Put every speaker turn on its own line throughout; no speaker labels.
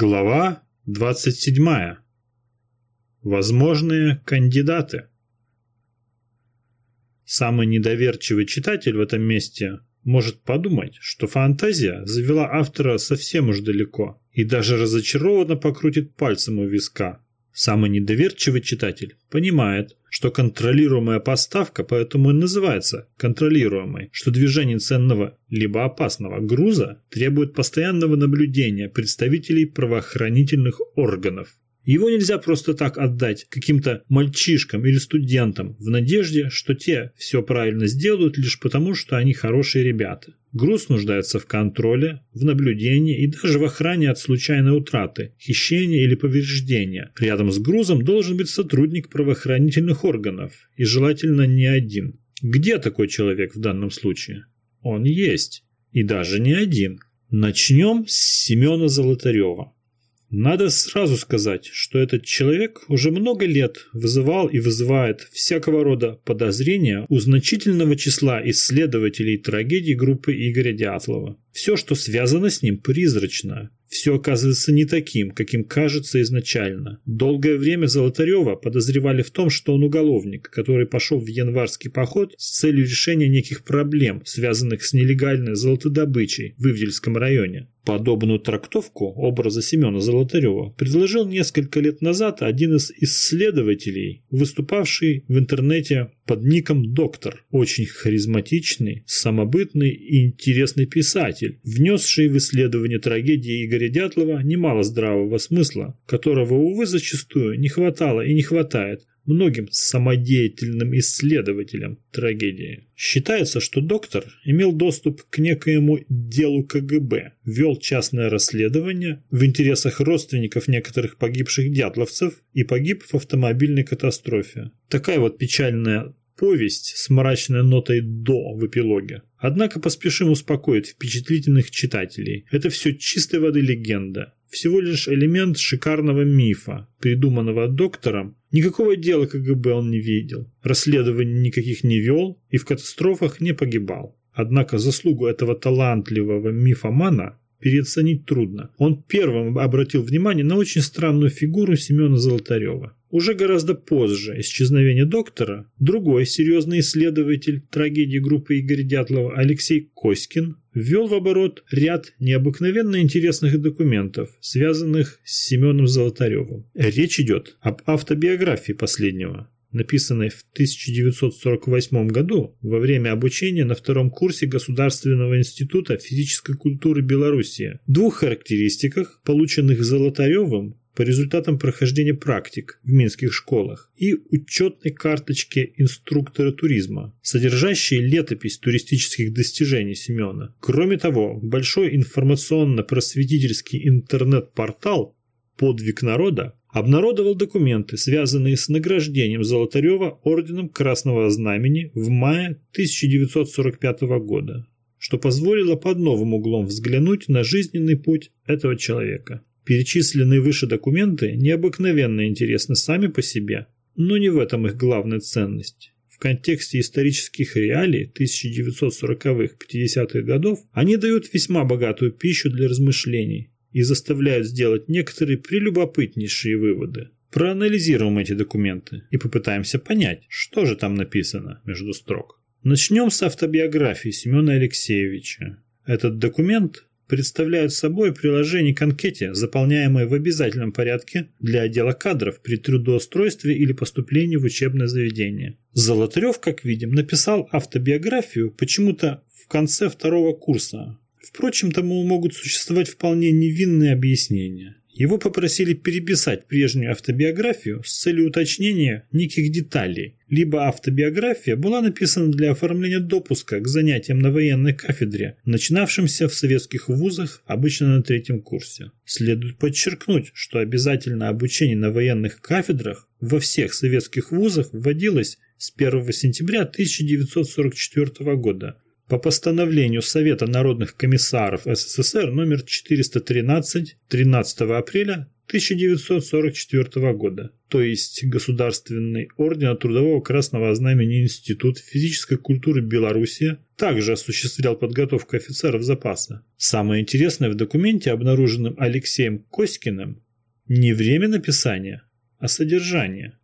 Глава 27. Возможные кандидаты. Самый недоверчивый читатель в этом месте может подумать, что фантазия завела автора совсем уж далеко и даже разочарованно покрутит пальцем у виска. Самый недоверчивый читатель понимает, что контролируемая поставка поэтому и называется контролируемой, что движение ценного либо опасного груза требует постоянного наблюдения представителей правоохранительных органов. Его нельзя просто так отдать каким-то мальчишкам или студентам в надежде, что те все правильно сделают лишь потому, что они хорошие ребята. Груз нуждается в контроле, в наблюдении и даже в охране от случайной утраты, хищения или повреждения. Рядом с грузом должен быть сотрудник правоохранительных органов, и желательно не один. Где такой человек в данном случае? Он есть. И даже не один. Начнем с Семена Золотарева. Надо сразу сказать, что этот человек уже много лет вызывал и вызывает всякого рода подозрения у значительного числа исследователей трагедий группы Игоря Дятлова. Все, что связано с ним, призрачно. Все оказывается не таким, каким кажется изначально. Долгое время Золотарева подозревали в том, что он уголовник, который пошел в январский поход с целью решения неких проблем, связанных с нелегальной золотодобычей в Ивдельском районе. Подобную трактовку образа Семена Золотарева предложил несколько лет назад один из исследователей, выступавший в интернете под ником «Доктор», очень харизматичный, самобытный и интересный писатель, внесший в исследование трагедии Игоря Дятлова немало здравого смысла, которого, увы, зачастую не хватало и не хватает многим самодеятельным исследователям трагедии. Считается, что доктор имел доступ к некоему делу КГБ, вел частное расследование в интересах родственников некоторых погибших дятловцев и погиб в автомобильной катастрофе. Такая вот печальная повесть с мрачной нотой «до» в эпилоге. Однако поспешим успокоить впечатлительных читателей. Это все чистой воды легенда. Всего лишь элемент шикарного мифа, придуманного доктором. Никакого дела КГБ он не видел, расследований никаких не вел и в катастрофах не погибал. Однако заслугу этого талантливого мифомана переоценить трудно. Он первым обратил внимание на очень странную фигуру Семена Золотарева. Уже гораздо позже исчезновения доктора другой серьезный исследователь трагедии группы Игоря Дятлова Алексей Коськин ввел в оборот ряд необыкновенно интересных документов, связанных с Семеном Золотаревым. Речь идет об автобиографии последнего, написанной в 1948 году во время обучения на втором курсе Государственного института физической культуры Белоруссии. Двух характеристиках, полученных Золотаревым по результатам прохождения практик в минских школах и учетной карточке инструктора туризма, содержащей летопись туристических достижений Семена. Кроме того, большой информационно-просветительский интернет-портал «Подвиг народа» обнародовал документы, связанные с награждением Золотарева орденом Красного Знамени в мае 1945 года, что позволило под новым углом взглянуть на жизненный путь этого человека. Перечисленные выше документы необыкновенно интересны сами по себе, но не в этом их главная ценность. В контексте исторических реалий 1940-50-х годов они дают весьма богатую пищу для размышлений и заставляют сделать некоторые прелюбопытнейшие выводы. Проанализируем эти документы и попытаемся понять, что же там написано между строк. Начнем с автобиографии Семена Алексеевича. Этот документ представляют собой приложение к анкете, заполняемое в обязательном порядке для отдела кадров при трудоустройстве или поступлении в учебное заведение. Золотарев, как видим, написал автобиографию почему-то в конце второго курса. Впрочем, тому могут существовать вполне невинные объяснения. Его попросили переписать прежнюю автобиографию с целью уточнения неких деталей, либо автобиография была написана для оформления допуска к занятиям на военной кафедре, начинавшимся в советских вузах обычно на третьем курсе. Следует подчеркнуть, что обязательно обучение на военных кафедрах во всех советских вузах вводилось с 1 сентября 1944 года по постановлению Совета народных комиссаров СССР номер 413 13 апреля 1944 года, то есть Государственный орден Трудового Красного Знамени Институт физической культуры Беларуси также осуществлял подготовку офицеров запаса. Самое интересное в документе, обнаруженном Алексеем Коськиным, не время написания, а содержание.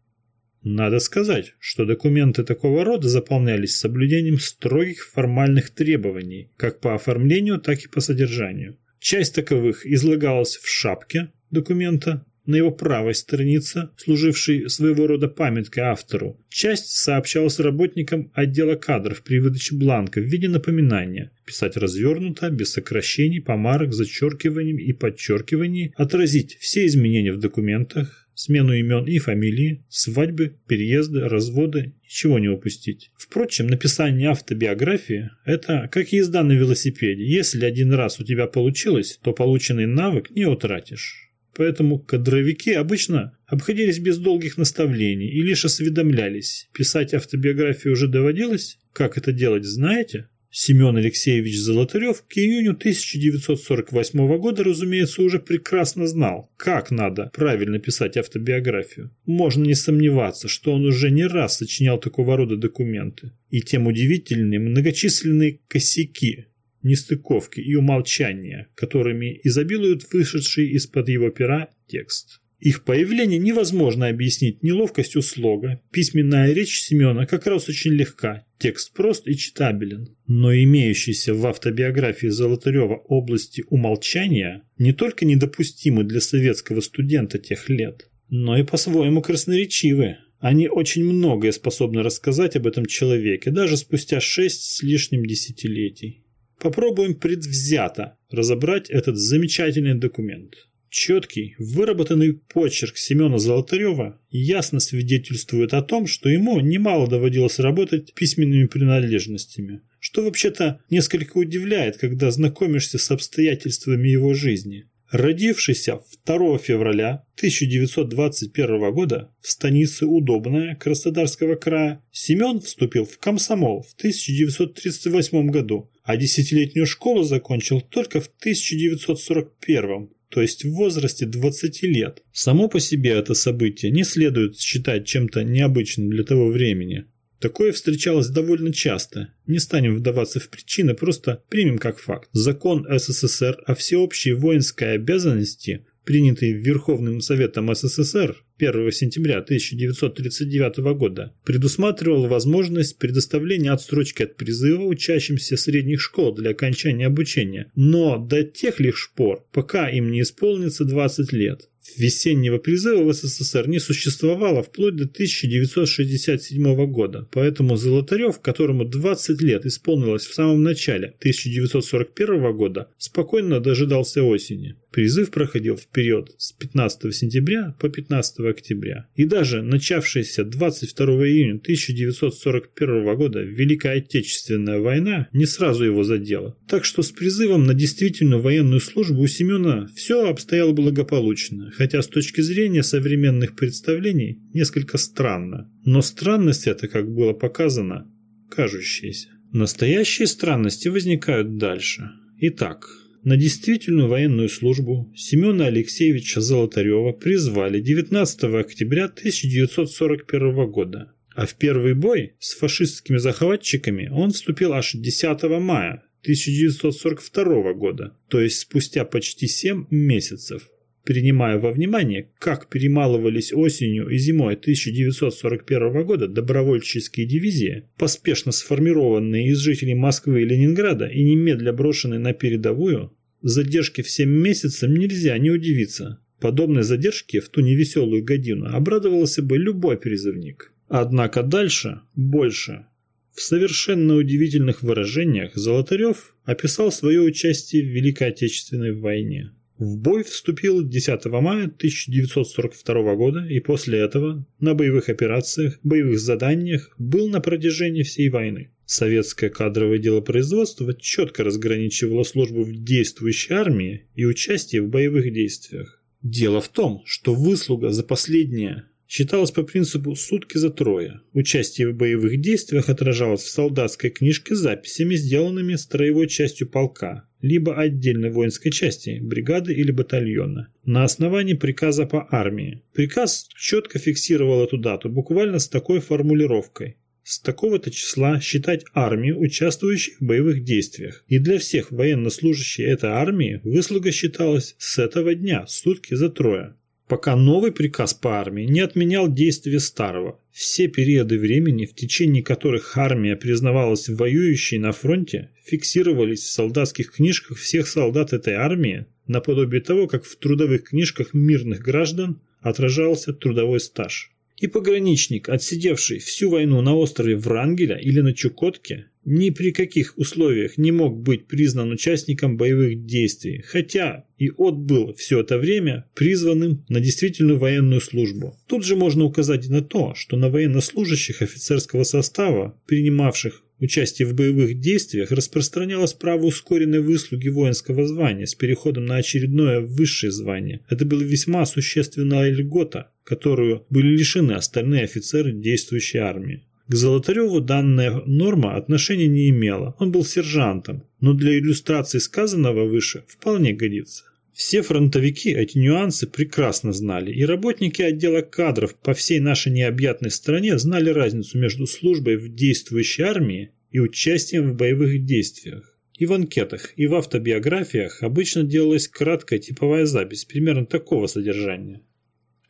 Надо сказать, что документы такого рода заполнялись соблюдением строгих формальных требований, как по оформлению, так и по содержанию. Часть таковых излагалась в шапке документа, на его правой странице, служившей своего рода памяткой автору, часть сообщалась работникам отдела кадров при выдаче бланка в виде напоминания. Писать развернуто, без сокращений, помарок, зачеркиваний и подчеркиваний, отразить все изменения в документах, смену имен и фамилии, свадьбы, переезды, разводы, ничего не упустить. Впрочем, написание автобиографии – это как езда на велосипеде. Если один раз у тебя получилось, то полученный навык не утратишь. Поэтому кадровики обычно обходились без долгих наставлений и лишь осведомлялись. Писать автобиографию уже доводилось? Как это делать, знаете? Семен Алексеевич Золотарев к июню 1948 года, разумеется, уже прекрасно знал, как надо правильно писать автобиографию. Можно не сомневаться, что он уже не раз сочинял такого рода документы. И тем удивительные многочисленные косяки, нестыковки и умолчания, которыми изобилуют вышедший из-под его пера текст. Их появление невозможно объяснить неловкостью слога. Письменная речь Семена как раз очень легка, текст прост и читабелен. Но имеющиеся в автобиографии Золотарева области умолчания не только недопустимы для советского студента тех лет, но и по-своему красноречивы. Они очень многое способны рассказать об этом человеке, даже спустя шесть с лишним десятилетий. Попробуем предвзято разобрать этот замечательный документ. Четкий, выработанный почерк Семена Золотарева ясно свидетельствует о том, что ему немало доводилось работать письменными принадлежностями, что вообще-то несколько удивляет, когда знакомишься с обстоятельствами его жизни. Родившийся 2 февраля 1921 года в станице Удобная Краснодарского края, Семен вступил в комсомол в 1938 году, а десятилетнюю школу закончил только в 1941 то есть в возрасте 20 лет. Само по себе это событие не следует считать чем-то необычным для того времени. Такое встречалось довольно часто. Не станем вдаваться в причины, просто примем как факт. Закон СССР о всеобщей воинской обязанности, принятый Верховным Советом СССР 1 сентября 1939 года, предусматривал возможность предоставления отсрочки от призыва учащимся средних школ для окончания обучения, но до тех лишь пор, пока им не исполнится 20 лет. Весеннего призыва в СССР не существовало вплоть до 1967 года, поэтому Золотарев, которому 20 лет исполнилось в самом начале 1941 года, спокойно дожидался осени. Призыв проходил в период с 15 сентября по 15 октября. И даже начавшаяся 22 июня 1941 года Великая Отечественная война не сразу его задела. Так что с призывом на действительную военную службу у Семена все обстояло благополучно, хотя с точки зрения современных представлений несколько странно. Но странность это, как было показано, кажущаяся. Настоящие странности возникают дальше. Итак, на действительную военную службу Семена Алексеевича Золотарева призвали 19 октября 1941 года, а в первый бой с фашистскими захватчиками он вступил аж 10 мая 1942 года, то есть спустя почти 7 месяцев. Принимая во внимание, как перемалывались осенью и зимой 1941 года добровольческие дивизии, поспешно сформированные из жителей Москвы и Ленинграда и немедля брошенные на передовую, задержки в 7 месяцев нельзя не удивиться. Подобной задержке в ту невеселую годину обрадовался бы любой призывник. Однако дальше, больше. В совершенно удивительных выражениях Золотарев описал свое участие в Великой Отечественной войне. В бой вступил 10 мая 1942 года и после этого на боевых операциях, боевых заданиях был на протяжении всей войны. Советское кадровое делопроизводство четко разграничивало службу в действующей армии и участие в боевых действиях. Дело в том, что выслуга за последнее считалась по принципу «сутки за трое». Участие в боевых действиях отражалось в солдатской книжке записями, сделанными строевой частью полка, либо отдельной воинской части, бригады или батальона, на основании приказа по армии. Приказ четко фиксировал эту дату, буквально с такой формулировкой. с такого-то числа считать армию, участвующих в боевых действиях. И для всех военнослужащих этой армии выслуга считалась с этого дня, сутки за трое. Пока новый приказ по армии не отменял действия старого. Все периоды времени, в течение которых армия признавалась воюющей на фронте, фиксировались в солдатских книжках всех солдат этой армии, наподобие того, как в трудовых книжках мирных граждан отражался трудовой стаж. И пограничник, отсидевший всю войну на острове Врангеля или на Чукотке, ни при каких условиях не мог быть признан участником боевых действий, хотя и отбыл все это время призванным на действительную военную службу. Тут же можно указать на то, что на военнослужащих офицерского состава, принимавших участие в боевых действиях, распространялось право ускоренной выслуги воинского звания с переходом на очередное высшее звание. Это была весьма существенная льгота, которую были лишены остальные офицеры действующей армии. К Золотареву данная норма отношения не имела, он был сержантом, но для иллюстрации сказанного выше вполне годится. Все фронтовики эти нюансы прекрасно знали, и работники отдела кадров по всей нашей необъятной стране знали разницу между службой в действующей армии и участием в боевых действиях. И в анкетах, и в автобиографиях обычно делалась краткая типовая запись примерно такого содержания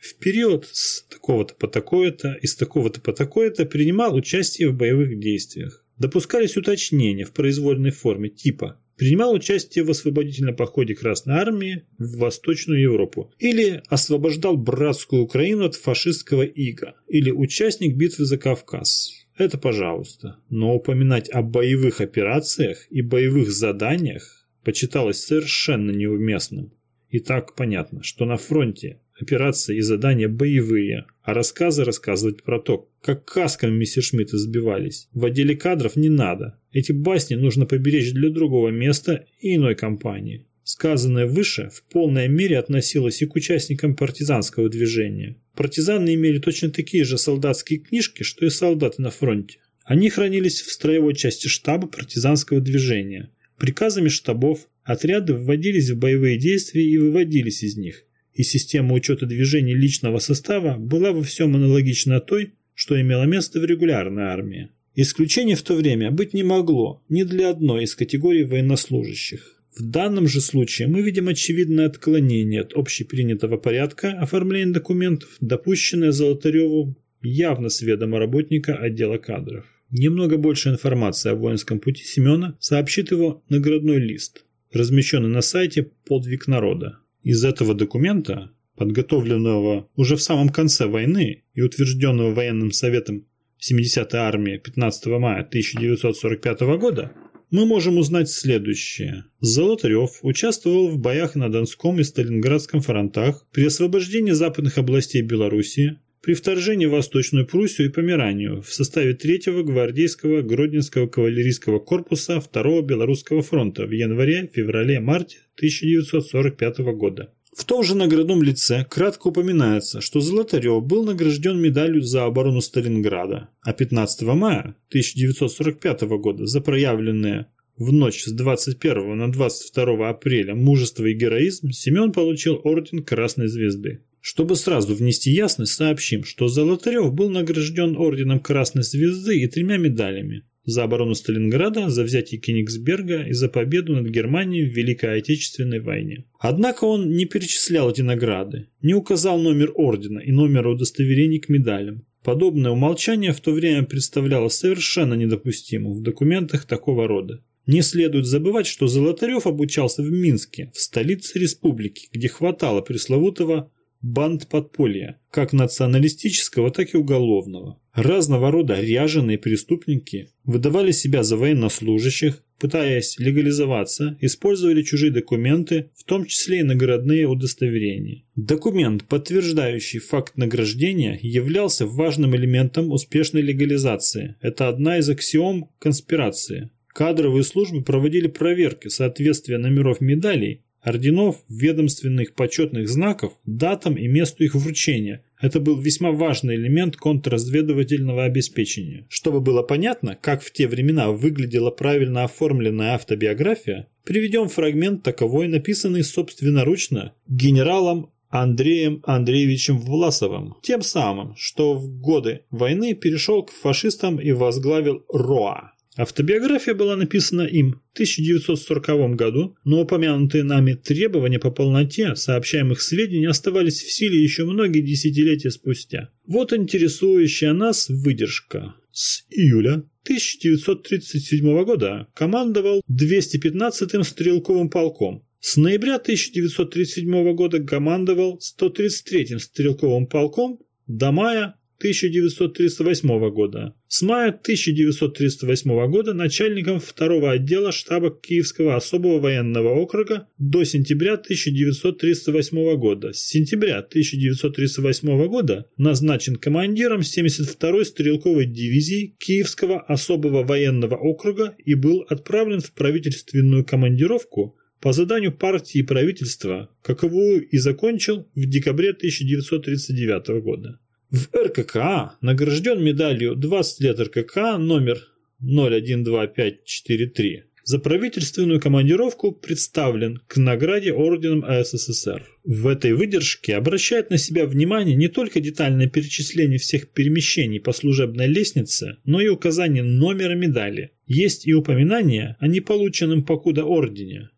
в период с такого-то по такое-то и с такого-то по такое-то принимал участие в боевых действиях. Допускались уточнения в произвольной форме типа принимал участие в освободительном походе Красной Армии в Восточную Европу, или освобождал братскую Украину от фашистского ига, или участник битвы за Кавказ. Это пожалуйста. Но упоминать о боевых операциях и боевых заданиях почиталось совершенно неуместным. И так понятно, что на фронте операции и задания боевые, а рассказы рассказывать про то, как касками мессершмитты сбивались. В отделе кадров не надо. Эти басни нужно поберечь для другого места и иной кампании. Сказанное выше в полной мере относилось и к участникам партизанского движения. Партизаны имели точно такие же солдатские книжки, что и солдаты на фронте. Они хранились в строевой части штаба партизанского движения. Приказами штабов отряды вводились в боевые действия и выводились из них и система учета движений личного состава была во всем аналогична той, что имело место в регулярной армии. Исключений в то время быть не могло ни для одной из категорий военнослужащих. В данном же случае мы видим очевидное отклонение от общепринятого порядка оформления документов, допущенное Золотареву явно с ведома работника отдела кадров. Немного больше информации о воинском пути Семена сообщит его наградной лист, размещенный на сайте «Подвиг народа». Из этого документа, подготовленного уже в самом конце войны и утвержденного военным советом 70-й армии 15 мая 1945 года, мы можем узнать следующее. Золотарев участвовал в боях на Донском и Сталинградском фронтах при освобождении западных областей Белоруссии, при вторжении в Восточную Пруссию и Померанию в составе 3-го гвардейского Гродненского кавалерийского корпуса 2-го Белорусского фронта в январе-феврале-марте 1945 года. В том же наградном лице кратко упоминается, что Золотарев был награжден медалью за оборону Сталинграда, а 15 мая 1945 года за проявленные в ночь с 21 на 22 апреля мужество и героизм Семен получил орден Красной Звезды. Чтобы сразу внести ясность, сообщим, что Золотарев был награжден орденом Красной Звезды и тремя медалями за оборону Сталинграда, за взятие Кенигсберга и за победу над Германией в Великой Отечественной войне. Однако он не перечислял эти награды, не указал номер ордена и номер удостоверений к медалям. Подобное умолчание в то время представлялось совершенно недопустимым в документах такого рода. Не следует забывать, что Золотарев обучался в Минске, в столице республики, где хватало пресловутого банд подполья, как националистического, так и уголовного. Разного рода ряженые преступники выдавали себя за военнослужащих, пытаясь легализоваться, использовали чужие документы, в том числе и наградные удостоверения. Документ, подтверждающий факт награждения, являлся важным элементом успешной легализации. Это одна из аксиом конспирации. Кадровые службы проводили проверки соответствия номеров медалей орденов, ведомственных почетных знаков, датам и месту их вручения. Это был весьма важный элемент контрразведывательного обеспечения. Чтобы было понятно, как в те времена выглядела правильно оформленная автобиография, приведем фрагмент таковой, написанный собственноручно генералом Андреем Андреевичем Власовым, тем самым, что в годы войны перешел к фашистам и возглавил РОА. Автобиография была написана им в 1940 году, но упомянутые нами требования по полноте сообщаемых сведений оставались в силе еще многие десятилетия спустя. Вот интересующая нас выдержка. С июля 1937 года командовал 215-м стрелковым полком. С ноября 1937 года командовал 133-м стрелковым полком до мая 1938 года. С мая 1938 года начальником второго отдела штаба Киевского особого военного округа до сентября 1938 года. С сентября 1938 года назначен командиром 72-й стрелковой дивизии Киевского особого военного округа и был отправлен в правительственную командировку по заданию партии и правительства, каковую и закончил в декабре 1939 года. В РККА награжден медалью 20 лет РККА номер 012543. За правительственную командировку представлен к награде орденом СССР. В этой выдержке обращает на себя внимание не только детальное перечисление всех перемещений по служебной лестнице, но и указание номера медали. Есть и упоминание о неполученном покуда ордене.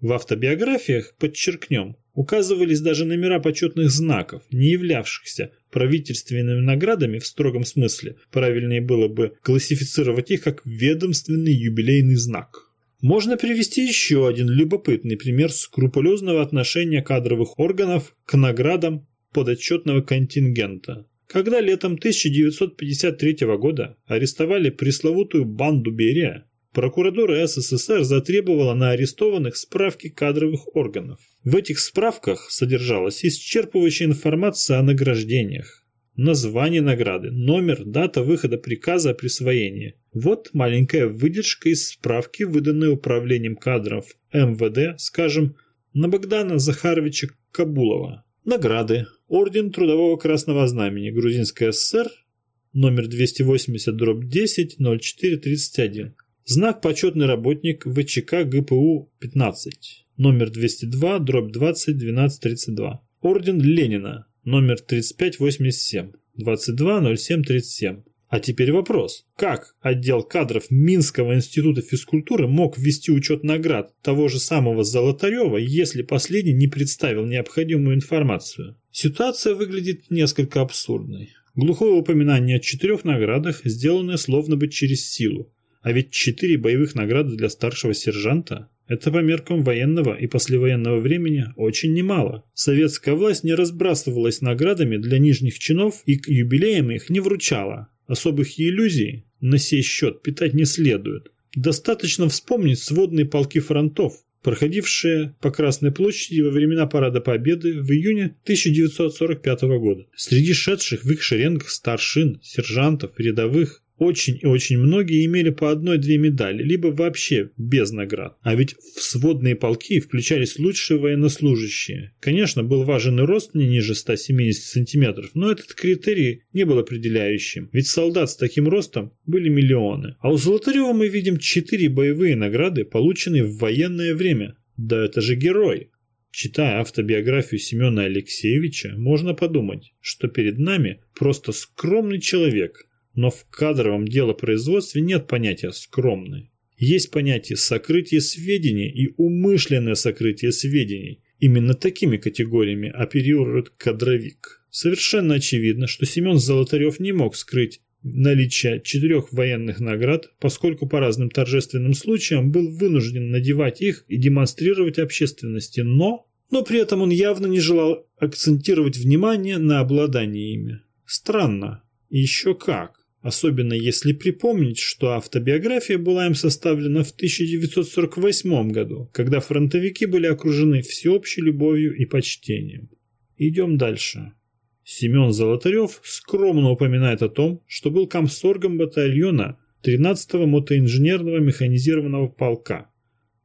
В автобиографиях, подчеркнем, указывались даже номера почетных знаков, не являвшихся правительственными наградами в строгом смысле. Правильнее было бы классифицировать их как ведомственный юбилейный знак. Можно привести еще один любопытный пример скрупулезного отношения кадровых органов к наградам подотчетного контингента. Когда летом 1953 года арестовали пресловутую банду Берия, прокуратура СССР затребовала на арестованных справки кадровых органов. В этих справках содержалась исчерпывающая информация о награждениях. Название награды, номер, дата выхода приказа о присвоении. Вот маленькая выдержка из справки, выданной управлением кадров МВД, скажем, на Богдана Захаровича Кабулова. Награды. Орден Трудового Красного Знамени Грузинской ССР, номер 280 дробь 10 0431. Знак почетный работник ВЧК ГПУ 15 номер 202, дробь 20, 1232. Орден Ленина, номер 3587, 22, 07, 37. А теперь вопрос. Как отдел кадров Минского института физкультуры мог ввести учет наград того же самого Золотарева, если последний не представил необходимую информацию? Ситуация выглядит несколько абсурдной. Глухое упоминание о четырех наградах, сделанное словно бы через силу. А ведь четыре боевых награды для старшего сержанта это по меркам военного и послевоенного времени очень немало. Советская власть не разбрасывалась наградами для нижних чинов и к юбилеям их не вручала. Особых иллюзий на сей счет питать не следует. Достаточно вспомнить сводные полки фронтов, проходившие по Красной площади во времена Парада Победы в июне 1945 года. Среди шедших в их шеренгах старшин, сержантов, рядовых очень и очень многие имели по одной-две медали, либо вообще без наград. А ведь в сводные полки включались лучшие военнослужащие. Конечно, был важен и рост не ниже 170 сантиметров, но этот критерий не был определяющим. Ведь солдат с таким ростом были миллионы. А у Золотарева мы видим четыре боевые награды, полученные в военное время. Да это же герой! Читая автобиографию Семена Алексеевича, можно подумать, что перед нами просто скромный человек, но в кадровом делопроизводстве нет понятия «скромный». Есть понятие «сокрытие сведений» и «умышленное сокрытие сведений». Именно такими категориями оперирует кадровик. Совершенно очевидно, что Семен Золотарев не мог скрыть наличие четырех военных наград, поскольку по разным торжественным случаям был вынужден надевать их и демонстрировать общественности, но... Но при этом он явно не желал акцентировать внимание на обладании ими. Странно. Еще как. Особенно если припомнить, что автобиография была им составлена в 1948 году, когда фронтовики были окружены всеобщей любовью и почтением. Идем дальше. Семен Золотарев скромно упоминает о том, что был комсоргом батальона 13-го мотоинженерного механизированного полка.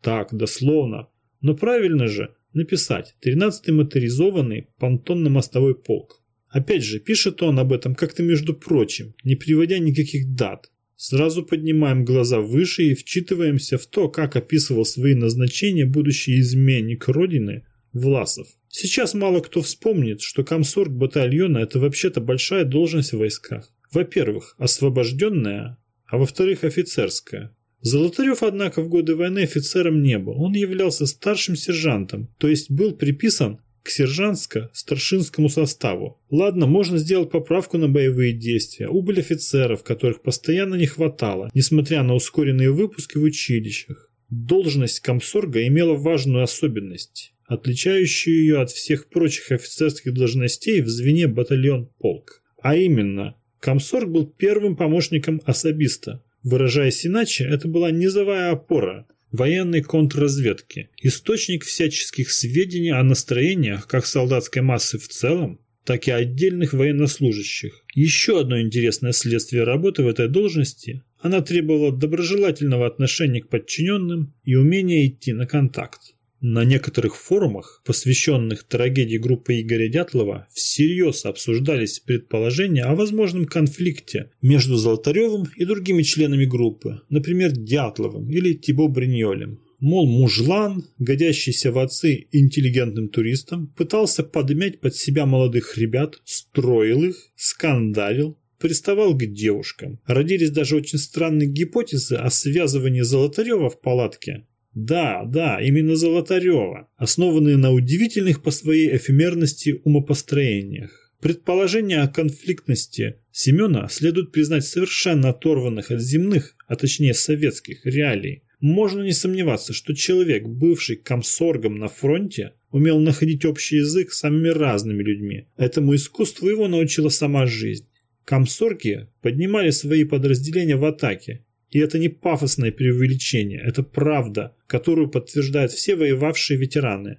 Так, дословно. Но правильно же написать 13-й моторизованный понтонно-мостовой полк. Опять же, пишет он об этом как-то между прочим, не приводя никаких дат. Сразу поднимаем глаза выше и вчитываемся в то, как описывал свои назначения будущий изменник Родины Власов. Сейчас мало кто вспомнит, что комсорг батальона – это вообще-то большая должность в войсках. Во-первых, освобожденная, а во-вторых, офицерская. Золотарев, однако, в годы войны офицером не был. Он являлся старшим сержантом, то есть был приписан к сержантско-старшинскому составу. Ладно, можно сделать поправку на боевые действия. Убыль офицеров, которых постоянно не хватало, несмотря на ускоренные выпуски в училищах. Должность комсорга имела важную особенность, отличающую ее от всех прочих офицерских должностей в звене батальон-полк. А именно, комсорг был первым помощником особиста. Выражаясь иначе, это была низовая опора, военной контрразведки, источник всяческих сведений о настроениях как солдатской массы в целом, так и отдельных военнослужащих. Еще одно интересное следствие работы в этой должности – она требовала доброжелательного отношения к подчиненным и умения идти на контакт. На некоторых форумах, посвященных трагедии группы Игоря Дятлова, всерьез обсуждались предположения о возможном конфликте между Золотаревым и другими членами группы, например, Дятловым или Тибо Бриньолем. Мол, мужлан, годящийся в отцы интеллигентным туристам, пытался подмять под себя молодых ребят, строил их, скандалил, приставал к девушкам. Родились даже очень странные гипотезы о связывании Золотарева в палатке да, да, именно Золотарева, основанные на удивительных по своей эфемерности умопостроениях. Предположения о конфликтности Семена следует признать совершенно оторванных от земных, а точнее советских реалий. Можно не сомневаться, что человек, бывший комсоргом на фронте, умел находить общий язык с самыми разными людьми. Этому искусству его научила сама жизнь. Комсорги поднимали свои подразделения в атаке, и это не пафосное преувеличение, это правда, которую подтверждают все воевавшие ветераны.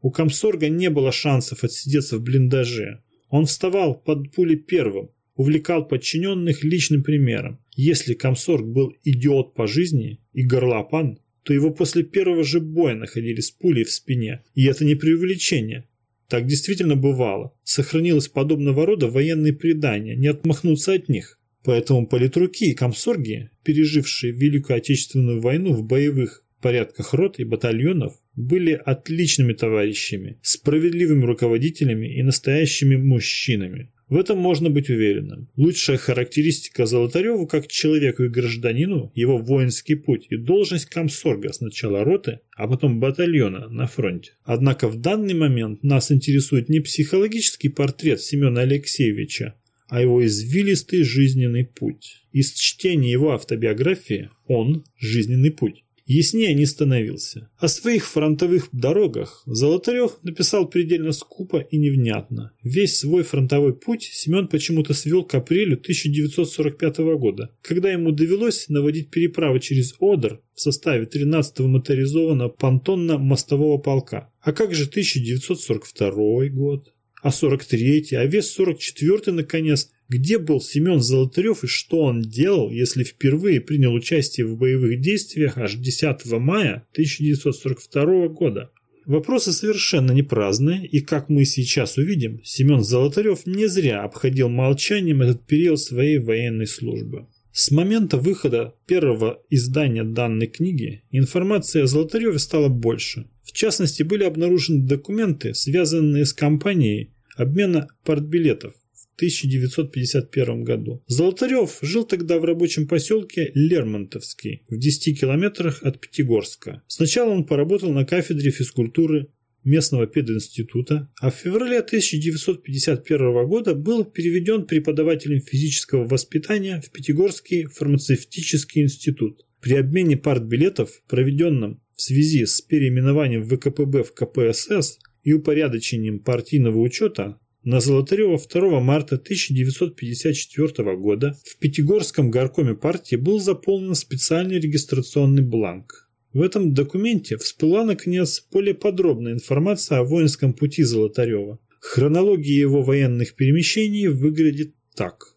У комсорга не было шансов отсидеться в блиндаже. Он вставал под пули первым, увлекал подчиненных личным примером. Если комсорг был идиот по жизни и горлопан, то его после первого же боя находили с пулей в спине. И это не преувеличение. Так действительно бывало. Сохранилось подобного рода военные предания, не отмахнуться от них. Поэтому политруки и комсорги, пережившие Великую Отечественную войну в боевых порядках рот и батальонов, были отличными товарищами, справедливыми руководителями и настоящими мужчинами. В этом можно быть уверенным. Лучшая характеристика Золотареву как человеку и гражданину – его воинский путь и должность комсорга сначала роты, а потом батальона на фронте. Однако в данный момент нас интересует не психологический портрет Семена Алексеевича, а его извилистый жизненный путь. Из чтения его автобиографии он – жизненный путь. Яснее не становился. О своих фронтовых дорогах Золотарев написал предельно скупо и невнятно. Весь свой фронтовой путь Семен почему-то свел к апрелю 1945 года, когда ему довелось наводить переправы через Одер в составе 13-го моторизованного понтонно-мостового полка. А как же 1942 год? А 43-й, а вес 44-й, наконец. Где был Семен Золотарев и что он делал, если впервые принял участие в боевых действиях аж 10 мая 1942 года? Вопросы совершенно не праздные, и как мы сейчас увидим, Семен Золотарев не зря обходил молчанием этот период своей военной службы. С момента выхода первого издания данной книги информация о Золотареве стала больше. В частности, были обнаружены документы, связанные с кампанией обмена партбилетов в 1951 году. Золотарев жил тогда в рабочем поселке Лермонтовский, в 10 километрах от Пятигорска. Сначала он поработал на кафедре физкультуры местного пединститута, а в феврале 1951 года был переведен преподавателем физического воспитания в Пятигорский фармацевтический институт. При обмене партбилетов, проведенном в связи с переименованием ВКПБ в КПСС и упорядочением партийного учета, на Золотарева 2 марта 1954 года в Пятигорском горкоме партии был заполнен специальный регистрационный бланк. В этом документе всплыла, наконец, более подробная информация о воинском пути Золотарева. Хронология его военных перемещений выглядит так.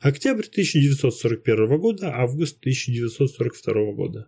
Октябрь 1941 года, август 1942 года.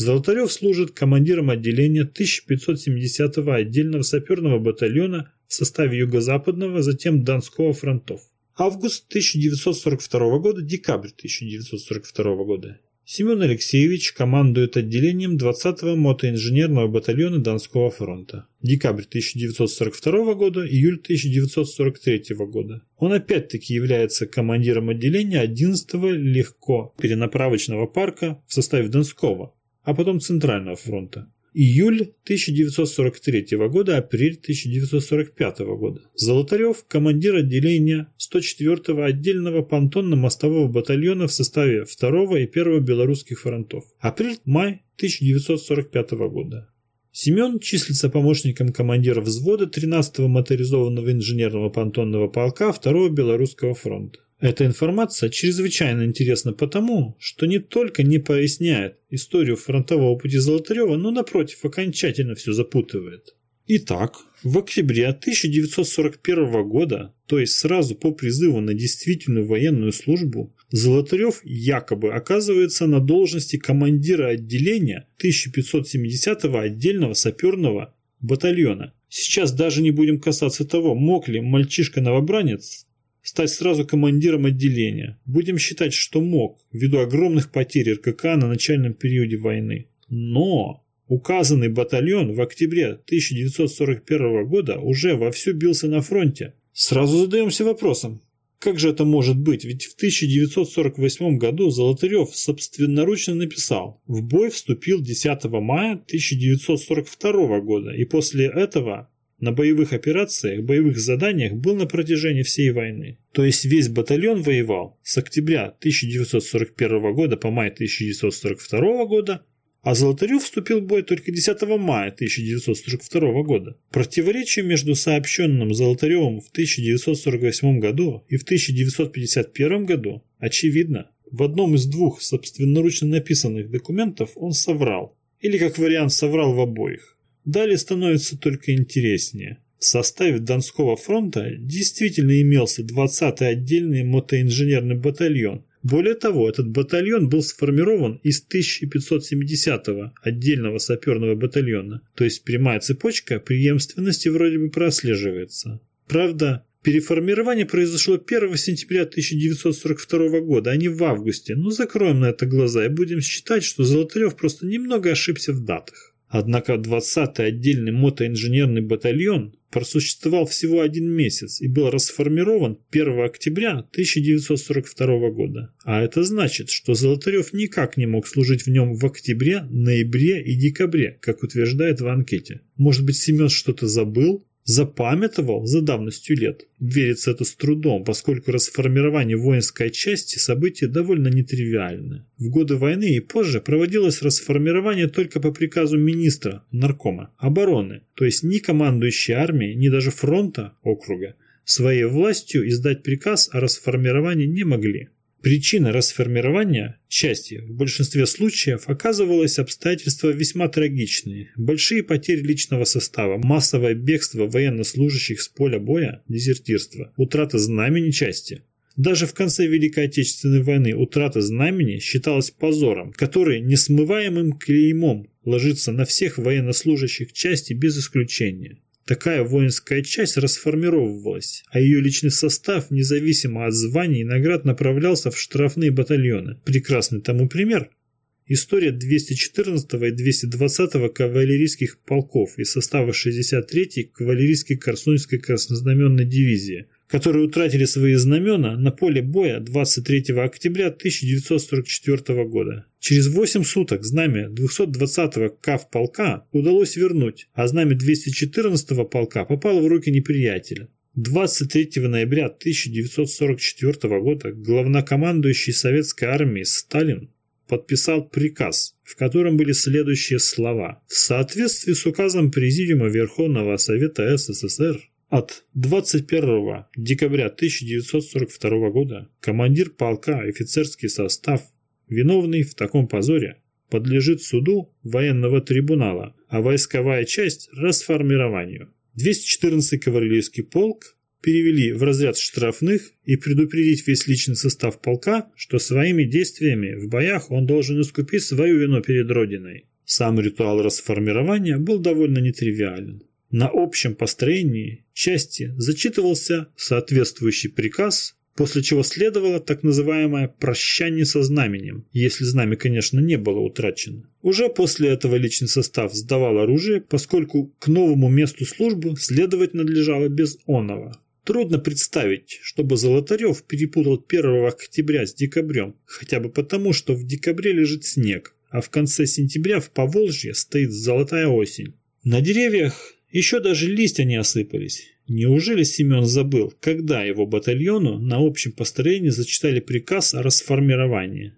Золотарев служит командиром отделения 1570-го отдельного саперного батальона в составе Юго-Западного, затем Донского фронтов. Август 1942 года, декабрь 1942 года. Семен Алексеевич командует отделением 20-го мотоинженерного батальона Донского фронта. Декабрь 1942 года, июль 1943 года. Он опять-таки является командиром отделения 11-го легко перенаправочного парка в составе Донского, а потом Центрального фронта. Июль 1943 года, апрель 1945 года. Золотарев – командир отделения 104-го отдельного понтонно-мостового батальона в составе 2-го и 1-го белорусских фронтов. Апрель-май 1945 года. Семен числится помощником командира взвода 13-го моторизованного инженерного понтонного полка 2-го Белорусского фронта. Эта информация чрезвычайно интересна потому, что не только не поясняет историю фронтового пути Золотарева, но напротив окончательно все запутывает. Итак, в октябре 1941 года, то есть сразу по призыву на действительную военную службу, Золотарев якобы оказывается на должности командира отделения 1570-го отдельного саперного батальона. Сейчас даже не будем касаться того, мог ли мальчишка-новобранец стать сразу командиром отделения. Будем считать, что мог, ввиду огромных потерь РКК на начальном периоде войны. Но указанный батальон в октябре 1941 года уже вовсю бился на фронте. Сразу задаемся вопросом, как же это может быть? Ведь в 1948 году Золотарев собственноручно написал «В бой вступил 10 мая 1942 года, и после этого на боевых операциях, боевых заданиях был на протяжении всей войны. То есть весь батальон воевал с октября 1941 года по май 1942 года, а Золотарев вступил в бой только 10 мая 1942 года. Противоречие между сообщенным Золотаревым в 1948 году и в 1951 году очевидно. В одном из двух собственноручно написанных документов он соврал. Или как вариант соврал в обоих. Далее становится только интереснее. В составе Донского фронта действительно имелся 20-й отдельный мотоинженерный батальон. Более того, этот батальон был сформирован из 1570-го отдельного саперного батальона, то есть прямая цепочка преемственности вроде бы прослеживается. Правда, переформирование произошло 1 сентября 1942 года, а не в августе, но закроем на это глаза и будем считать, что Золотарев просто немного ошибся в датах. Однако 20-й отдельный мотоинженерный батальон просуществовал всего один месяц и был расформирован 1 октября 1942 года. А это значит, что Золотарев никак не мог служить в нем в октябре, ноябре и декабре, как утверждает в анкете. Может быть Семен что-то забыл? Запамятовал за давностью лет. Верится это с трудом, поскольку расформирование воинской части событие довольно нетривиальное. В годы войны и позже проводилось расформирование только по приказу министра, наркома, обороны, то есть ни командующей армией, ни даже фронта округа своей властью издать приказ о расформировании не могли. Причиной расформирования части в большинстве случаев оказывалось обстоятельства весьма трагичные. Большие потери личного состава, массовое бегство военнослужащих с поля боя, дезертирство, утрата знамени части. Даже в конце Великой Отечественной войны утрата знамени считалась позором, который несмываемым клеймом ложится на всех военнослужащих части без исключения. Такая воинская часть расформировывалась, а ее личный состав, независимо от званий и наград, направлялся в штрафные батальоны. Прекрасный тому пример – история 214 и 220 кавалерийских полков из состава 63-й кавалерийской Корсунской краснознаменной дивизии – которые утратили свои знамена на поле боя 23 октября 1944 года. Через 8 суток знамя 220-го КАВ полка удалось вернуть, а знамя 214-го полка попало в руки неприятеля. 23 ноября 1944 года главнокомандующий советской армии Сталин подписал приказ, в котором были следующие слова. В соответствии с указом Президиума Верховного Совета СССР от 21 декабря 1942 года командир полка офицерский состав, виновный в таком позоре, подлежит суду военного трибунала, а войсковая часть – расформированию. 214 кавалерийский полк перевели в разряд штрафных и предупредить весь личный состав полка, что своими действиями в боях он должен искупить свою вину перед Родиной. Сам ритуал расформирования был довольно нетривиален. На общем построении части зачитывался соответствующий приказ после чего следовало так называемое «прощание со знаменем», если знамя, конечно, не было утрачено. Уже после этого личный состав сдавал оружие, поскольку к новому месту службы следовать надлежало без оного. Трудно представить, чтобы Золотарев перепутал 1 октября с декабрем, хотя бы потому, что в декабре лежит снег, а в конце сентября в Поволжье стоит золотая осень. На деревьях еще даже листья не осыпались. Неужели Семен забыл, когда его батальону на общем построении зачитали приказ о расформировании?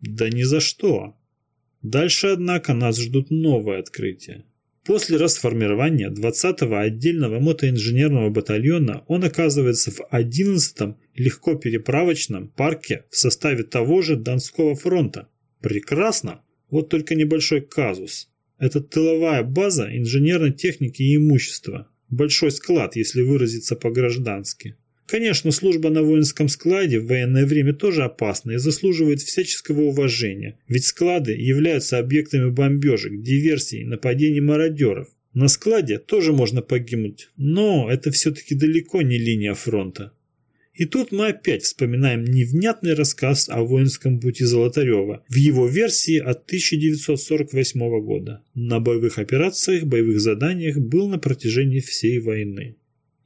Да ни за что. Дальше, однако, нас ждут новые открытия. После расформирования 20-го отдельного мотоинженерного батальона он оказывается в 11-м легкопереправочном парке в составе того же Донского фронта. Прекрасно! Вот только небольшой казус. Это тыловая база инженерной техники и имущества. Большой склад, если выразиться по-граждански. Конечно, служба на воинском складе в военное время тоже опасна и заслуживает всяческого уважения, ведь склады являются объектами бомбежек, диверсий, нападений мародеров. На складе тоже можно погибнуть, но это все-таки далеко не линия фронта. И тут мы опять вспоминаем невнятный рассказ о воинском пути Золотарева в его версии от 1948 года. На боевых операциях, боевых заданиях был на протяжении всей войны.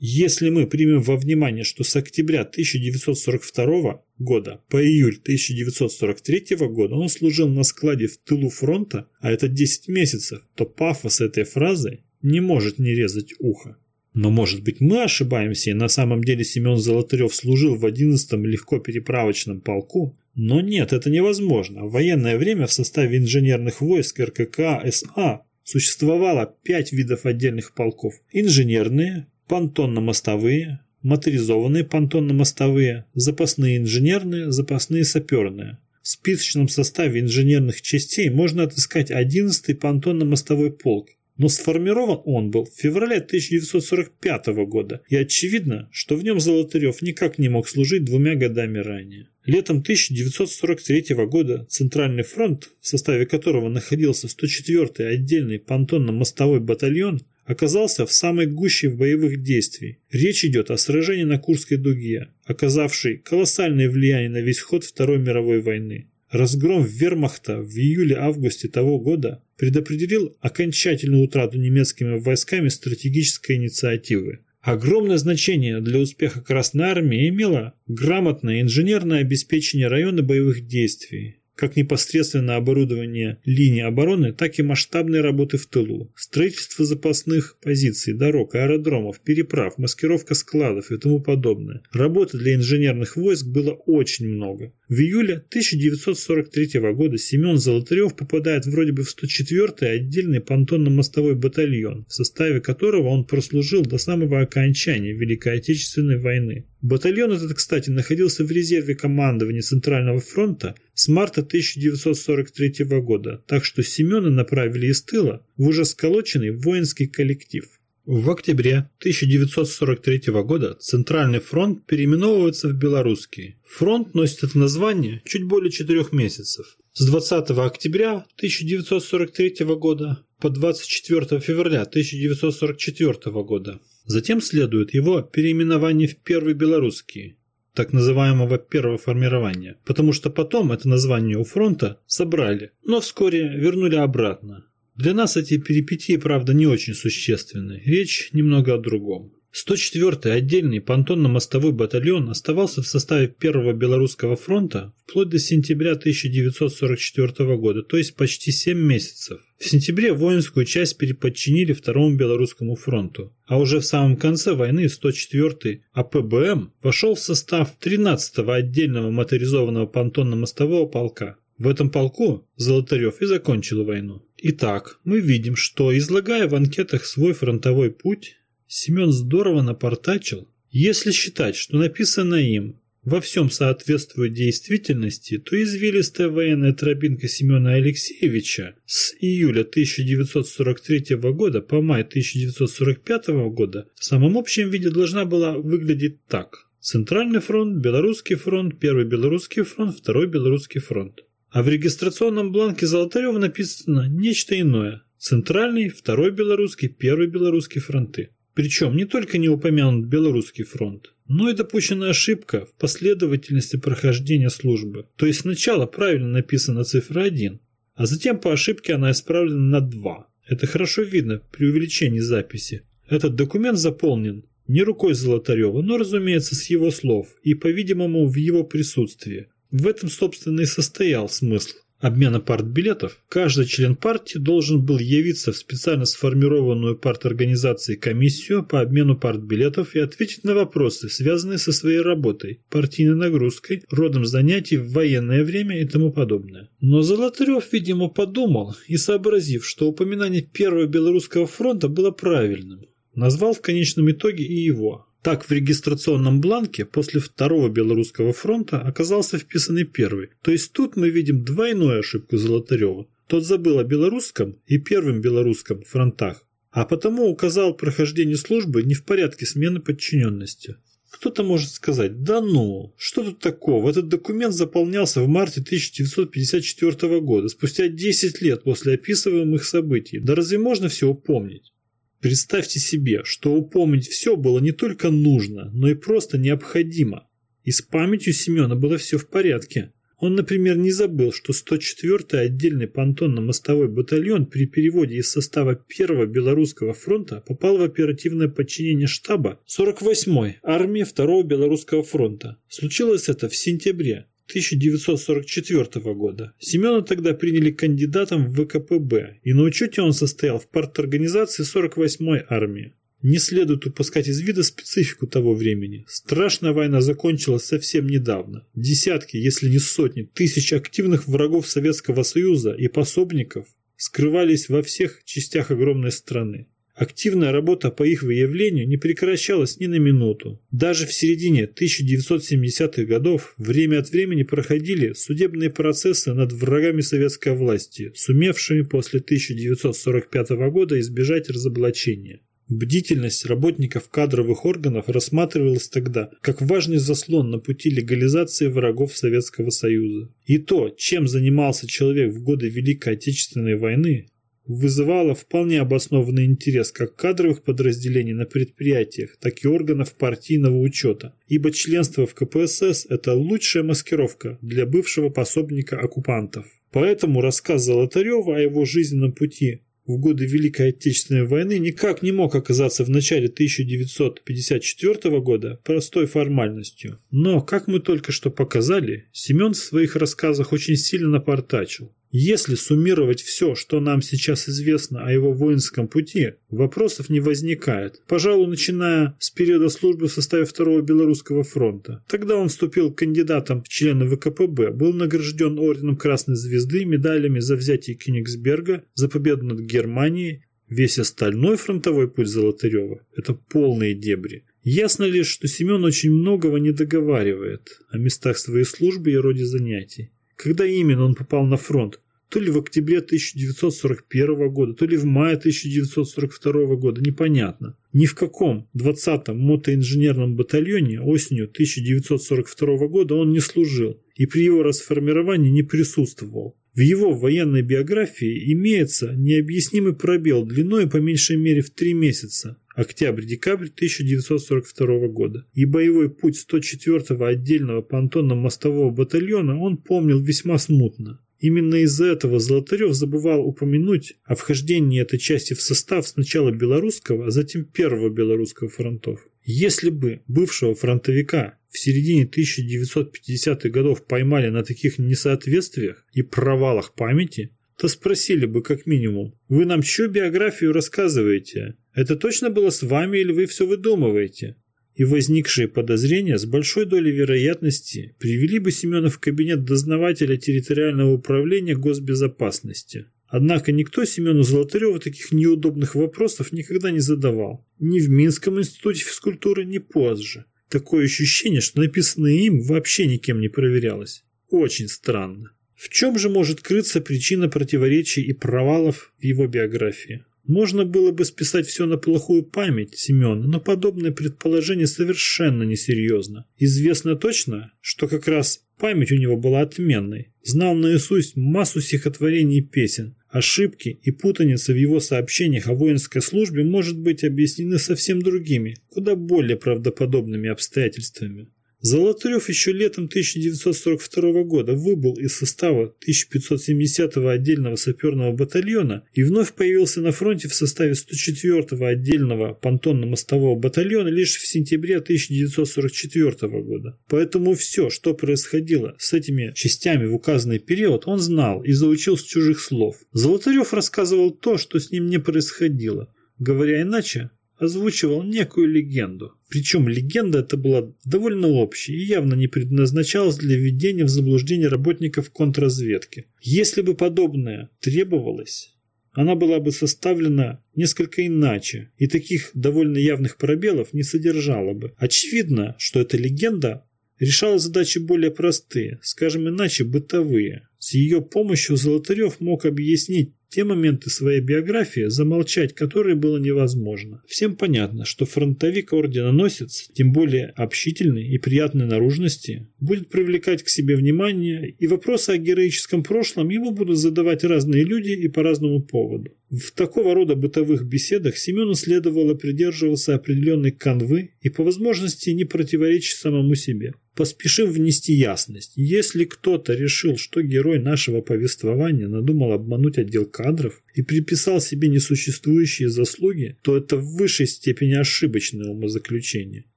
Если мы примем во внимание, что с октября 1942 года по июль 1943 года он служил на складе в тылу фронта, а это 10 месяцев, то пафос этой фразы не может не резать ухо. Но может быть мы ошибаемся, и на самом деле Семен Золотарев служил в 11-м легко-переправочном полку? Но нет, это невозможно. В военное время в составе инженерных войск РКК СА существовало пять видов отдельных полков. Инженерные, понтонно-мостовые, моторизованные понтонно-мостовые, запасные инженерные, запасные саперные. В списочном составе инженерных частей можно отыскать 11-й понтонно-мостовой полк, но сформирован он был в феврале 1945 года, и очевидно, что в нем Золотарев никак не мог служить двумя годами ранее. Летом 1943 года Центральный фронт, в составе которого находился 104-й отдельный понтонно-мостовой батальон, оказался в самой гуще боевых действий. Речь идет о сражении на Курской дуге, оказавшей колоссальное влияние на весь ход Второй мировой войны. Разгром вермахта в июле-августе того года предопределил окончательную утрату немецкими войсками стратегической инициативы. Огромное значение для успеха Красной Армии имело грамотное инженерное обеспечение района боевых действий, как непосредственно оборудование линии обороны, так и масштабные работы в тылу, строительство запасных позиций, дорог, аэродромов, переправ, маскировка складов и тому подобное. Работы для инженерных войск было очень много. В июле 1943 года Семен Золотарев попадает вроде бы в 104-й отдельный понтонно-мостовой батальон, в составе которого он прослужил до самого окончания Великой Отечественной войны. Батальон этот, кстати, находился в резерве командования Центрального фронта с марта 1943 года, так что Семена направили из тыла в уже сколоченный воинский коллектив. В октябре 1943 года Центральный фронт переименовывается в Белорусский. Фронт носит это название чуть более четырех месяцев. С 20 октября 1943 года по 24 февраля 1944 года. Затем следует его переименование в Первый Белорусский, так называемого первого формирования, потому что потом это название у фронта собрали, но вскоре вернули обратно. Для нас эти перипетии, правда, не очень существенны. Речь немного о другом. 104-й отдельный понтонно-мостовой батальон оставался в составе Первого Белорусского фронта вплоть до сентября 1944 года, то есть почти 7 месяцев. В сентябре воинскую часть переподчинили Второму Белорусскому фронту, а уже в самом конце войны 104-й АПБМ вошел в состав 13-го отдельного моторизованного понтонно-мостового полка. В этом полку Золотарев и закончил войну. Итак, мы видим, что, излагая в анкетах свой фронтовой путь, Семен здорово напортачил. Если считать, что написанное им во всем соответствует действительности, то извилистая военная тропинка Семена Алексеевича с июля 1943 года по май 1945 года в самом общем виде должна была выглядеть так. Центральный фронт, Белорусский фронт, Первый Белорусский фронт, Второй Белорусский фронт. А в регистрационном бланке Золотарева написано нечто иное. Центральный, Второй Белорусский, Первый Белорусский фронты. Причем не только не упомянут Белорусский фронт, но и допущена ошибка в последовательности прохождения службы. То есть сначала правильно написана цифра 1, а затем по ошибке она исправлена на 2. Это хорошо видно при увеличении записи. Этот документ заполнен не рукой Золотарева, но, разумеется, с его слов и, по-видимому, в его присутствии. В этом, собственно, и состоял смысл обмена партбилетов, каждый член партии должен был явиться в специально сформированную парторганизацией комиссию по обмену партбилетов и ответить на вопросы, связанные со своей работой, партийной нагрузкой, родом занятий в военное время и тому подобное. Но Золотарев, видимо, подумал и, сообразив, что упоминание Первого Белорусского фронта было правильным, назвал в конечном итоге и его, так в регистрационном бланке после Второго Белорусского фронта оказался вписанный первый. То есть тут мы видим двойную ошибку Золотарева. Тот забыл о белорусском и первом белорусском фронтах, а потому указал прохождение службы не в порядке смены подчиненности. Кто-то может сказать, да ну, что тут такого, этот документ заполнялся в марте 1954 года, спустя 10 лет после описываемых событий, да разве можно все упомнить? Представьте себе, что упомнить все было не только нужно, но и просто необходимо. И с памятью Семена было все в порядке. Он, например, не забыл, что 104-й отдельный понтонно-мостовой батальон при переводе из состава 1-го Белорусского фронта попал в оперативное подчинение штаба 48-й армии 2-го Белорусского фронта. Случилось это в сентябре. 1944 года. Семена тогда приняли кандидатом в ВКПБ, и на учете он состоял в парторганизации 48-й армии. Не следует упускать из вида специфику того времени. Страшная война закончилась совсем недавно. Десятки, если не сотни, тысяч активных врагов Советского Союза и пособников скрывались во всех частях огромной страны. Активная работа по их выявлению не прекращалась ни на минуту. Даже в середине 1970-х годов время от времени проходили судебные процессы над врагами советской власти, сумевшими после 1945 года избежать разоблачения. Бдительность работников кадровых органов рассматривалась тогда как важный заслон на пути легализации врагов Советского Союза. И то, чем занимался человек в годы Великой Отечественной войны, вызывало вполне обоснованный интерес как кадровых подразделений на предприятиях, так и органов партийного учета, ибо членство в КПСС – это лучшая маскировка для бывшего пособника оккупантов. Поэтому рассказ Золотарева о его жизненном пути в годы Великой Отечественной войны никак не мог оказаться в начале 1954 года простой формальностью. Но, как мы только что показали, Семен в своих рассказах очень сильно напортачил. Если суммировать все, что нам сейчас известно о его воинском пути, вопросов не возникает. Пожалуй, начиная с периода службы в составе Второго Белорусского фронта. Тогда он вступил кандидатом в члены ВКПБ, был награжден орденом Красной Звезды, медалями за взятие Кенигсберга, за победу над Германией. Весь остальной фронтовой путь Золотарева – это полные дебри. Ясно лишь, что Семен очень многого не договаривает о местах своей службы и роде занятий. Когда именно он попал на фронт? То ли в октябре 1941 года, то ли в мае 1942 года, непонятно. Ни в каком 20-м мотоинженерном батальоне осенью 1942 года он не служил и при его расформировании не присутствовал. В его военной биографии имеется необъяснимый пробел длиной по меньшей мере в три месяца октябрь-декабрь 1942 года, и боевой путь 104-го отдельного понтонно-мостового батальона он помнил весьма смутно. Именно из-за этого Золотарев забывал упомянуть о вхождении этой части в состав сначала белорусского, а затем первого белорусского фронтов. Если бы бывшего фронтовика в середине 1950-х годов поймали на таких несоответствиях и провалах памяти, то спросили бы как минимум, вы нам чью биографию рассказываете? Это точно было с вами или вы все выдумываете? И возникшие подозрения с большой долей вероятности привели бы Семена в кабинет дознавателя территориального управления госбезопасности. Однако никто Семену Золотареву таких неудобных вопросов никогда не задавал. Ни в Минском институте физкультуры, ни позже. Такое ощущение, что написанное им вообще никем не проверялось. Очень странно. В чем же может крыться причина противоречий и провалов в его биографии? Можно было бы списать все на плохую память Семена, но подобное предположение совершенно несерьезно. Известно точно, что как раз память у него была отменной. Знал наизусть массу стихотворений и песен, ошибки и путаница в его сообщениях о воинской службе может быть объяснены совсем другими, куда более правдоподобными обстоятельствами. Золотарев еще летом 1942 года выбыл из состава 1570-го отдельного саперного батальона и вновь появился на фронте в составе 104-го отдельного понтонно-мостового батальона лишь в сентябре 1944 года. Поэтому все, что происходило с этими частями в указанный период, он знал и заучил с чужих слов. Золотарев рассказывал то, что с ним не происходило. Говоря иначе, озвучивал некую легенду. Причем легенда эта была довольно общей и явно не предназначалась для введения в заблуждение работников контрразведки. Если бы подобное требовалось, она была бы составлена несколько иначе, и таких довольно явных пробелов не содержала бы. Очевидно, что эта легенда решала задачи более простые, скажем иначе, бытовые. С ее помощью Золотарев мог объяснить те моменты своей биографии, замолчать которые было невозможно. Всем понятно, что фронтовик орденоносец, тем более общительный и приятной наружности, будет привлекать к себе внимание, и вопросы о героическом прошлом ему будут задавать разные люди и по разному поводу. В такого рода бытовых беседах Семену следовало придерживаться определенной канвы и по возможности не противоречить самому себе. Поспешим внести ясность. Если кто-то решил, что герой нашего повествования надумал обмануть отдел кадров и приписал себе несуществующие заслуги, то это в высшей степени ошибочное умозаключение.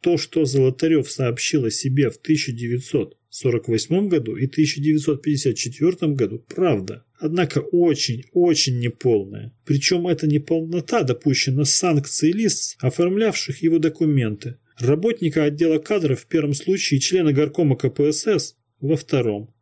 То, что Золотарев сообщил о себе в 1948 году и 1954 году, правда. Однако очень-очень неполная. Причем эта неполнота допущена санкцией лиц, оформлявших его документы, работника отдела кадров в первом случае и члена горкома КПСС во втором.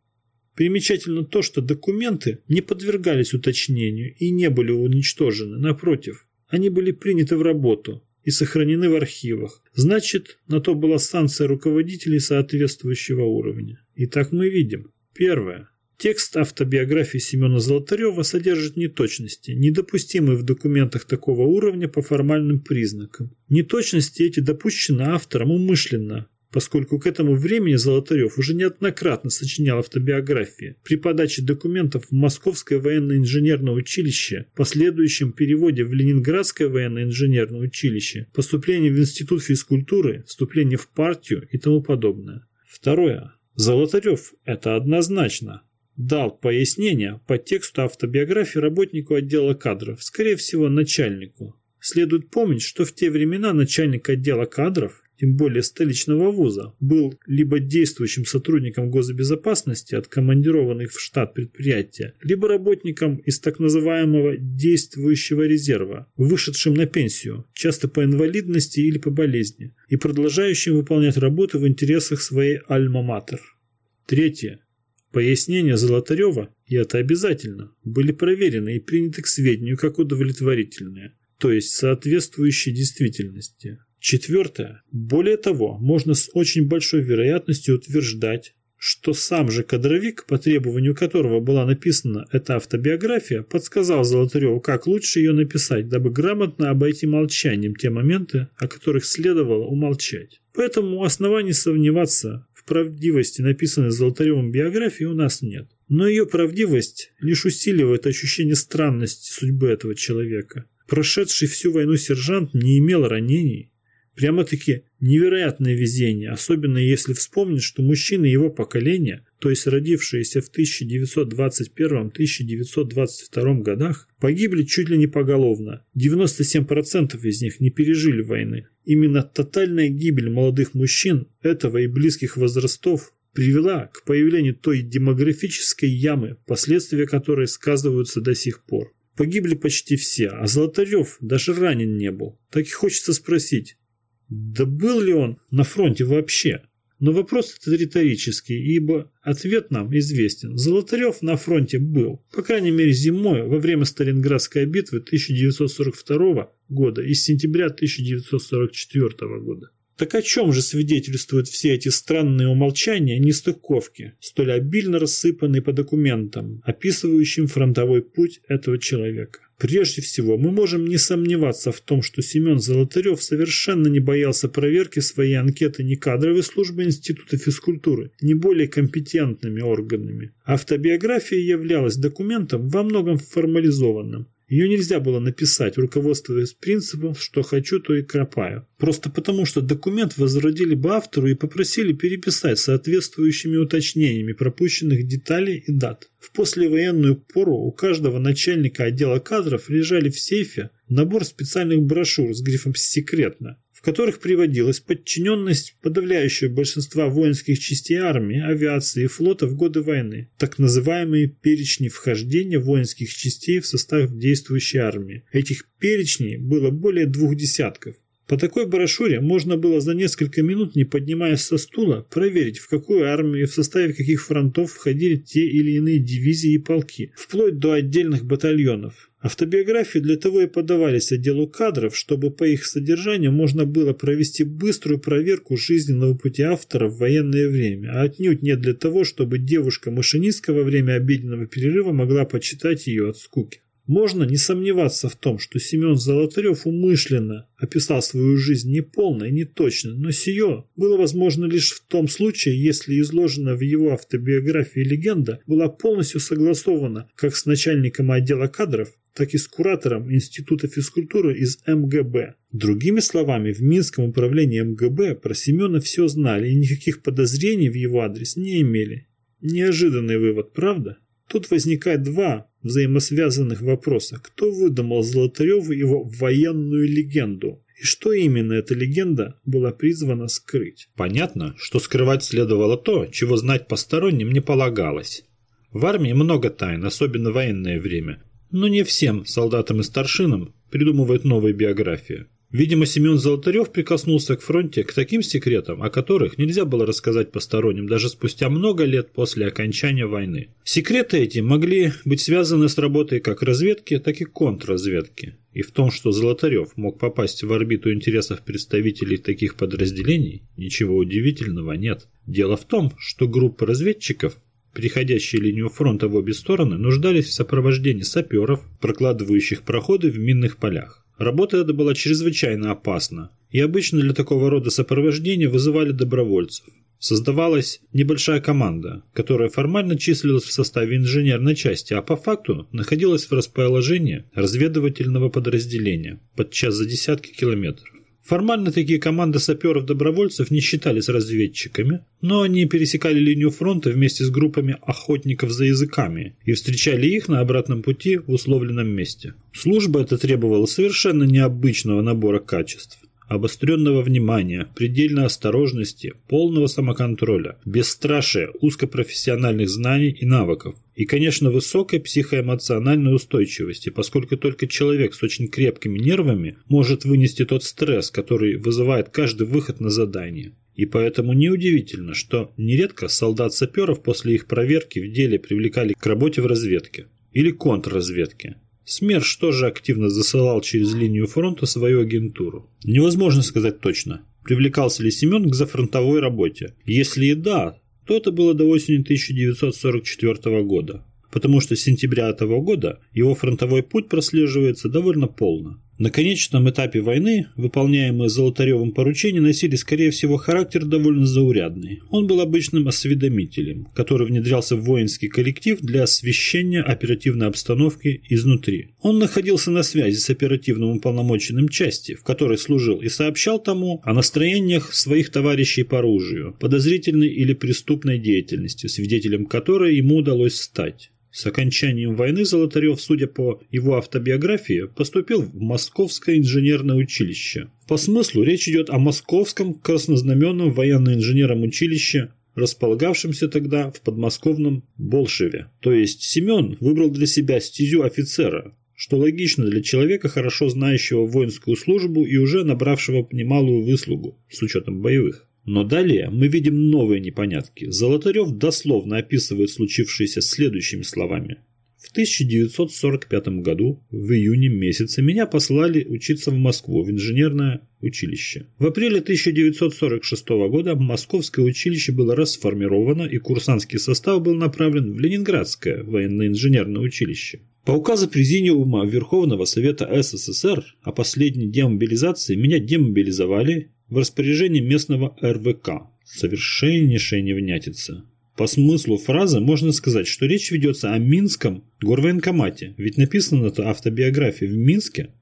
Примечательно то, что документы не подвергались уточнению и не были уничтожены, напротив, они были приняты в работу и сохранены в архивах. Значит, на то была санкция руководителей соответствующего уровня. Итак, мы видим. Первое. Текст автобиографии Семена Золотарева содержит неточности, недопустимые в документах такого уровня по формальным признакам. Неточности эти допущены автором умышленно, поскольку к этому времени Золотарев уже неоднократно сочинял автобиографии при подаче документов в Московское военно-инженерное училище, последующем переводе в Ленинградское военно-инженерное училище, поступлении в Институт физкультуры, вступление в партию и тому подобное. Второе. Золотарев – это однозначно дал пояснение по тексту автобиографии работнику отдела кадров, скорее всего начальнику. Следует помнить, что в те времена начальник отдела кадров, тем более столичного вуза, был либо действующим сотрудником госбезопасности, откомандированных в штат предприятия, либо работником из так называемого действующего резерва, вышедшим на пенсию, часто по инвалидности или по болезни, и продолжающим выполнять работу в интересах своей альма-матер. Третье. Пояснения Золотарева, и это обязательно, были проверены и приняты к сведению как удовлетворительные, то есть соответствующие действительности. Четвертое. Более того, можно с очень большой вероятностью утверждать, что сам же кадровик, по требованию которого была написана эта автобиография, подсказал Золотареву, как лучше ее написать, дабы грамотно обойти молчанием те моменты, о которых следовало умолчать. Поэтому оснований сомневаться правдивости написанной Золотаревым биографии у нас нет. Но ее правдивость лишь усиливает ощущение странности судьбы этого человека. Прошедший всю войну сержант не имел ранений. Прямо-таки невероятное везение, особенно если вспомнить, что мужчины его поколения, то есть родившиеся в 1921-1922 годах, погибли чуть ли не поголовно. 97% из них не пережили войны. Именно тотальная гибель молодых мужчин этого и близких возрастов привела к появлению той демографической ямы, последствия которой сказываются до сих пор. Погибли почти все, а Золотарев даже ранен не был. Так и хочется спросить, да был ли он на фронте вообще? Но вопрос этот риторический, ибо ответ нам известен. Золотарев на фронте был, по крайней мере зимой, во время Сталинградской битвы 1942 года и сентября 1944 года. Так о чем же свидетельствуют все эти странные умолчания нестыковки, столь обильно рассыпанные по документам, описывающим фронтовой путь этого человека? Прежде всего, мы можем не сомневаться в том, что Семен Золотарев совершенно не боялся проверки своей анкеты ни кадровой службы Института физкультуры, ни более компетентными органами. Автобиография являлась документом во многом формализованным. Ее нельзя было написать, руководствуясь принципом «что хочу, то и кропаю». Просто потому, что документ возродили бы автору и попросили переписать соответствующими уточнениями пропущенных деталей и дат. В послевоенную пору у каждого начальника отдела кадров лежали в сейфе набор специальных брошюр с грифом «Секретно», которых приводилась подчиненность подавляющего большинства воинских частей армии, авиации и флота в годы войны, так называемые перечни вхождения воинских частей в состав действующей армии. Этих перечней было более двух десятков. По такой брошюре можно было за несколько минут, не поднимаясь со стула, проверить, в какую армию и в составе каких фронтов входили те или иные дивизии и полки, вплоть до отдельных батальонов. Автобиографии для того и подавались отделу кадров, чтобы по их содержанию можно было провести быструю проверку жизненного пути автора в военное время, а отнюдь не для того, чтобы девушка-машинистка во время обеденного перерыва могла почитать ее от скуки. Можно не сомневаться в том, что Семен Золотарев умышленно описал свою жизнь неполно и неточно, но сие было возможно лишь в том случае, если изложенная в его автобиографии легенда была полностью согласована как с начальником отдела кадров, так и с куратором Института физкультуры из МГБ. Другими словами, в Минском управлении МГБ про Семена все знали и никаких подозрений в его адрес не имели. Неожиданный вывод, правда? Тут возникает два взаимосвязанных вопроса. Кто выдумал Золотареву его военную легенду? И что именно эта легенда была призвана скрыть?
Понятно, что скрывать следовало то, чего знать посторонним не полагалось. В армии много тайн, особенно в военное время. Но не всем солдатам и старшинам придумывают новые биографии. Видимо, Семен Золотарев прикоснулся к фронте к таким секретам, о которых нельзя было рассказать посторонним даже спустя много лет после окончания войны. Секреты эти могли быть связаны с работой как разведки, так и контрразведки. И в том, что Золотарев мог попасть в орбиту интересов представителей таких подразделений, ничего удивительного нет. Дело в том, что группа разведчиков переходящие линию фронта в обе стороны, нуждались в сопровождении саперов, прокладывающих проходы в минных полях. Работа эта была чрезвычайно опасна, и обычно для такого рода сопровождения вызывали добровольцев. Создавалась небольшая команда, которая формально числилась в составе инженерной части, а по факту находилась в расположении разведывательного подразделения, подчас за десятки километров. Формально такие команды саперов-добровольцев не считались разведчиками, но они пересекали линию фронта вместе с группами охотников за языками и встречали их на обратном пути в условленном месте. Служба эта требовала совершенно необычного набора качеств обостренного внимания, предельной осторожности, полного самоконтроля, бесстрашия, узкопрофессиональных знаний и навыков. И, конечно, высокой психоэмоциональной устойчивости, поскольку только человек с очень крепкими нервами может вынести тот стресс, который вызывает каждый выход на задание. И поэтому неудивительно, что нередко солдат-саперов после их проверки в деле привлекали к работе в разведке или контрразведке. СМЕРШ тоже активно засылал через линию фронта свою агентуру. Невозможно сказать точно, привлекался ли Семен к зафронтовой работе. Если и да, то это было до осени 1944 года, потому что с сентября этого года его фронтовой путь прослеживается довольно полно. На конечном этапе войны выполняемые Золотаревым поручения носили, скорее всего, характер довольно заурядный. Он был обычным осведомителем, который внедрялся в воинский коллектив для освещения оперативной обстановки изнутри. Он находился на связи с оперативным уполномоченным части, в которой служил, и сообщал тому о настроениях своих товарищей по оружию, подозрительной или преступной деятельности, свидетелем которой ему удалось стать. С окончанием войны Золотарев, судя по его автобиографии, поступил в Московское инженерное училище. По смыслу речь идет о Московском краснознаменном военно-инженерном училище, располагавшемся тогда в подмосковном Болшеве. То есть Семен выбрал для себя стезю офицера, что логично для человека, хорошо знающего воинскую службу и уже набравшего немалую выслугу с учетом боевых. Но далее мы видим новые непонятки. Золотарев дословно описывает случившееся следующими словами. В 1945 году, в июне месяце, меня послали учиться в Москву в инженерное училище. В апреле 1946 года Московское училище было расформировано и курсантский состав был направлен в Ленинградское военно-инженерное училище.
По указу Президиума Верховного Совета СССР о последней демобилизации меня демобилизовали в распоряжении местного РВК. Совершеннейшая невнятица. По смыслу фразы можно сказать, что речь ведется о Минском горвоенкомате, ведь написано это автобиография в Минске.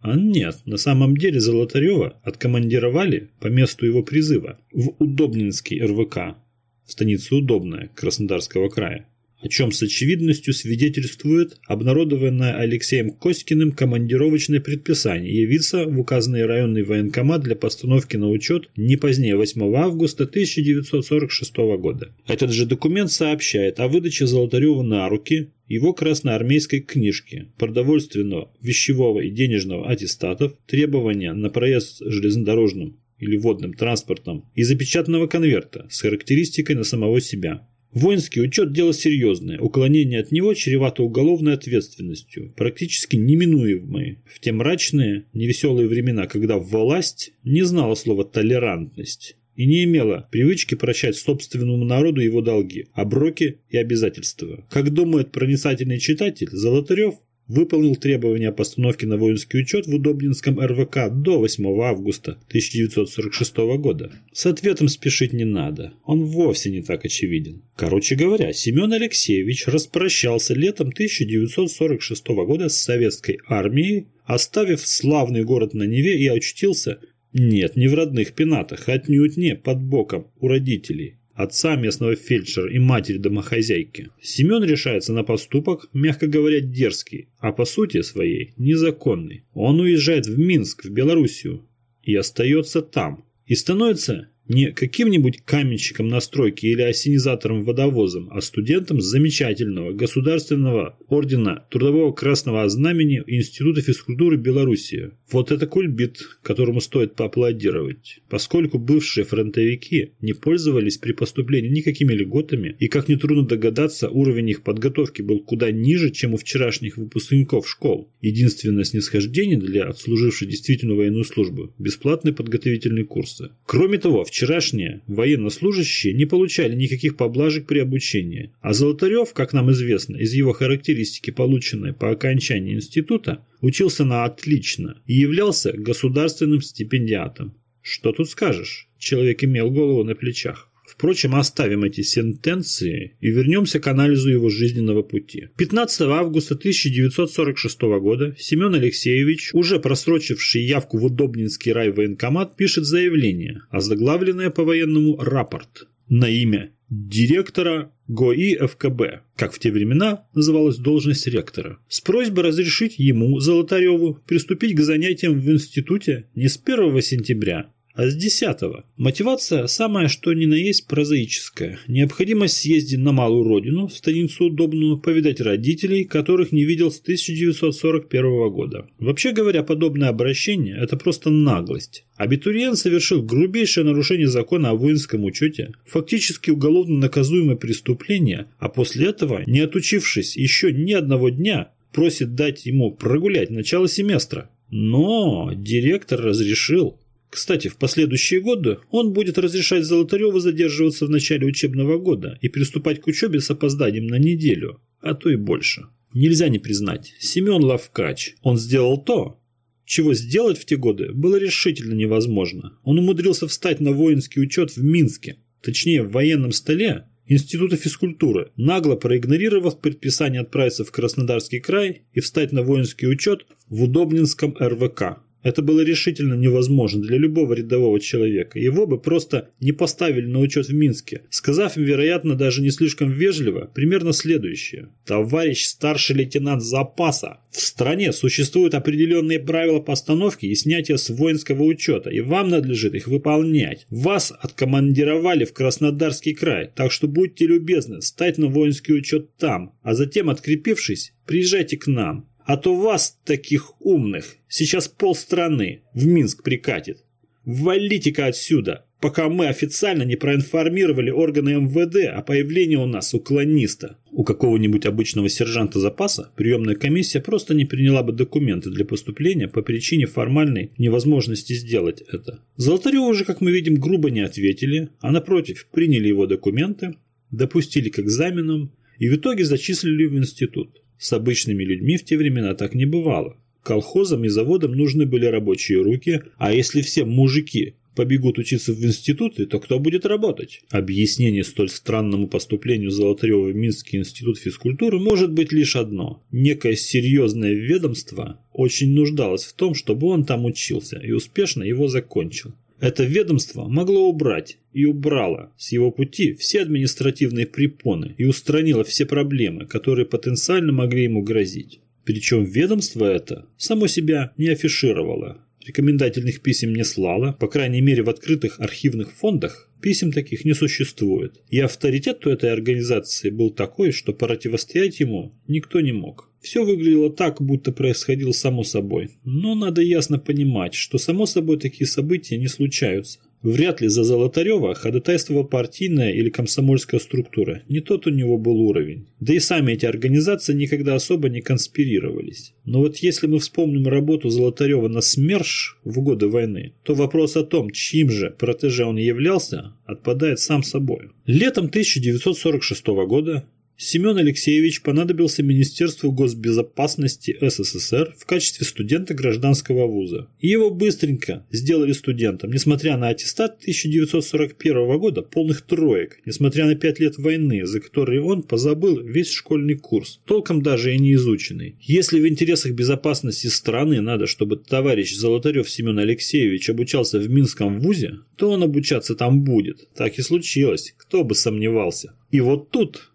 А нет, на самом деле Золотарева откомандировали по месту его призыва в Удобнинский РВК, в станицу Удобная Краснодарского края о чем с очевидностью свидетельствует обнародованное Алексеем Коськиным командировочное предписание явиться в указанный районный военкомат для постановки на учет не позднее 8 августа 1946 года. Этот же документ сообщает о выдаче Золотарева на руки его красноармейской книжки, продовольственного, вещевого и денежного аттестатов, требования на проезд железнодорожным или водным транспортом и запечатанного конверта с характеристикой на самого себя. Воинский учет – дело серьезное, уклонение от него чревато уголовной ответственностью, практически неминуемой в те мрачные, невеселые времена, когда власть не знала слова «толерантность» и не имела привычки прощать собственному народу его долги, оброки и обязательства. Как думает проницательный читатель, Золотарев выполнил требования о постановке на воинский учет в Удобнинском РВК до 8 августа 1946 года. С ответом спешить не надо, он вовсе не так очевиден. Короче говоря, Семен Алексеевич распрощался летом 1946 года с советской армией, оставив славный город на Неве и очутился, нет, не в родных пенатах, отнюдь не под боком у родителей, отца местного фельдшера и матери домохозяйки. Семен решается на поступок, мягко говоря, дерзкий, а по сути своей незаконный. Он уезжает в Минск, в Белоруссию, и остается там. И становится не каким-нибудь каменщиком на стройке или осенизатором-водовозом, а студентом замечательного государственного ордена Трудового Красного Знамени Института физкультуры Белоруссии. Вот это кульбит, которому стоит поаплодировать, поскольку бывшие фронтовики не пользовались при поступлении никакими льготами, и, как нетрудно догадаться, уровень их подготовки был куда ниже, чем у вчерашних выпускников школ. Единственное снисхождение для отслуживших действительно военную службу – бесплатные подготовительные курсы. Кроме того, вчерашние военнослужащие не получали никаких поблажек при обучении, а Золотарев, как нам известно из его характеристики, полученной по окончании института, учился на отлично и являлся государственным стипендиатом. Что тут скажешь? Человек имел голову на плечах. Впрочем, оставим эти сентенции и вернемся к анализу его жизненного пути. 15 августа 1946 года Семен Алексеевич, уже просрочивший явку в Удобнинский райвоенкомат, пишет заявление, озаглавленное по-военному «Рапорт» на имя директора ГОИ ФКБ, как в те времена называлась должность ректора, с просьбой разрешить ему, Золотареву, приступить к занятиям в институте не с 1 сентября, а с десятого. Мотивация самая что ни на есть прозаическая. Необходимость съездить на малую родину, в станицу удобную, повидать родителей, которых не видел с 1941 года. Вообще говоря, подобное обращение – это просто наглость. Абитуриент совершил грубейшее нарушение закона о воинском учете, фактически уголовно наказуемое преступление, а после этого, не отучившись еще ни одного дня, просит дать ему прогулять начало семестра. Но директор разрешил. Кстати, в последующие годы он будет разрешать Золотареву задерживаться в начале учебного года и приступать к учебе с опозданием на неделю, а то и больше. Нельзя не признать, Семен Лавкач, он сделал то, чего сделать в те годы было решительно невозможно. Он умудрился встать на воинский учет в Минске, точнее в военном столе Института физкультуры, нагло проигнорировав предписание отправиться в Краснодарский край и встать на воинский учет в Удобнинском РВК. Это было решительно невозможно для любого рядового человека. Его бы просто не поставили на учет в Минске, сказав им, вероятно, даже не слишком вежливо, примерно следующее. Товарищ старший лейтенант запаса, в стране существуют определенные правила постановки и снятия с воинского учета, и вам надлежит их выполнять. Вас откомандировали в Краснодарский край, так что будьте любезны стать на воинский учет там, а затем, открепившись, приезжайте к нам. А то вас, таких умных, сейчас полстраны в Минск прикатит. Валите-ка отсюда, пока мы официально не проинформировали органы МВД о появлении у нас уклониста. У какого-нибудь обычного сержанта запаса приемная комиссия просто не приняла бы документы для поступления по причине формальной невозможности сделать это. Золотареву уже, как мы видим, грубо не ответили, а напротив, приняли его документы, допустили к экзаменам и в итоге зачислили в институт. С обычными людьми в те времена так не бывало. Колхозам и заводам нужны были рабочие руки, а если все мужики побегут учиться в институты, то кто будет работать? Объяснение столь странному поступлению Золотарева в Минский институт физкультуры может быть лишь одно. Некое серьезное ведомство очень нуждалось в том, чтобы он там учился и успешно его закончил. Это ведомство могло убрать и убрало с его пути все административные препоны и устранило все проблемы, которые потенциально могли ему грозить. Причем ведомство это само себя не афишировало. Рекомендательных писем не слало, по крайней мере в открытых архивных фондах писем таких не существует. И авторитет у этой организации был такой, что противостоять ему никто не мог. Все выглядело так, будто происходило само собой. Но надо ясно понимать, что само собой такие события не случаются. Вряд ли за Золотарева ходатайствовала партийная или комсомольская структура. Не тот у него был уровень. Да и сами эти организации никогда особо не конспирировались. Но вот если мы вспомним работу Золотарева на СМЕРШ в годы войны, то вопрос о том, чьим же протеже он являлся, отпадает сам собой. Летом 1946 года Семен Алексеевич понадобился Министерству госбезопасности СССР в качестве студента гражданского вуза. Его быстренько сделали студентом, несмотря на аттестат 1941 года полных троек, несмотря на пять лет войны, за которые он позабыл весь школьный курс, толком даже и не изученный. Если в интересах безопасности страны надо, чтобы товарищ Золотарев Семен Алексеевич обучался в Минском вузе, то он обучаться там будет. Так и случилось, кто бы сомневался. И вот тут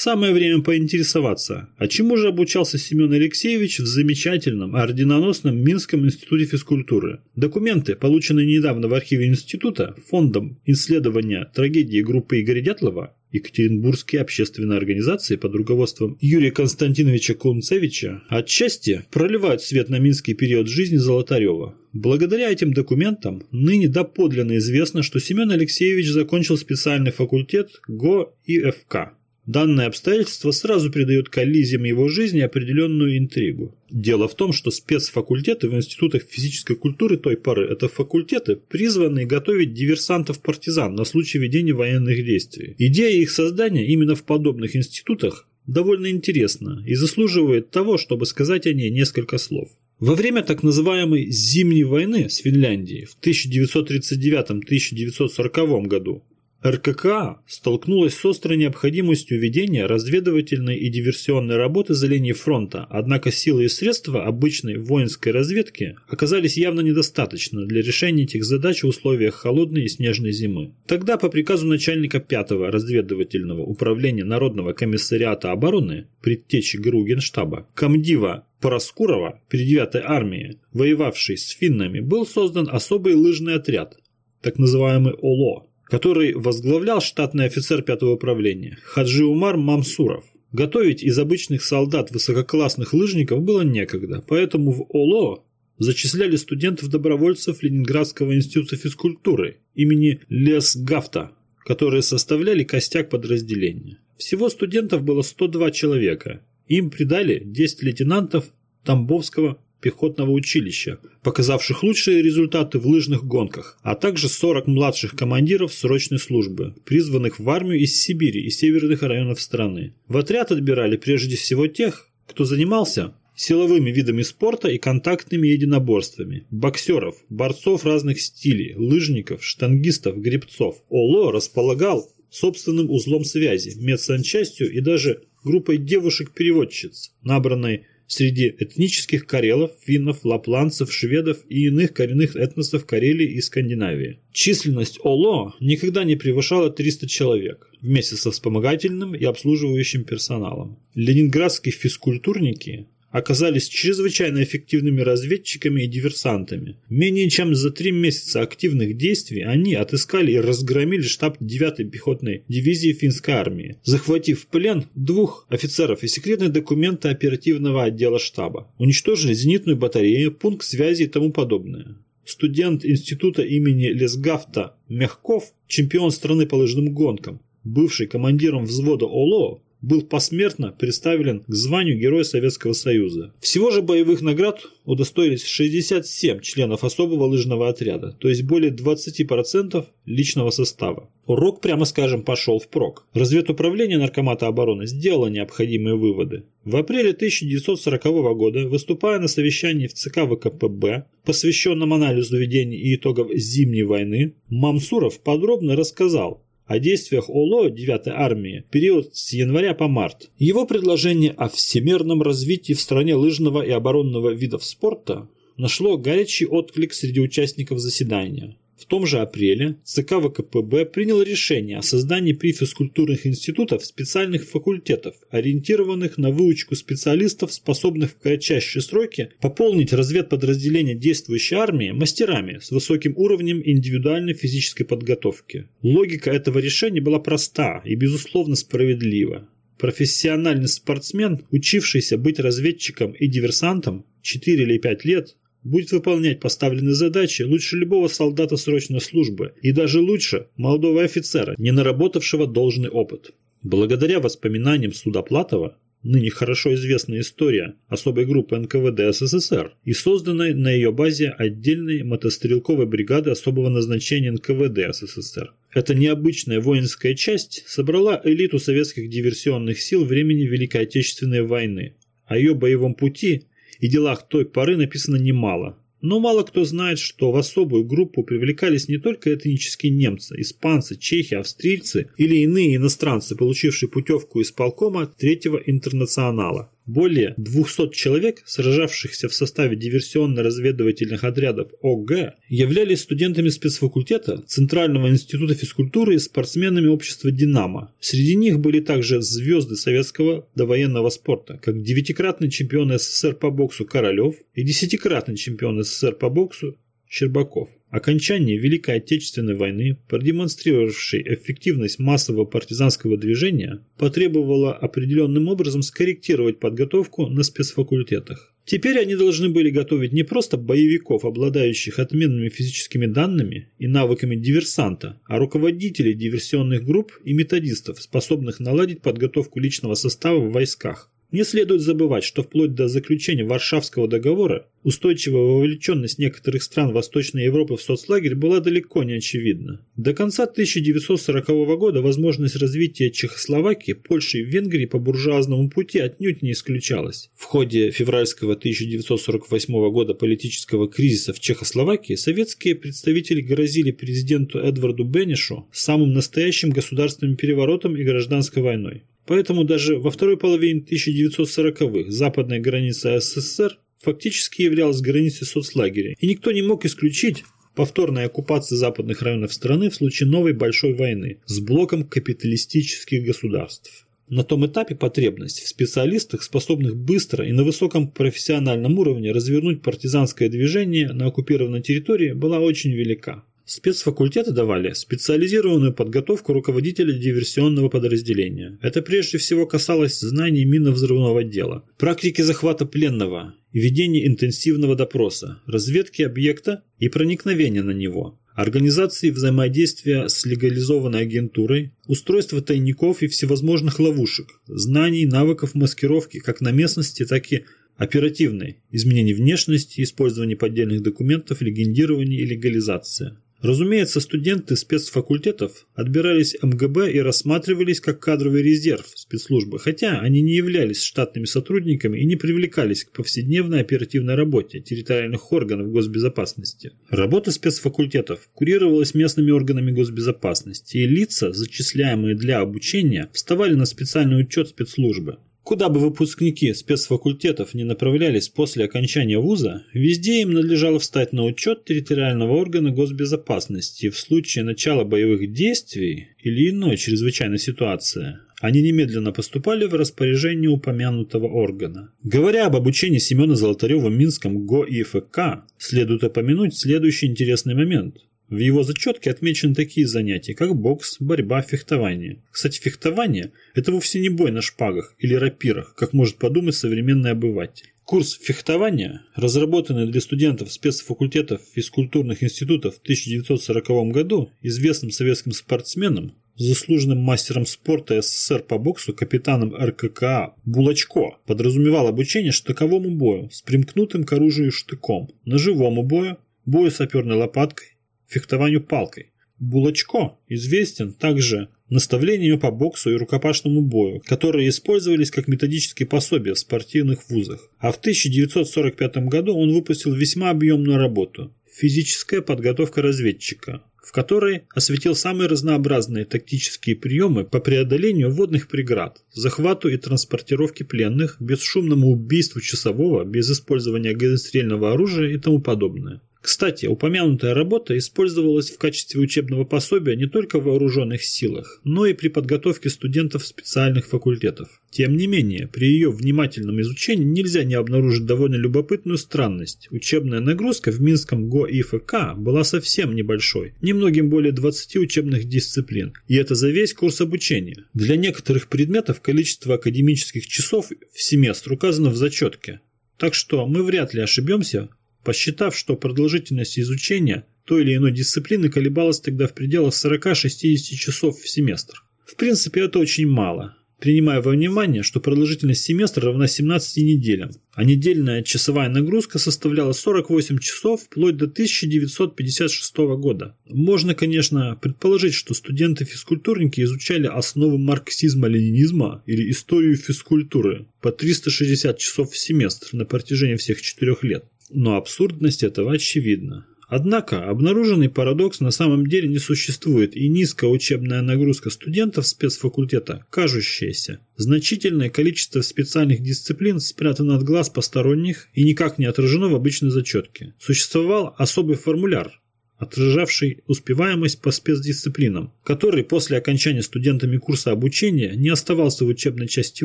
Самое время поинтересоваться, а чему же обучался Семен Алексеевич в замечательном орденоносном Минском институте физкультуры? Документы, полученные недавно в архиве института фондом исследования трагедии группы Игоря Дятлова, Екатеринбургские общественные организации под руководством Юрия Константиновича Кунцевича отчасти проливают свет на минский период жизни Золотарева. Благодаря этим документам ныне доподлинно известно, что Семен Алексеевич закончил специальный факультет ГО и ФК Данное обстоятельство сразу придает коллизиям его жизни определенную интригу. Дело в том, что спецфакультеты в институтах физической культуры той поры – это факультеты, призванные готовить диверсантов-партизан на случай ведения военных действий. Идея их создания именно в подобных институтах довольно интересна и заслуживает того, чтобы сказать о ней несколько слов. Во время так называемой «зимней войны» с Финляндией в 1939-1940 году РККА столкнулась с острой необходимостью ведения разведывательной и диверсионной работы за линией фронта, однако силы и средства обычной воинской разведки оказались явно недостаточно для решения этих задач в условиях холодной и снежной зимы. Тогда по приказу начальника 5-го разведывательного управления Народного комиссариата обороны, предтечи ГРУ Генштаба, комдива Пороскурова при 9-й армии, воевавшей с финнами, был создан особый лыжный отряд, так называемый ОЛО, который возглавлял штатный офицер пятого управления Хаджи Умар Мамсуров. Готовить из обычных солдат высококлассных лыжников было некогда, поэтому в ОЛО зачисляли студентов-добровольцев Ленинградского института физкультуры имени Лесгафта, которые составляли костяк подразделения. Всего студентов было 102 человека. Им придали 10 лейтенантов Тамбовского пехотного училища, показавших лучшие результаты в лыжных гонках, а также 40 младших командиров срочной службы, призванных в армию из Сибири и северных районов страны. В отряд отбирали прежде всего тех, кто занимался силовыми видами спорта и контактными единоборствами, боксеров, борцов разных стилей, лыжников, штангистов, гребцов. ОЛО располагал собственным узлом связи, медсанчастью и даже группой девушек-переводчиц, набранной среди этнических карелов, финнов, лапланцев, шведов и иных коренных этносов Карелии и Скандинавии. Численность ОЛО никогда не превышала 300 человек, вместе со вспомогательным и обслуживающим персоналом. Ленинградские физкультурники оказались чрезвычайно эффективными разведчиками и диверсантами. Менее чем за три месяца активных действий они отыскали и разгромили штаб 9-й пехотной дивизии финской армии, захватив в плен двух офицеров и секретные документы оперативного отдела штаба. Уничтожили зенитную батарею, пункт связи и тому подобное. Студент института имени Лесгафта Мягков, чемпион страны по лыжным гонкам, бывший командиром взвода ОЛО, был посмертно представлен к званию Героя Советского Союза. Всего же боевых наград удостоились 67 членов особого лыжного отряда, то есть более 20% личного состава. Урок, прямо скажем, пошел впрок. Разведуправление Наркомата обороны сделало необходимые выводы. В апреле 1940 года, выступая на совещании в ЦК ВКПБ, посвященном анализу ведения и итогов Зимней войны, Мамсуров подробно рассказал, о действиях ОЛО 9-й армии в период с января по март. Его предложение о всемирном развитии в стране лыжного и оборонного видов спорта нашло горячий отклик среди участников заседания. В том же апреле ЦК ВКПБ принял решение о создании при физкультурных институтах специальных факультетов, ориентированных на выучку специалистов, способных в кратчайшие сроки пополнить разведподразделения действующей армии мастерами с высоким уровнем индивидуальной физической подготовки. Логика этого решения была проста и, безусловно, справедлива. Профессиональный спортсмен, учившийся быть разведчиком и диверсантом 4 или 5 лет, будет выполнять поставленные задачи лучше любого солдата срочной службы и даже лучше молодого офицера, не наработавшего должный опыт. Благодаря воспоминаниям Судоплатова, ныне хорошо известная история особой группы НКВД СССР и созданной на ее базе отдельной мотострелковой бригады особого назначения НКВД СССР. Эта необычная воинская часть собрала элиту советских диверсионных сил времени Великой Отечественной войны. О ее боевом пути и делах той поры написано немало. Но мало кто знает, что в особую группу привлекались не только этнические немцы, испанцы, чехи, австрийцы или иные иностранцы, получившие путевку из полкома третьего интернационала. Более 200 человек, сражавшихся в составе диверсионно-разведывательных отрядов ОГ, являлись студентами спецфакультета Центрального института физкультуры и спортсменами общества «Динамо». Среди них были также звезды советского довоенного спорта, как девятикратный чемпион СССР по боксу Королев и десятикратный чемпион СССР по боксу Щербаков. Окончание Великой Отечественной войны, продемонстрировавшей эффективность массового партизанского движения, потребовало определенным образом скорректировать подготовку на спецфакультетах. Теперь они должны были готовить не просто боевиков, обладающих отменными физическими данными и навыками диверсанта, а руководителей диверсионных групп и методистов, способных наладить подготовку личного состава в войсках. Не следует забывать, что вплоть до заключения Варшавского договора устойчивая вовлеченность некоторых стран Восточной Европы в соцлагерь была далеко не очевидна. До конца 1940 года возможность развития Чехословакии, Польши и Венгрии по буржуазному пути отнюдь не исключалась. В ходе февральского 1948 года политического кризиса в Чехословакии советские представители грозили президенту Эдварду Бенешу самым настоящим государственным переворотом и гражданской войной. Поэтому даже во второй половине 1940-х западная граница СССР фактически являлась границей соцлагеря, и никто не мог исключить повторной оккупации западных районов страны в случае новой большой войны с блоком капиталистических государств. На том этапе потребность в специалистах, способных быстро и на высоком профессиональном уровне развернуть партизанское движение на оккупированной территории, была очень велика. Спецфакультеты давали специализированную подготовку руководителя диверсионного подразделения. Это прежде всего касалось знаний минно-взрывного дела, практики захвата пленного, ведения интенсивного допроса, разведки объекта и проникновения на него, организации взаимодействия с легализованной агентурой, устройства тайников и всевозможных ловушек, знаний, навыков маскировки как на местности, так и оперативной, изменение внешности, использование поддельных документов, легендирование и легализация. Разумеется, студенты спецфакультетов отбирались МГБ и рассматривались как кадровый резерв спецслужбы, хотя они не являлись штатными сотрудниками и не привлекались к повседневной оперативной работе территориальных органов госбезопасности. Работа спецфакультетов курировалась местными органами госбезопасности, и лица, зачисляемые для обучения, вставали на специальный учет спецслужбы. Куда бы выпускники спецфакультетов не направлялись после окончания вуза, везде им надлежало встать на учет территориального органа госбезопасности в случае начала боевых действий или иной чрезвычайной ситуации. Они немедленно поступали в распоряжение упомянутого органа. Говоря об обучении Семена Золотарева в Минском ГОИФК, следует упомянуть следующий интересный момент. В его зачетке отмечены такие занятия, как бокс, борьба, фехтование. Кстати, фехтование – это вовсе не бой на шпагах или рапирах, как может подумать современный обыватель. Курс фехтования, разработанный для студентов спецфакультетов физкультурных институтов в 1940 году известным советским спортсменом, заслуженным мастером спорта СССР по боксу капитаном РККА Булачко, подразумевал обучение штыковому бою с примкнутым к оружию штыком, ножевому бою, бою саперной лопаткой, фехтованию палкой. Булочко известен также наставлениями по боксу и рукопашному бою, которые использовались как методические пособия в спортивных вузах. А в 1945 году он выпустил весьма объемную работу «Физическая подготовка разведчика», в которой осветил самые разнообразные тактические приемы по преодолению водных преград, захвату и транспортировке пленных, бесшумному убийству часового без использования огнестрельного оружия и тому подобное. Кстати, упомянутая работа использовалась в качестве учебного пособия не только в вооруженных силах, но и при подготовке студентов специальных факультетов. Тем не менее, при ее внимательном изучении нельзя не обнаружить довольно любопытную странность. Учебная нагрузка в Минском ГО и ФК была совсем небольшой, немногим более 20 учебных дисциплин, и это за весь курс обучения. Для некоторых предметов количество академических часов в семестр указано в зачетке. Так что мы вряд ли ошибемся, посчитав, что продолжительность изучения той или иной дисциплины колебалась тогда в пределах 40-60 часов в семестр. В принципе, это очень мало, принимая во внимание, что продолжительность семестра равна 17 неделям, а недельная часовая нагрузка составляла 48 часов вплоть до 1956 года. Можно, конечно, предположить, что студенты-физкультурники изучали основы марксизма-ленинизма или историю физкультуры по 360 часов в семестр на протяжении всех четырех лет но абсурдность этого очевидна. Однако обнаруженный парадокс на самом деле не существует, и низкая учебная нагрузка студентов спецфакультета кажущаяся. Значительное количество специальных дисциплин спрятано от глаз посторонних и никак не отражено в обычной зачетке. Существовал особый формуляр, отражавший успеваемость по спецдисциплинам, который после окончания студентами курса обучения не оставался в учебной части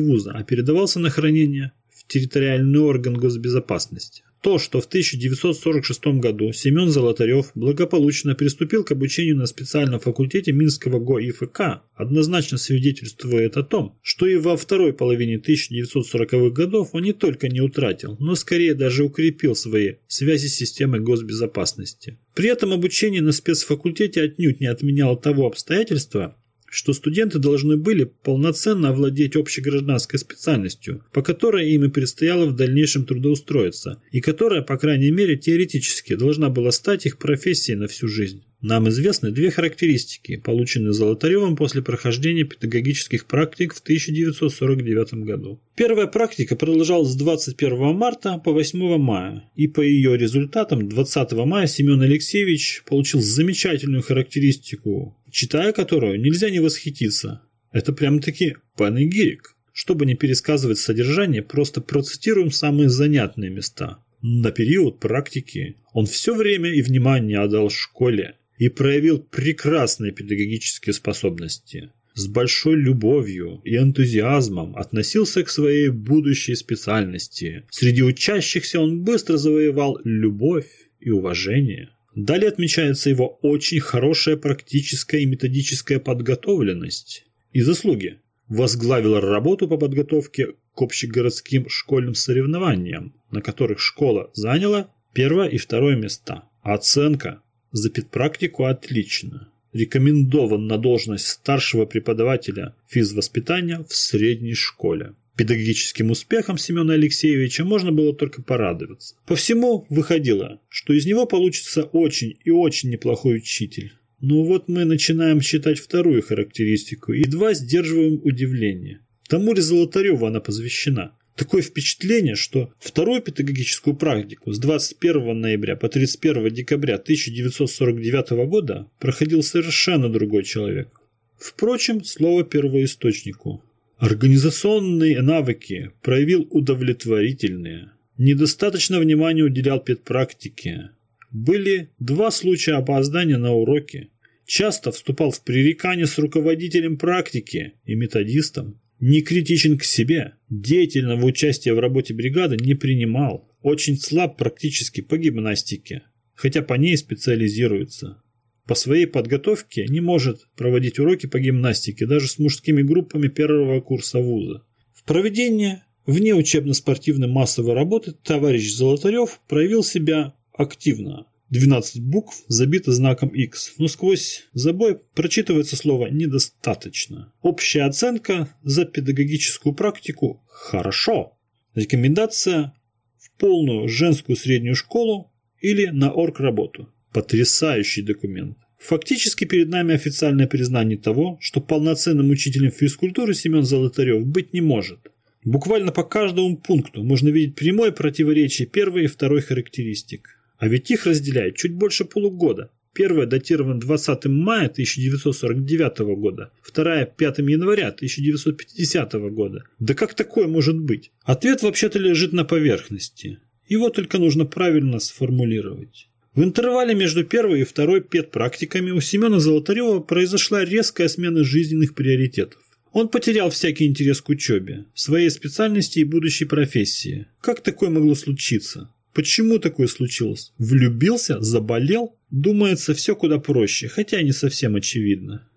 вуза, а передавался на хранение в территориальный орган госбезопасности. То, что в 1946 году Семен Золотарев благополучно приступил к обучению на специальном факультете Минского ГОИФК, однозначно свидетельствует о том, что и во второй половине 1940-х годов он не только не утратил, но скорее даже укрепил свои связи с системой госбезопасности. При этом обучение на спецфакультете отнюдь не отменяло того обстоятельства, что студенты должны были полноценно овладеть общегражданской специальностью, по которой им и предстояло в дальнейшем трудоустроиться, и которая, по крайней мере, теоретически должна была стать их профессией на всю жизнь. Нам известны две характеристики, полученные Золотаревым после прохождения педагогических практик в 1949 году. Первая практика продолжалась с 21 марта по 8 мая, и по ее результатам 20 мая Семен Алексеевич получил замечательную характеристику читая которую нельзя не восхититься. Это прям-таки панегирик. Чтобы не пересказывать содержание, просто процитируем самые занятные места. На период практики он все время и внимание отдал школе и проявил прекрасные педагогические способности. С большой любовью и энтузиазмом относился к своей будущей специальности. Среди учащихся он быстро завоевал любовь и уважение. Далее отмечается его очень хорошая практическая и методическая подготовленность и заслуги. Возглавил работу по подготовке к общегородским школьным соревнованиям, на которых школа заняла первое и второе места. Оценка за педпрактику отлично. Рекомендован на должность старшего преподавателя физвоспитания в средней школе. Педагогическим успехом Семена Алексеевича можно было только порадоваться. По всему выходило, что из него получится очень и очень неплохой учитель. Но вот мы начинаем считать вторую характеристику и едва сдерживаем удивление. Тамуре Золотареву она посвящена. Такое впечатление, что вторую педагогическую практику с 21 ноября по 31 декабря 1949 года проходил совершенно другой человек. Впрочем, слово первоисточнику. Организационные навыки проявил удовлетворительные. Недостаточно внимания уделял педпрактике. Были два случая опоздания на уроки. Часто вступал в пререкание с руководителем практики и методистом. Не критичен к себе. Деятельного участия в работе бригады не принимал. Очень слаб практически по гимнастике, хотя по ней специализируется по своей подготовке не может проводить уроки по гимнастике даже с мужскими группами первого курса вуза. В проведении вне учебно-спортивной массовой работы товарищ Золотарев проявил себя активно. 12 букв забито знаком X, но сквозь забой прочитывается слово «недостаточно». Общая оценка за педагогическую практику «хорошо». Рекомендация в полную женскую среднюю школу или на оргработу. Потрясающий документ. Фактически перед нами официальное признание того, что полноценным учителем физкультуры Семен Золотарев быть не может. Буквально по каждому пункту можно видеть прямое противоречие первой и второй характеристик. А ведь их разделяет чуть больше полугода. Первая датирована 20 мая 1949 года, вторая 5 января 1950 года. Да как такое может быть? Ответ вообще-то лежит на поверхности. Его только нужно правильно сформулировать. В интервале между первой и второй педпрактиками у Семена Золотарева произошла резкая смена жизненных приоритетов. Он потерял всякий интерес к учебе, своей специальности и будущей профессии. Как такое могло случиться? Почему такое случилось? Влюбился? Заболел? Думается, все куда проще, хотя не совсем очевидно.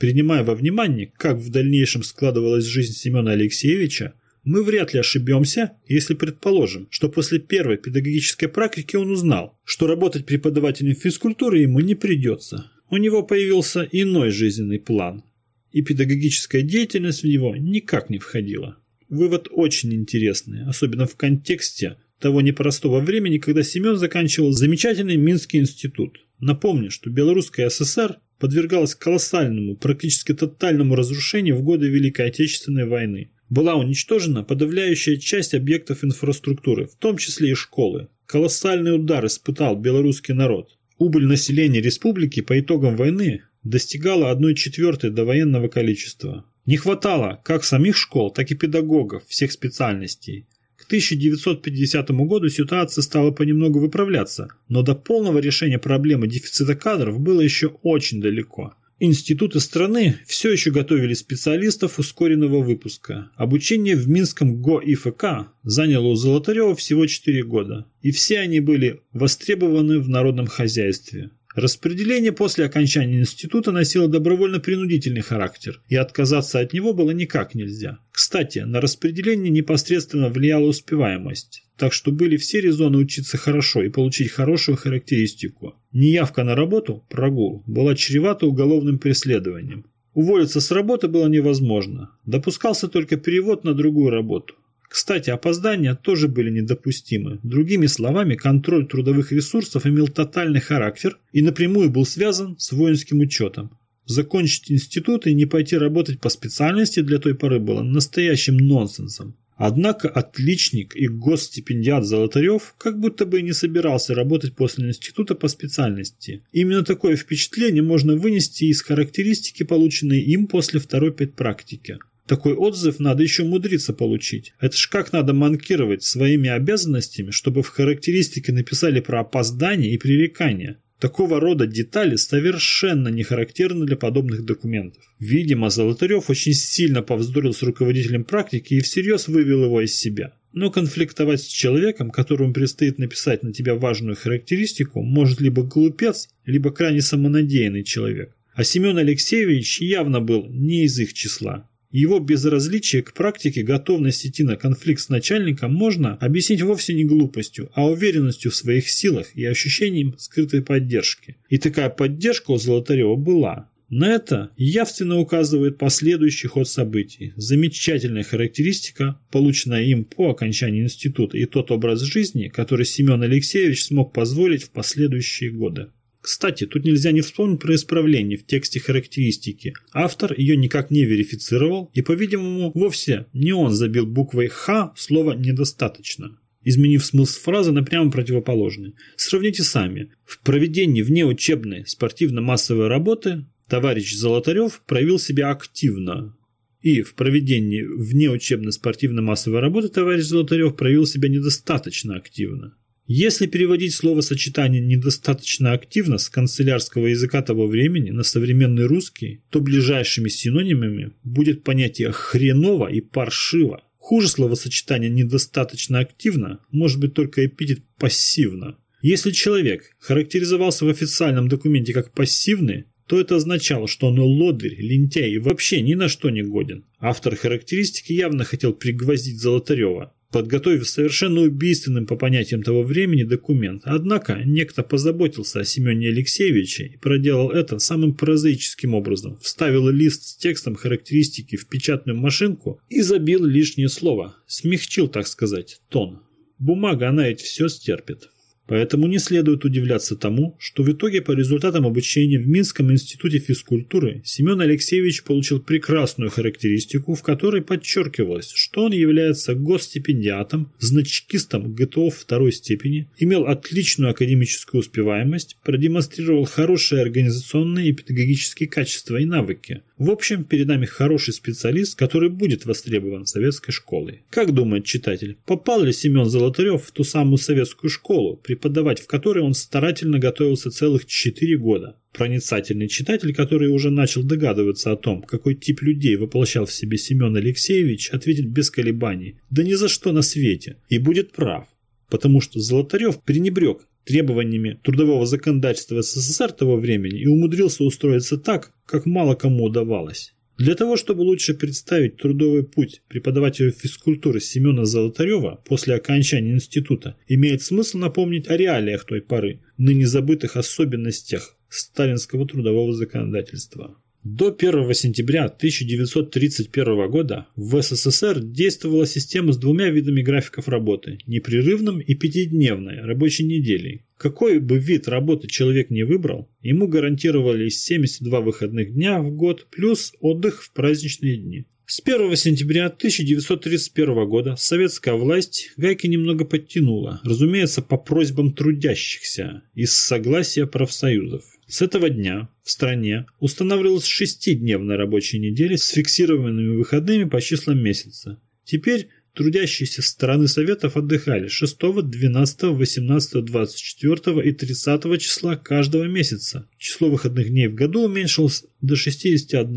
Принимая во внимание, как в дальнейшем складывалась жизнь Семена Алексеевича, мы вряд ли ошибемся, если предположим, что после первой педагогической практики он узнал, что работать преподавателем физкультуры ему не придется. У него появился иной жизненный план, и педагогическая деятельность в него никак не входила. Вывод очень интересный, особенно в контексте того непростого времени, когда Семен заканчивал замечательный Минский институт. Напомню, что Белорусская ССР подвергалась колоссальному, практически тотальному разрушению в годы Великой Отечественной войны была уничтожена подавляющая часть объектов инфраструктуры, в том числе и школы. Колоссальный удар испытал белорусский народ. Убыль населения республики по итогам войны достигала 1 четвертой до военного количества. Не хватало как самих школ, так и педагогов всех специальностей. К 1950 году ситуация стала понемногу выправляться, но до полного решения проблемы дефицита кадров было еще очень далеко. Институты страны все еще готовили специалистов ускоренного выпуска. Обучение в Минском ГОИФК заняло у Золотарева всего 4 года, и все они были востребованы в народном хозяйстве. Распределение после окончания института носило добровольно-принудительный характер, и отказаться от него было никак нельзя. Кстати, на распределение непосредственно влияла успеваемость, так что были все резоны учиться хорошо и получить хорошую характеристику. Неявка на работу, прогул, была чревата уголовным преследованием. Уволиться с работы было невозможно, допускался только перевод на другую работу. Кстати, опоздания тоже были недопустимы. Другими словами, контроль трудовых ресурсов имел тотальный характер и напрямую был связан с воинским учетом. Закончить институт и не пойти работать по специальности для той поры было настоящим нонсенсом. Однако отличник и госстипендиат Золотарев как будто бы и не собирался работать после института по специальности. Именно такое впечатление можно вынести из характеристики, полученной им после второй педпрактики. Такой отзыв надо еще мудриться получить. Это ж как надо манкировать своими обязанностями, чтобы в характеристике написали про опоздание и пререкание. Такого рода детали совершенно не характерны для подобных документов. Видимо, Золотарев очень сильно повздорил с руководителем практики и всерьез вывел его из себя. Но конфликтовать с человеком, которому предстоит написать на тебя важную характеристику, может либо глупец, либо крайне самонадеянный человек. А Семен Алексеевич явно был не из их числа. Его безразличие к практике, готовность идти на конфликт с начальником можно объяснить вовсе не глупостью, а уверенностью в своих силах и ощущением скрытой поддержки. И такая поддержка у Золотарева была. На это явственно указывает последующий ход событий. Замечательная характеристика, полученная им по окончании института, и тот образ жизни, который Семен Алексеевич смог позволить в последующие годы. Кстати, тут нельзя не вспомнить про исправление в тексте характеристики. Автор ее никак не верифицировал, и, по-видимому, вовсе не он забил буквой «Х» слово «недостаточно» изменив смысл фразы на прямо противоположный. Сравните сами. В проведении внеучебной спортивно-массовой работы товарищ Золотарев проявил себя активно. И в проведении внеучебной спортивно-массовой работы товарищ Золотарев проявил себя недостаточно активно. Если переводить словосочетание недостаточно активно с канцелярского языка того времени на современный русский, то ближайшими синонимами будет понятие «хреново» и «паршиво». Хуже словосочетание «недостаточно активно» может быть только эпитет «пассивно». Если человек характеризовался в официальном документе как пассивный, то это означало, что он лодырь, лентяй и вообще ни на что не годен. Автор характеристики явно хотел пригвоздить Золотарева подготовив совершенно убийственным по понятиям того времени документ. Однако некто позаботился о Семене Алексеевиче и проделал это самым прозаическим образом. Вставил лист с текстом характеристики в печатную машинку и забил лишнее слово. Смягчил, так сказать, тон. Бумага, она ведь все стерпит. Поэтому не следует удивляться тому, что в итоге по результатам обучения в Минском институте физкультуры Семен Алексеевич получил прекрасную характеристику, в которой подчеркивалось, что он является госстипендиатом, значкистом ГТО второй степени, имел отличную академическую успеваемость, продемонстрировал хорошие организационные и педагогические качества и навыки. В общем, перед нами хороший специалист, который будет востребован советской школой. Как думает читатель, попал ли Семен Золотарев в ту самую советскую школу, преподавать в которой он старательно готовился целых 4 года? Проницательный читатель, который уже начал догадываться о том, какой тип людей воплощал в себе Семен Алексеевич, ответит без колебаний «Да ни за что на свете!» и будет прав потому что Золотарев пренебрег требованиями трудового законодательства СССР того времени и умудрился устроиться так, как мало кому удавалось. Для того, чтобы лучше представить трудовой путь преподавателя физкультуры Семена Золотарева после окончания института, имеет смысл напомнить о реалиях той поры, ныне забытых особенностях сталинского трудового законодательства. До 1 сентября 1931 года в СССР действовала система с двумя видами графиков работы – непрерывным и пятидневной рабочей неделей. Какой бы вид работы человек не выбрал, ему гарантировались 72 выходных дня в год плюс отдых в праздничные дни. С 1 сентября 1931 года советская власть гайки немного подтянула, разумеется, по просьбам трудящихся, из согласия профсоюзов. С этого дня в стране устанавливалась шестидневная рабочая неделя с фиксированными выходными по числам месяца. Теперь трудящиеся стороны Советов отдыхали 6, 12, 18, 24 и 30 числа каждого месяца. Число выходных дней в году уменьшилось до 61.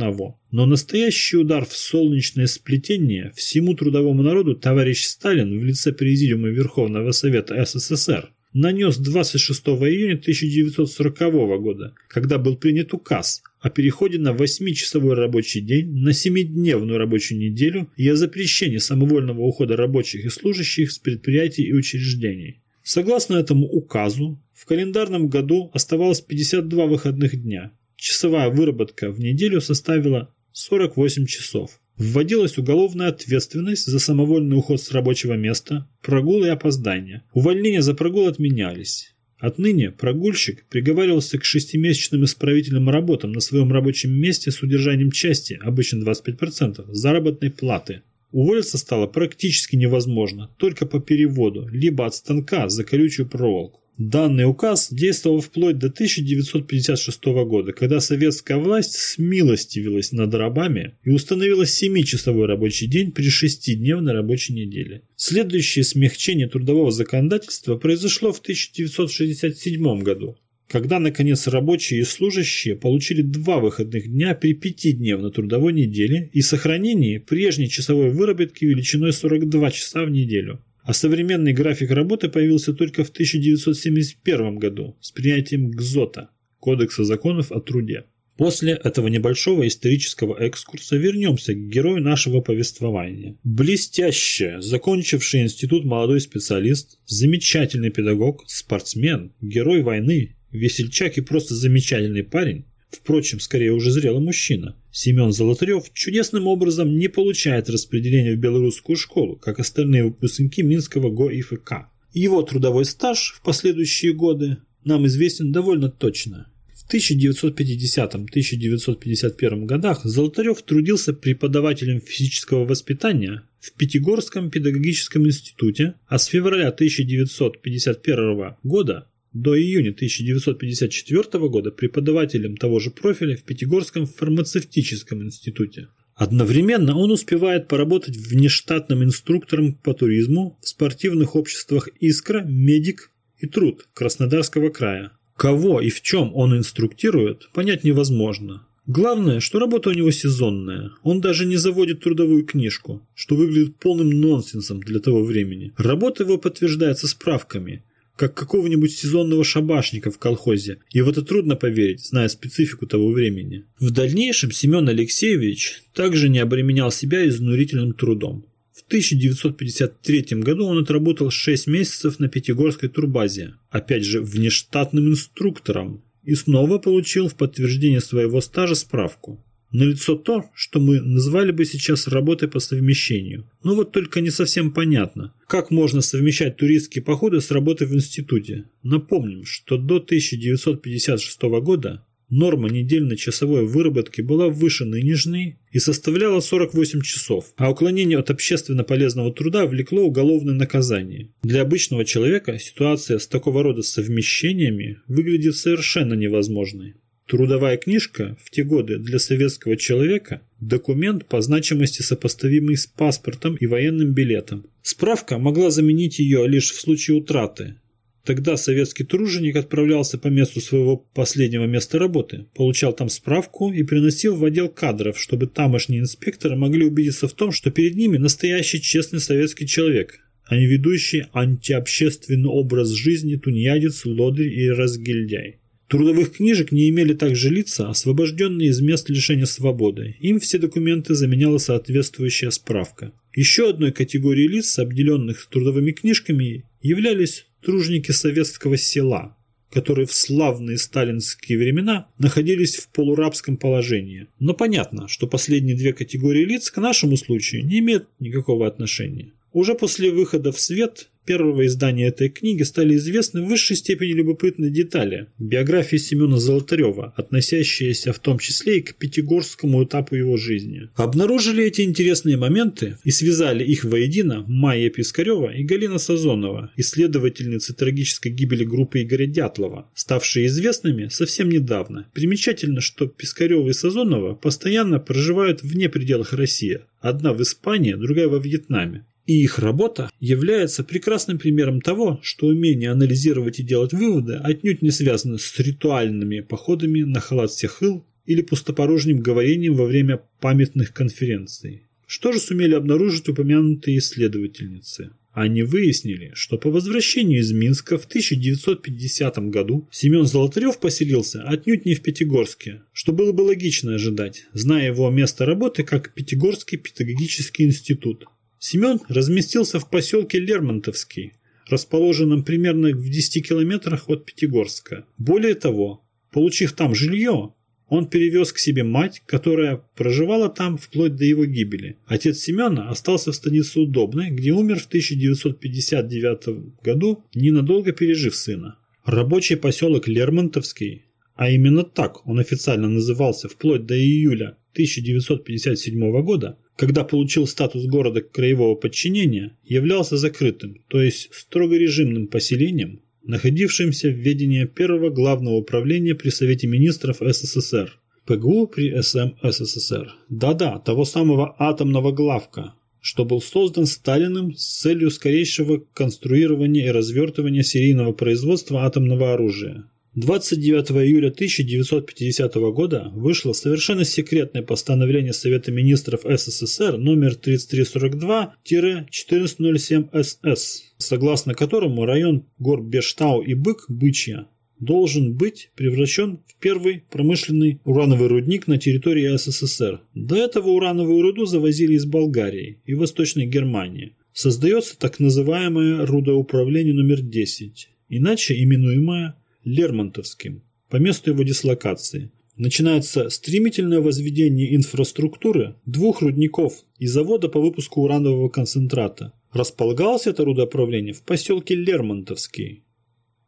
Но настоящий удар в солнечное сплетение всему трудовому народу товарищ Сталин в лице Президиума Верховного Совета СССР нанес 26 июня 1940 года, когда был принят указ о переходе на 8-часовой рабочий день, на 7-дневную рабочую неделю и о запрещении самовольного ухода рабочих и служащих с предприятий и учреждений. Согласно этому указу, в календарном году оставалось 52 выходных дня. Часовая выработка в неделю составила 48 часов. Вводилась уголовная ответственность за самовольный уход с рабочего места, прогул и опоздание. Увольнения за прогул отменялись. Отныне прогульщик приговаривался к шестимесячным исправительным работам на своем рабочем месте с удержанием части, обычно 25%, заработной платы. Уволиться стало практически невозможно, только по переводу, либо от станка за колючую проволоку. Данный указ действовал вплоть до 1956 года, когда советская власть смилостивилась над рабами и установила 7-часовой рабочий день при 6-дневной рабочей неделе. Следующее смягчение трудового законодательства произошло в 1967 году, когда, наконец, рабочие и служащие получили два выходных дня при пятидневной трудовой неделе и сохранении прежней часовой выработки величиной 42 часа в неделю а современный график работы появился только в 1971 году с принятием ГЗОТа – Кодекса законов о труде. После этого небольшого исторического экскурса вернемся к герою нашего повествования. Блестяще закончивший институт молодой специалист, замечательный педагог, спортсмен, герой войны, весельчак и просто замечательный парень, впрочем, скорее уже зрелый мужчина, Семен Золотарев чудесным образом не получает распределения в белорусскую школу, как остальные выпускники Минского ГОИФК. Его трудовой стаж в последующие годы нам известен довольно точно. В 1950-1951 годах Золотарев трудился преподавателем физического воспитания в Пятигорском педагогическом институте, а с февраля 1951 года до июня 1954 года преподавателем того же профиля в Пятигорском фармацевтическом институте. Одновременно он успевает поработать внештатным инструктором по туризму в спортивных обществах «Искра», «Медик» и «Труд» Краснодарского края. Кого и в чем он инструктирует, понять невозможно. Главное, что работа у него сезонная. Он даже не заводит трудовую книжку, что выглядит полным нонсенсом для того времени. Работа его подтверждается справками – как какого-нибудь сезонного шабашника в колхозе, и в это трудно поверить, зная специфику того времени. В дальнейшем Семен Алексеевич также не обременял себя изнурительным трудом. В 1953 году он отработал 6 месяцев на Пятигорской турбазе, опять же внештатным инструктором, и снова получил в подтверждение своего стажа справку.
Налицо то, что мы назвали бы сейчас работой по совмещению. Ну вот только не совсем понятно, как можно совмещать туристские походы с работой в институте. Напомним, что до 1956 года норма недельной часовой выработки была выше нынешней и составляла 48 часов, а уклонение от общественно полезного труда влекло уголовное наказание. Для обычного человека ситуация с такого рода совмещениями выглядит совершенно невозможной. Трудовая книжка в те годы для советского человека – документ по значимости сопоставимый с паспортом и военным билетом. Справка могла заменить ее лишь в случае утраты. Тогда советский труженик отправлялся по месту своего последнего места работы, получал там справку и приносил в отдел кадров, чтобы тамошние инспекторы могли убедиться в том, что перед ними настоящий честный советский человек, а не ведущий антиобщественный образ жизни тунеядец, лодырь и разгильдяй. Трудовых книжек не имели также лица, освобожденные из мест лишения свободы. Им все документы заменяла соответствующая справка. Еще одной категорией лиц, обделенных трудовыми книжками, являлись тружники советского села, которые в славные сталинские времена находились в полурабском положении. Но понятно, что последние две категории лиц к нашему случаю не имеют никакого отношения. Уже после выхода в свет первого издания этой книги стали известны в высшей степени любопытные детали биографии Семена Золотарева, относящиеся в том числе и к пятигорскому этапу его жизни. Обнаружили эти интересные моменты и связали их воедино Майя Пискарева и Галина Сазонова, исследовательницы трагической гибели группы Игоря Дятлова, ставшие известными совсем недавно. Примечательно, что Пискарева и Сазонова постоянно проживают вне пределах России, одна в Испании, другая во Вьетнаме. И их работа является прекрасным примером того, что умение анализировать и делать выводы отнюдь не связано с ритуальными походами на халат Сехыл или пустопорожним говорением во время памятных конференций. Что же сумели обнаружить упомянутые исследовательницы? Они выяснили, что по возвращению из Минска в 1950 году Семен Золотарев поселился отнюдь не в Пятигорске, что было бы логично ожидать, зная его место работы как Пятигорский педагогический институт. Семен разместился в поселке Лермонтовский, расположенном примерно в 10 километрах от Пятигорска. Более того, получив там жилье, он перевез к себе мать, которая проживала там вплоть до его гибели. Отец Семена остался в станице Удобной, где умер в 1959 году, ненадолго пережив сына. Рабочий поселок Лермонтовский, а именно так он официально назывался вплоть до июля 1957 года, когда получил статус города краевого подчинения, являлся закрытым, то есть строго режимным поселением, находившимся в ведении первого главного управления при Совете министров СССР. ПГУ при СМ СССР. Да-да, того самого атомного главка, что был создан Сталиным с целью скорейшего конструирования и развертывания серийного производства атомного оружия. 29 июля 1950 года вышло совершенно секретное постановление Совета министров СССР номер 3342-1407-СС, согласно которому район гор Бештау и Бык, Бычья, должен быть превращен в первый промышленный урановый рудник на территории СССР. До этого урановую руду завозили из Болгарии и Восточной Германии. Создается так называемое рудоуправление номер 10, иначе именуемое Лермонтовским, по месту его дислокации. Начинается стремительное возведение инфраструктуры двух рудников и завода по выпуску уранового концентрата. Располагалось это рудоуправление в поселке Лермонтовский.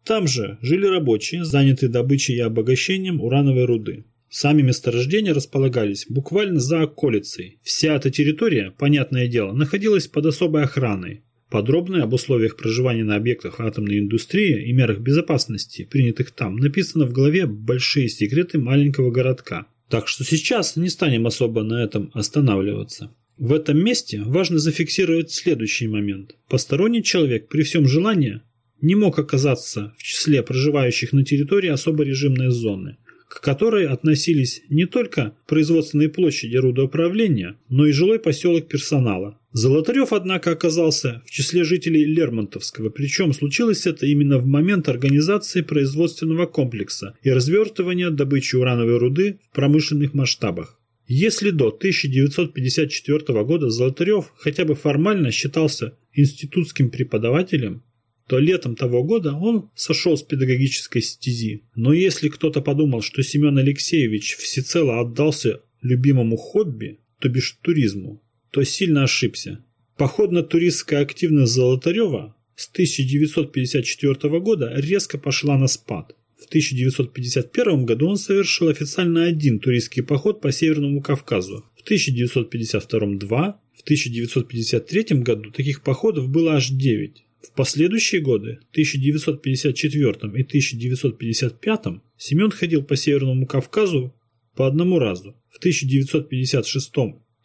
Там же жили рабочие, занятые добычей и обогащением урановой руды. Сами месторождения располагались буквально за околицей. Вся эта территория, понятное дело, находилась под особой охраной. Подробно об условиях проживания на объектах атомной индустрии и мерах безопасности, принятых там, написано в главе «Большие секреты маленького городка». Так что сейчас не станем особо на этом останавливаться. В этом месте важно зафиксировать следующий момент. Посторонний человек при всем желании не мог оказаться в числе проживающих на территории особо режимной зоны – к которой относились не только производственные площади рудоуправления, но и жилой поселок персонала. Золотарев, однако, оказался в числе жителей Лермонтовского, причем случилось это именно в момент организации производственного комплекса и развертывания добычи урановой руды в промышленных масштабах. Если до 1954 года Золотарев хотя бы формально считался институтским преподавателем, то летом того года он сошел с педагогической стези. Но если кто-то подумал, что Семен Алексеевич всецело отдался
любимому хобби, то бишь туризму, то сильно ошибся. Походно-туристская активность Золотарева с 1954 года резко пошла на спад. В 1951 году он совершил официально один туристский поход по Северному Кавказу. В 1952 – два, в 1953 году таких походов было аж 9. В последующие годы, в 1954 и 1955, Семен ходил по Северному Кавказу по одному разу. В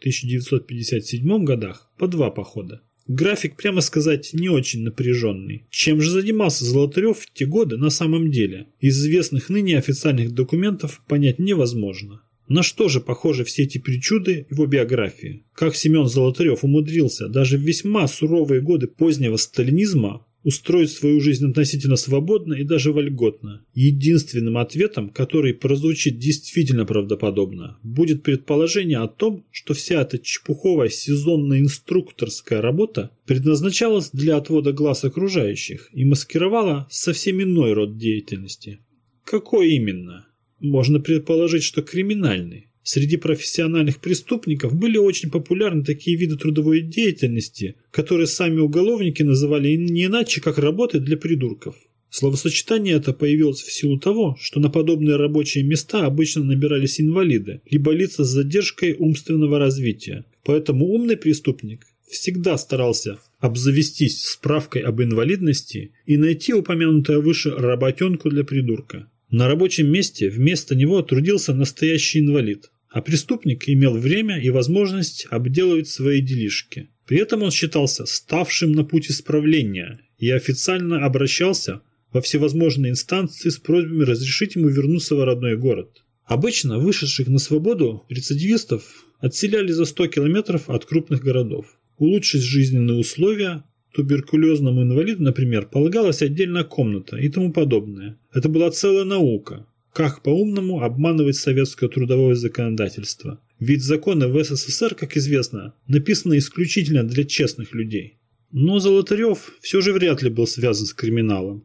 1956-1957 годах по два похода. График, прямо сказать, не очень напряженный. Чем же занимался Золотарев в те годы на самом деле? Из известных ныне официальных документов понять невозможно. На что же похожи все эти причуды его биографии? Как Семен Золотарев умудрился даже в весьма суровые годы позднего сталинизма устроить свою жизнь относительно свободно и даже вольготно. Единственным ответом, который прозвучит действительно правдоподобно, будет предположение о том, что вся эта чепуховая сезонно-инструкторская работа предназначалась для отвода глаз окружающих и маскировала совсем иной род деятельности. Какой именно? Можно предположить, что криминальный. Среди профессиональных преступников были очень популярны такие виды трудовой деятельности, которые сами уголовники называли не иначе, как работы для придурков. Словосочетание это появилось в силу того, что на подобные рабочие места обычно набирались инвалиды, либо лица с задержкой умственного развития. Поэтому умный преступник всегда старался обзавестись справкой об инвалидности и найти упомянутое выше работенку для придурка. На рабочем месте вместо него трудился настоящий инвалид, а преступник имел время и возможность обделывать свои делишки. При этом он считался ставшим на путь исправления и официально обращался во всевозможные инстанции с просьбами разрешить ему вернуться в родной город. Обычно вышедших на свободу рецидивистов отселяли за 100 километров от крупных городов. Улучшить жизненные условия Туберкулезному инвалиду, например, полагалась отдельная комната и тому подобное. Это была целая наука. Как по-умному обманывать советское трудовое законодательство. Ведь законы в СССР, как известно, написаны исключительно для честных людей. Но Золотарев все же вряд ли был связан с криминалом.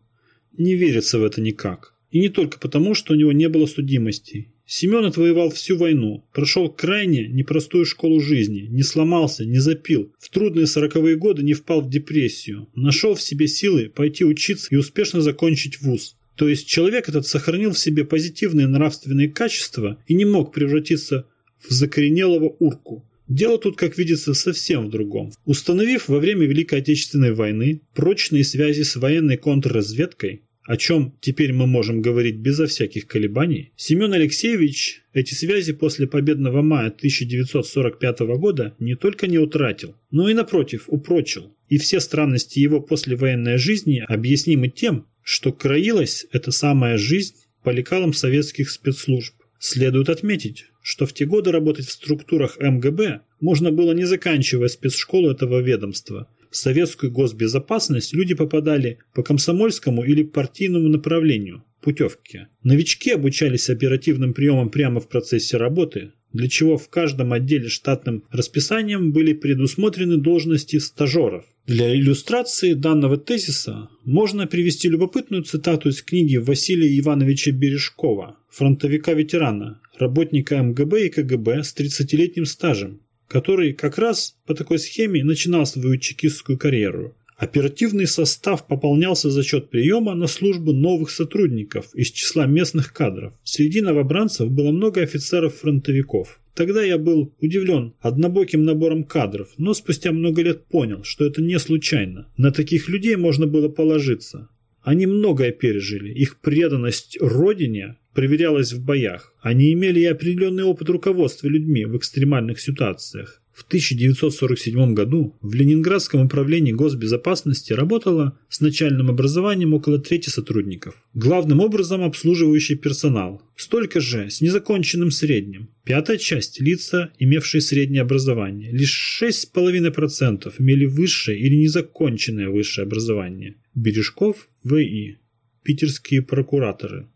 Не верится в это никак. И не только потому, что у него не было судимостей. Семен отвоевал всю войну, прошел крайне непростую школу жизни, не сломался, не запил, в трудные сороковые годы не впал в депрессию, нашел в себе силы пойти учиться и успешно закончить вуз. То есть человек этот сохранил в себе позитивные нравственные качества и не мог превратиться в закоренелого урку. Дело тут, как видится, совсем в другом. Установив во время Великой Отечественной войны прочные связи с военной контрразведкой, о чем теперь мы можем говорить безо всяких колебаний, Семен Алексеевич эти связи после победного мая 1945 года не только не утратил, но и напротив упрочил. И все странности его послевоенной жизни объяснимы тем, что краилась эта самая жизнь по лекалам советских спецслужб. Следует отметить, что в те годы работать в структурах МГБ можно было не заканчивая спецшколу этого ведомства – в советскую госбезопасность люди попадали по комсомольскому или партийному направлению, путевки. Новички обучались оперативным приемам прямо в процессе работы, для чего в каждом отделе штатным расписанием были предусмотрены должности стажеров. Для иллюстрации данного тезиса можно привести любопытную цитату из книги Василия Ивановича Бережкова, фронтовика-ветерана, работника МГБ и КГБ с 30-летним стажем, который как раз по такой схеме начинал свою чекистскую карьеру. Оперативный состав пополнялся за счет приема на службу новых сотрудников из числа местных кадров. Среди новобранцев было много офицеров-фронтовиков. Тогда я был удивлен однобоким набором кадров, но спустя много лет понял, что это не случайно. На таких людей можно было положиться. Они многое пережили, их преданность родине проверялась в боях. Они имели и определенный опыт руководства людьми в экстремальных ситуациях. В 1947 году в Ленинградском управлении госбезопасности работало с начальным образованием около трети сотрудников. Главным образом обслуживающий персонал. Столько же с незаконченным средним. Пятая часть – лица, имевшие среднее образование. Лишь 6,5% имели высшее или незаконченное высшее образование. Бережков – ВИ. Питерские прокураторы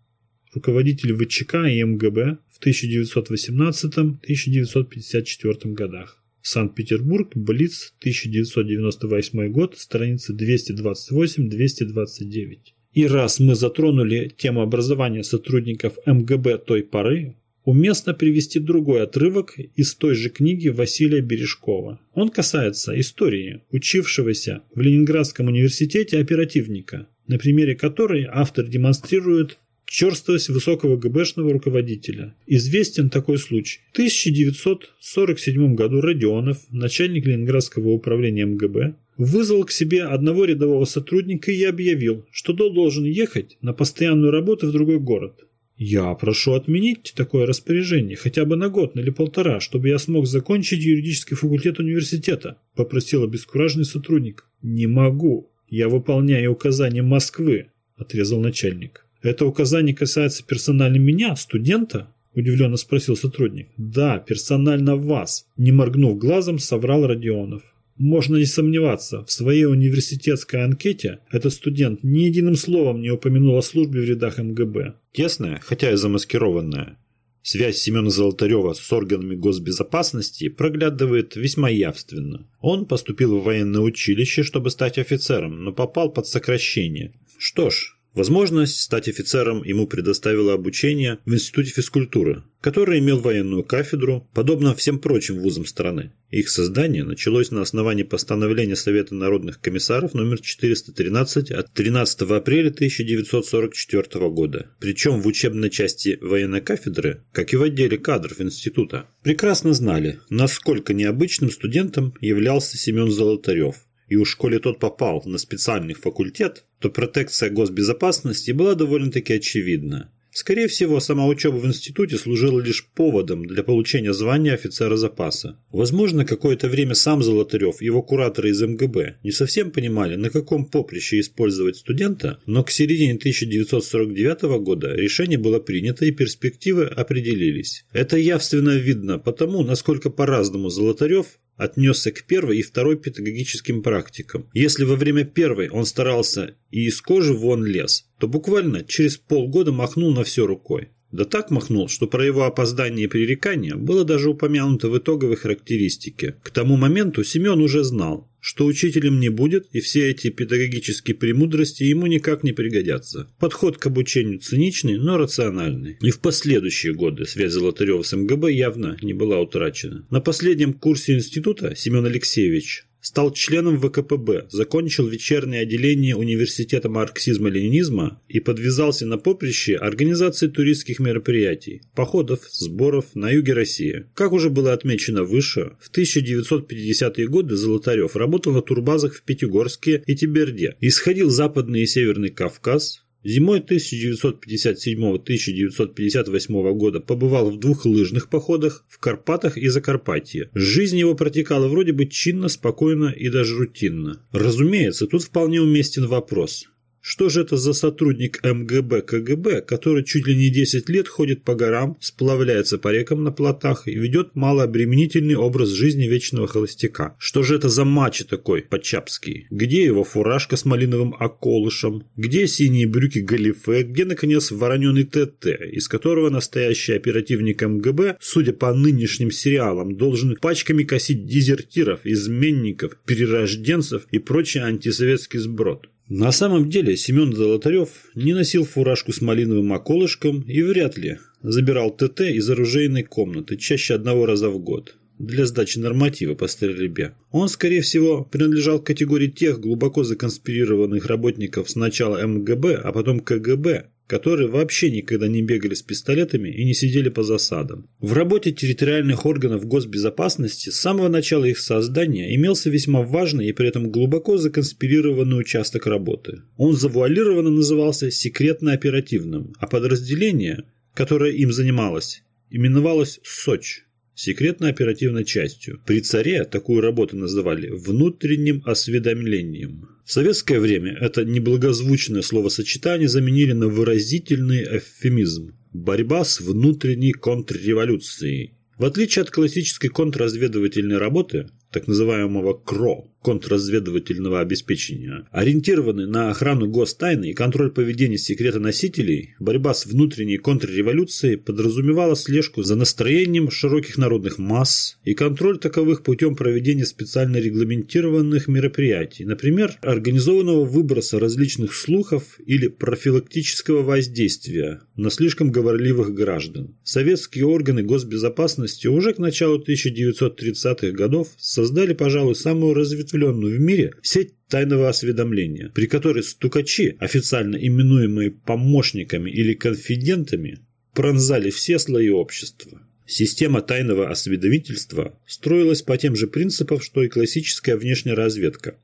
руководитель ВЧК и МГБ в 1918-1954 годах. Санкт-Петербург, Блиц, 1998 год, страница 228-229. И раз мы затронули тему образования сотрудников МГБ той поры, уместно привести другой отрывок из той же книги Василия Бережкова. Он касается истории учившегося в Ленинградском университете оперативника, на примере которой автор демонстрирует черствость высокого ГБшного руководителя. Известен такой случай. В 1947 году Родионов, начальник Ленинградского управления МГБ, вызвал к себе одного рядового сотрудника и объявил, что тот должен ехать на постоянную работу в другой город. «Я прошу отменить такое распоряжение хотя бы на год или полтора, чтобы я смог закончить юридический факультет университета», – попросил обескураженный сотрудник. «Не могу. Я выполняю указания Москвы», – отрезал начальник. «Это указание касается персонально меня, студента?» – удивленно спросил сотрудник. «Да, персонально вас», – не моргнув глазом, соврал Родионов. Можно не сомневаться, в своей университетской анкете этот студент ни единым словом не упомянул о службе в рядах МГБ.
Тесная, хотя и замаскированная, связь Семена Золотарева с органами госбезопасности проглядывает весьма явственно. Он поступил в военное училище, чтобы стать офицером, но попал под сокращение. Что ж, Возможность стать офицером ему предоставило обучение в Институте физкультуры, который имел военную кафедру, подобно всем прочим вузам страны. Их создание началось на основании постановления Совета народных комиссаров номер 413 от 13 апреля 1944 года. Причем в учебной части военной кафедры, как и в отделе кадров института, прекрасно знали, насколько необычным студентом являлся Семен Золотарев – и уж коли тот попал на специальный факультет, то протекция госбезопасности была довольно-таки очевидна. Скорее всего, сама учеба в институте служила лишь поводом для получения звания офицера запаса. Возможно, какое-то время сам Золотарев и его кураторы из МГБ не совсем понимали, на каком поприще использовать студента, но к середине 1949 года решение было принято и перспективы определились. Это явственно видно потому, насколько по-разному Золотарев отнесся к первой и второй педагогическим практикам. Если во время первой он старался и из кожи вон лез, то буквально через полгода махнул на все рукой. Да так махнул, что про его опоздание и пререкание было даже упомянуто в итоговой характеристике. К тому моменту Семен уже знал, что учителем не будет, и все эти педагогические премудрости ему никак не пригодятся. Подход к обучению циничный, но рациональный. И в последующие годы связь Золотарева с МГБ явно не была утрачена. На последнем курсе института Семен Алексеевич Стал членом ВКПБ, закончил вечернее отделение Университета марксизма-ленинизма и подвязался на поприще организации туристских мероприятий, походов, сборов на юге России. Как уже было отмечено выше, в 1950-е годы Золотарев работал на турбазах в Пятигорске и Тиберде, исходил Западный и Северный Кавказ, Зимой 1957-1958 года побывал в двух лыжных походах в Карпатах и Закарпатье. Жизнь его протекала вроде бы чинно, спокойно и даже рутинно. Разумеется, тут вполне уместен вопрос. Что же это за сотрудник МГБ КГБ, который чуть ли не 10 лет ходит по горам, сплавляется по рекам на плотах и ведет малообременительный образ жизни вечного холостяка? Что же это за мачо такой, Почапский? Где его фуражка с малиновым околышем? Где синие брюки галифе? Где, наконец, вороненый ТТ, из которого настоящий оперативник МГБ, судя по нынешним сериалам, должен пачками косить дезертиров, изменников, перерожденцев и прочий антисоветский сброд? На самом деле Семен Золотарев не носил фуражку с малиновым околышком и вряд ли забирал ТТ из оружейной комнаты чаще одного раза в год для сдачи норматива по стрельбе. Он, скорее всего, принадлежал к категории тех глубоко законспирированных работников сначала МГБ, а потом КГБ, которые вообще никогда не бегали с пистолетами и не сидели по засадам. В работе территориальных органов госбезопасности с самого начала их создания имелся весьма важный и при этом глубоко законспирированный участок работы. Он завуалированно назывался секретно-оперативным, а подразделение, которое им занималось, именовалось СОЧ секретно-оперативной частью. При царе такую работу называли внутренним осведомлением. В советское время это неблагозвучное словосочетание заменили на выразительный эвфемизм – борьба с внутренней контрреволюцией. В отличие от классической контрразведывательной работы, так называемого КРО, контрразведывательного обеспечения, ориентированы на охрану гостайны и контроль поведения секретоносителей, борьба с внутренней контрреволюцией подразумевала слежку за настроением широких народных масс и контроль таковых путем проведения специально регламентированных мероприятий, например, организованного выброса различных слухов или профилактического воздействия на слишком говорливых граждан. Советские органы госбезопасности уже к началу 1930-х годов создали, пожалуй, самую разветвленную в мире сеть тайного осведомления, при которой стукачи, официально именуемые помощниками или конфидентами, пронзали все слои общества. Система тайного осведомительства строилась по тем же принципам, что и классическая внешняя разведка.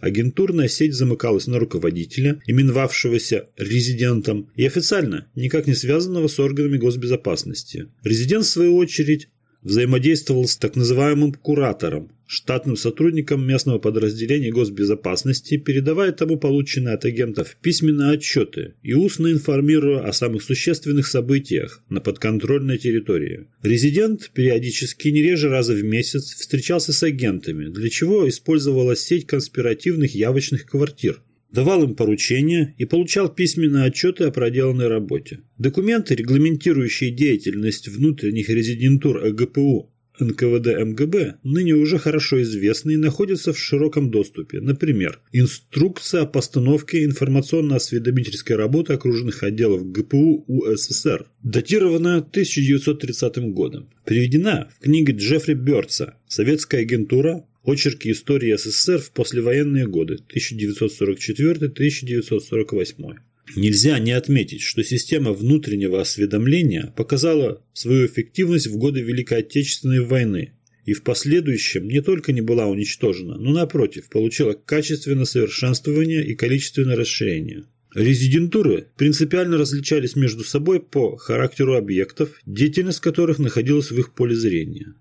Агентурная сеть замыкалась на руководителя, именовавшегося резидентом, и официально никак не связанного с органами госбезопасности. Резидент, в свою очередь, взаимодействовал с так называемым куратором, штатным сотрудником местного подразделения госбезопасности, передавая тому полученные от агентов письменные отчеты и устно информируя о самых существенных событиях на подконтрольной территории. Резидент периодически не реже раза в месяц встречался с агентами, для чего использовалась сеть конспиративных явочных квартир, давал им поручения и получал письменные отчеты о проделанной работе. Документы, регламентирующие деятельность внутренних резидентур ЭГПУ НКВД МГБ ныне уже хорошо известны и находятся в широком доступе. Например, инструкция о постановке информационно-осведомительской работы окружных отделов ГПУ УССР, датированная 1930 годом. Приведена в книге Джеффри Бёрдса «Советская агентура. Очерки истории СССР в послевоенные годы 1944-1948». Нельзя не отметить, что система внутреннего осведомления показала свою эффективность в годы Великой Отечественной войны и в последующем не только не была уничтожена, но напротив, получила качественное совершенствование и количественное расширение. Резидентуры принципиально различались между собой по характеру объектов, деятельность которых находилась в их поле зрения.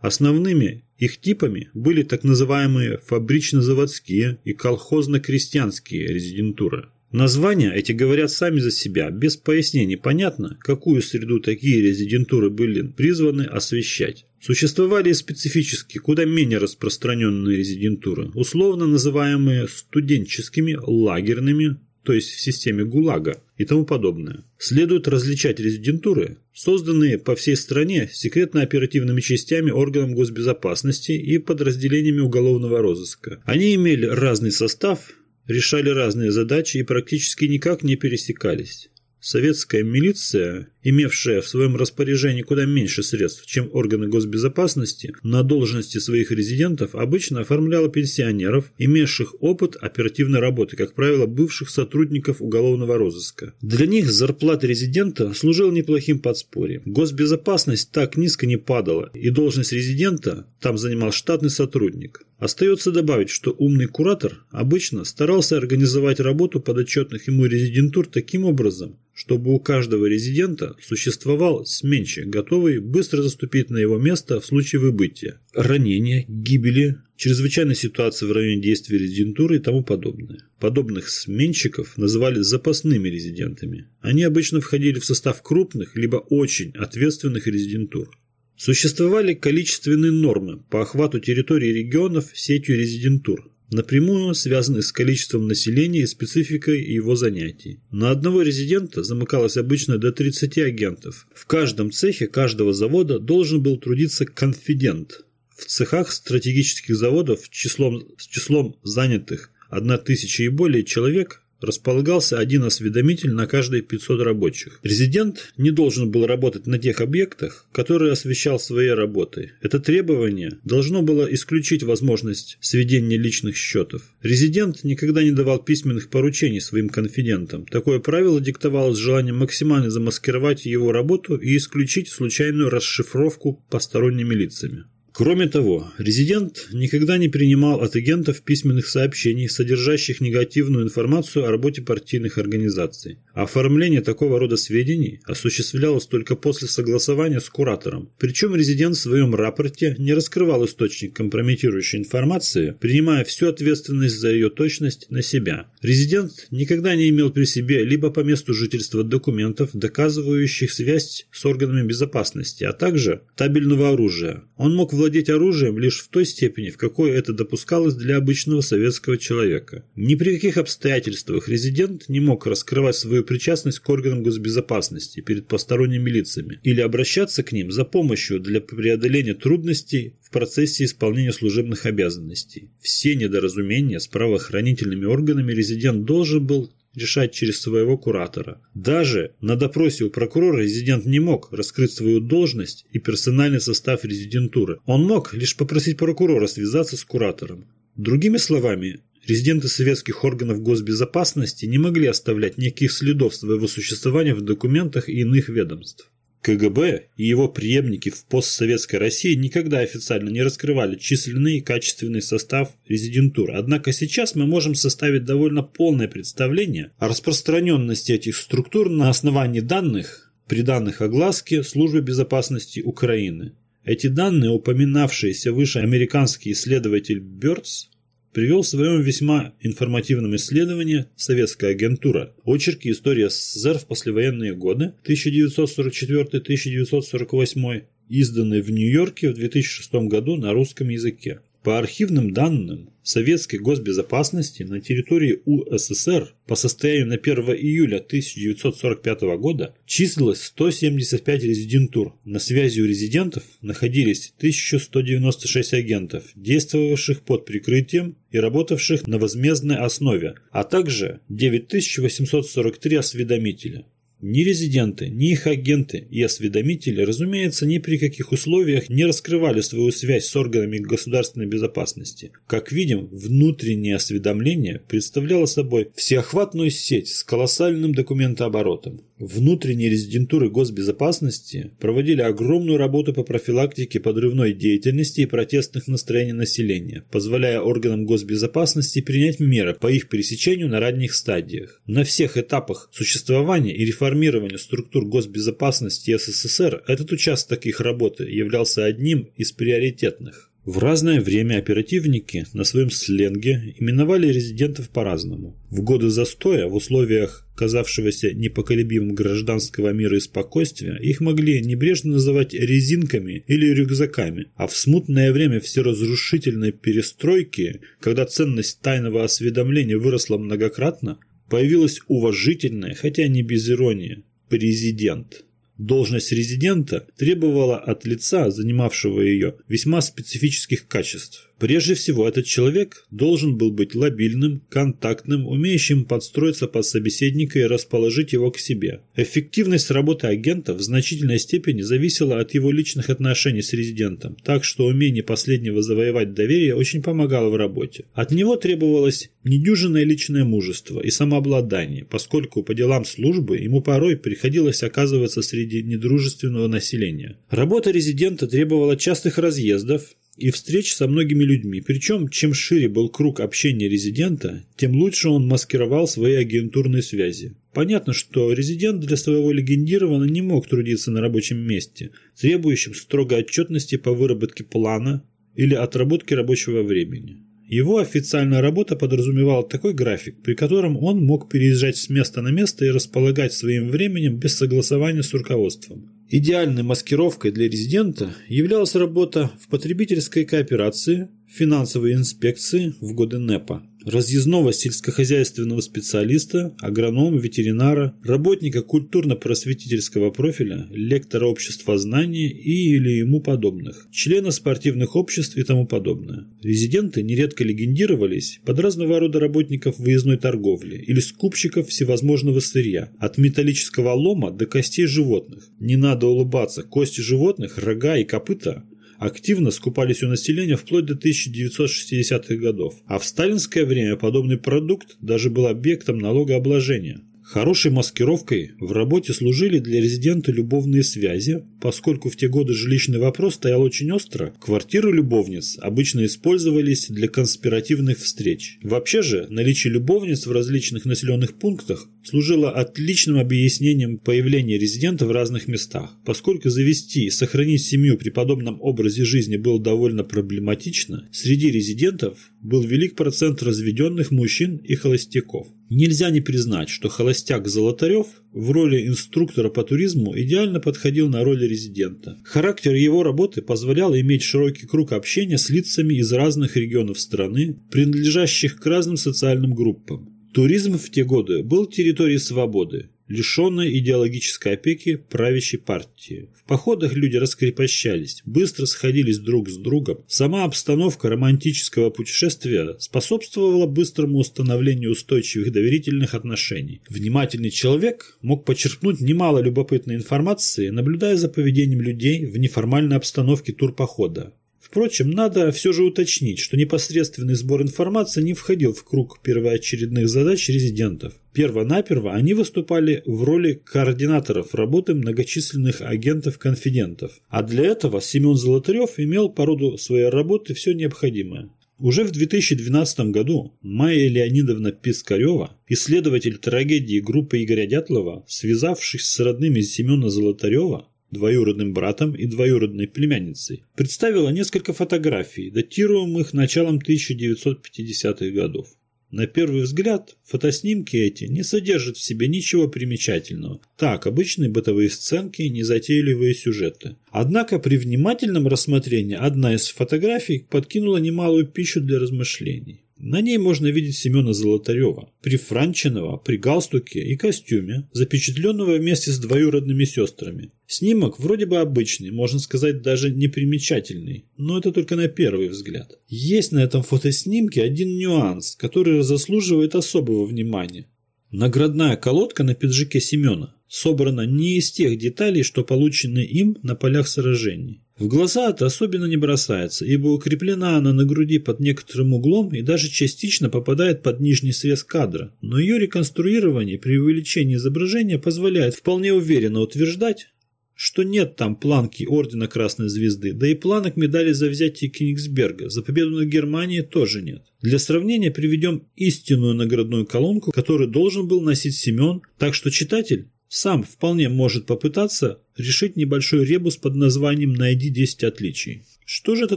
Основными их типами были так называемые фабрично-заводские и колхозно-крестьянские резидентуры – Названия эти говорят сами за себя, без пояснений понятно, какую среду такие резидентуры были призваны освещать. Существовали и специфические, куда менее распространенные резидентуры, условно называемые студенческими, лагерными, то есть в системе ГУЛАГа и тому подобное. Следует различать резидентуры, созданные по всей стране секретно-оперативными частями органов госбезопасности и подразделениями уголовного розыска. Они имели разный состав, решали разные задачи и практически никак не пересекались. Советская милиция, имевшая в своем распоряжении куда меньше средств, чем органы госбезопасности, на должности своих резидентов обычно оформляла пенсионеров, имевших опыт оперативной работы, как правило, бывших сотрудников уголовного розыска. Для них зарплата резидента служила неплохим подспорьем. Госбезопасность так низко не падала, и должность резидента там занимал штатный сотрудник. Остается добавить, что умный куратор обычно старался организовать работу подотчетных ему резидентур таким образом, чтобы у каждого резидента существовал сменщик, готовый быстро заступить на его место в случае выбытия, ранения, гибели, чрезвычайной ситуации в районе действия резидентуры и тому подобное. Подобных сменщиков называли запасными резидентами. Они обычно входили в состав крупных либо очень ответственных резидентур. Существовали количественные нормы по охвату территории регионов сетью резидентур, напрямую связанные с количеством населения и спецификой его занятий. На одного резидента замыкалось обычно до 30 агентов. В каждом цехе каждого завода должен был трудиться конфидент. В цехах стратегических заводов числом, с числом занятых 1000 и более человек располагался один осведомитель на каждые 500 рабочих. Резидент не должен был работать на тех объектах, которые освещал своей работой. Это требование должно было исключить возможность сведения личных счетов. Резидент никогда не давал письменных поручений своим конфидентам. Такое правило диктовалось желанием максимально замаскировать его работу и исключить случайную расшифровку посторонними лицами. Кроме того, резидент никогда не принимал от агентов письменных сообщений, содержащих негативную информацию о работе партийных организаций. Оформление такого рода сведений осуществлялось только после согласования с куратором. Причем резидент в своем рапорте не раскрывал источник компрометирующей информации, принимая всю ответственность за ее точность на себя. Резидент никогда не имел при себе либо по месту жительства документов, доказывающих связь с органами безопасности, а также табельного оружия,
Он мог владеть оружием лишь в той степени, в какой это допускалось для обычного советского человека. Ни при каких обстоятельствах резидент не мог раскрывать свою причастность к органам госбезопасности перед посторонними лицами или обращаться к ним за помощью для преодоления трудностей в процессе исполнения служебных обязанностей. Все недоразумения с правоохранительными органами резидент должен был решать через своего куратора. Даже на допросе у прокурора резидент не мог раскрыть свою должность и персональный состав резидентуры. Он мог лишь попросить прокурора связаться с куратором. Другими словами, резиденты советских органов госбезопасности не могли оставлять никаких следов своего существования в документах и иных ведомств. КГБ и его преемники в постсоветской России никогда официально не раскрывали численный и качественный состав резидентур. Однако сейчас мы можем составить довольно полное представление о распространенности этих структур на основании данных, приданных огласке Службы безопасности Украины. Эти данные, упоминавшиеся выше американский исследователь Бёрдс, привел в своем весьма информативном исследовании «Советская агентура. Очерки истории СССР в послевоенные годы 1944-1948», изданный в Нью-Йорке в 2006 году на русском языке. По архивным данным советской госбезопасности на территории УССР по состоянию на 1 июля 1945 года числилось 175 резидентур. На связи у резидентов находились 1196 агентов, действовавших под прикрытием и работавших на возмездной основе, а также 9843 осведомителя. Ни резиденты, ни их агенты и осведомители, разумеется, ни при каких условиях не раскрывали свою связь с органами государственной безопасности. Как видим, внутреннее осведомление представляло собой всеохватную сеть с колоссальным документооборотом. Внутренние резидентуры госбезопасности проводили огромную работу по профилактике подрывной деятельности и протестных настроений населения, позволяя органам госбезопасности принять меры по их пересечению на ранних стадиях. На всех этапах существования и реформирования структур госбезопасности СССР этот участок их работы являлся одним из приоритетных. В разное время оперативники на своем сленге именовали резидентов по-разному. В годы застоя, в условиях казавшегося непоколебимым гражданского мира и спокойствия, их могли небрежно называть резинками или рюкзаками, а в смутное время всеразрушительной перестройки, когда ценность тайного осведомления выросла многократно, появилась уважительная, хотя не без иронии, президент – Должность резидента требовала от лица, занимавшего ее, весьма специфических качеств. Прежде всего, этот человек должен был быть лобильным, контактным, умеющим подстроиться под собеседника и расположить его к себе. Эффективность работы агента в значительной степени зависела от его личных отношений с резидентом, так что умение последнего завоевать доверие очень помогало в работе. От него требовалось недюжинное личное мужество и самообладание, поскольку по делам службы ему порой приходилось оказываться среди недружественного населения. Работа резидента требовала частых разъездов, и встреч со многими людьми. Причем, чем шире был круг общения резидента, тем лучше он маскировал свои агентурные связи. Понятно, что резидент для своего легендирования не мог трудиться на рабочем месте, требующем строгой отчетности по выработке плана или отработке рабочего времени. Его официальная работа подразумевала такой график, при котором он мог переезжать с места на место и располагать своим временем без согласования с руководством. Идеальной маскировкой для резидента являлась работа в потребительской кооперации, финансовой инспекции в годы НЭПа разъездного сельскохозяйственного специалиста, агронома, ветеринара, работника культурно-просветительского профиля, лектора общества знаний и или ему подобных, члена спортивных обществ и тому подобное. Резиденты нередко легендировались под разного рода работников выездной торговли или скупщиков всевозможного сырья, от металлического лома до костей животных. Не надо улыбаться, кости животных, рога и копыта активно скупались у населения вплоть до 1960-х годов, а в сталинское время подобный продукт даже был объектом налогообложения. Хорошей маскировкой в работе служили для резидента любовные связи, поскольку в те годы жилищный вопрос стоял очень остро. Квартиры любовниц обычно использовались для конспиративных встреч. Вообще же, наличие любовниц в различных населенных пунктах служило отличным объяснением появления резидента в разных местах. Поскольку завести и сохранить семью при подобном образе жизни было довольно проблематично, среди резидентов был велик процент разведенных мужчин и холостяков. Нельзя не признать, что холостяк Золотарев в роли инструктора по туризму идеально подходил на роль резидента. Характер его работы позволял иметь широкий круг общения с лицами из разных регионов страны, принадлежащих к разным социальным группам. Туризм в те годы был территорией свободы, лишенной идеологической опеки правящей партии. В походах люди раскрепощались, быстро сходились друг с другом. Сама обстановка романтического путешествия способствовала быстрому установлению устойчивых доверительных отношений. Внимательный человек мог почерпнуть немало любопытной информации, наблюдая за поведением людей в неформальной обстановке турпохода. Впрочем, надо все же уточнить, что непосредственный сбор информации не входил в круг первоочередных задач резидентов. Первонаперво они выступали в роли координаторов работы многочисленных агентов-конфидентов. А для этого Семен Золотарев имел по роду своей работы все необходимое. Уже в 2012 году Майя Леонидовна Пискарева, исследователь трагедии группы Игоря Дятлова, связавшись с родными Семена Золотарева, двоюродным братом и двоюродной племянницей, представила несколько фотографий, датируемых началом 1950-х годов. На первый взгляд, фотоснимки эти не содержат в себе ничего примечательного. Так, обычные бытовые сценки, незатейливые сюжеты. Однако при внимательном рассмотрении одна из фотографий подкинула немалую пищу для размышлений. На ней можно видеть Семена Золотарева, прифранченного при галстуке и костюме, запечатленного вместе с двоюродными сестрами. Снимок вроде бы обычный, можно сказать даже непримечательный, но это только на первый взгляд. Есть на этом фотоснимке один нюанс, который заслуживает особого внимания. Наградная колодка на пиджаке Семена собрана не из тех деталей, что получены им на полях сражений. В глаза это особенно не бросается, ибо укреплена она на груди под некоторым углом и даже частично попадает под нижний срез кадра, но ее реконструирование при увеличении изображения позволяет вполне уверенно утверждать, что нет там планки Ордена Красной Звезды, да и планок медали за взятие Кенигсберга, за победу над Германией тоже нет. Для сравнения приведем истинную наградную колонку, которую должен был носить Семен, так что читатель сам вполне может попытаться решить небольшой ребус под названием «Найди 10 отличий». Что же это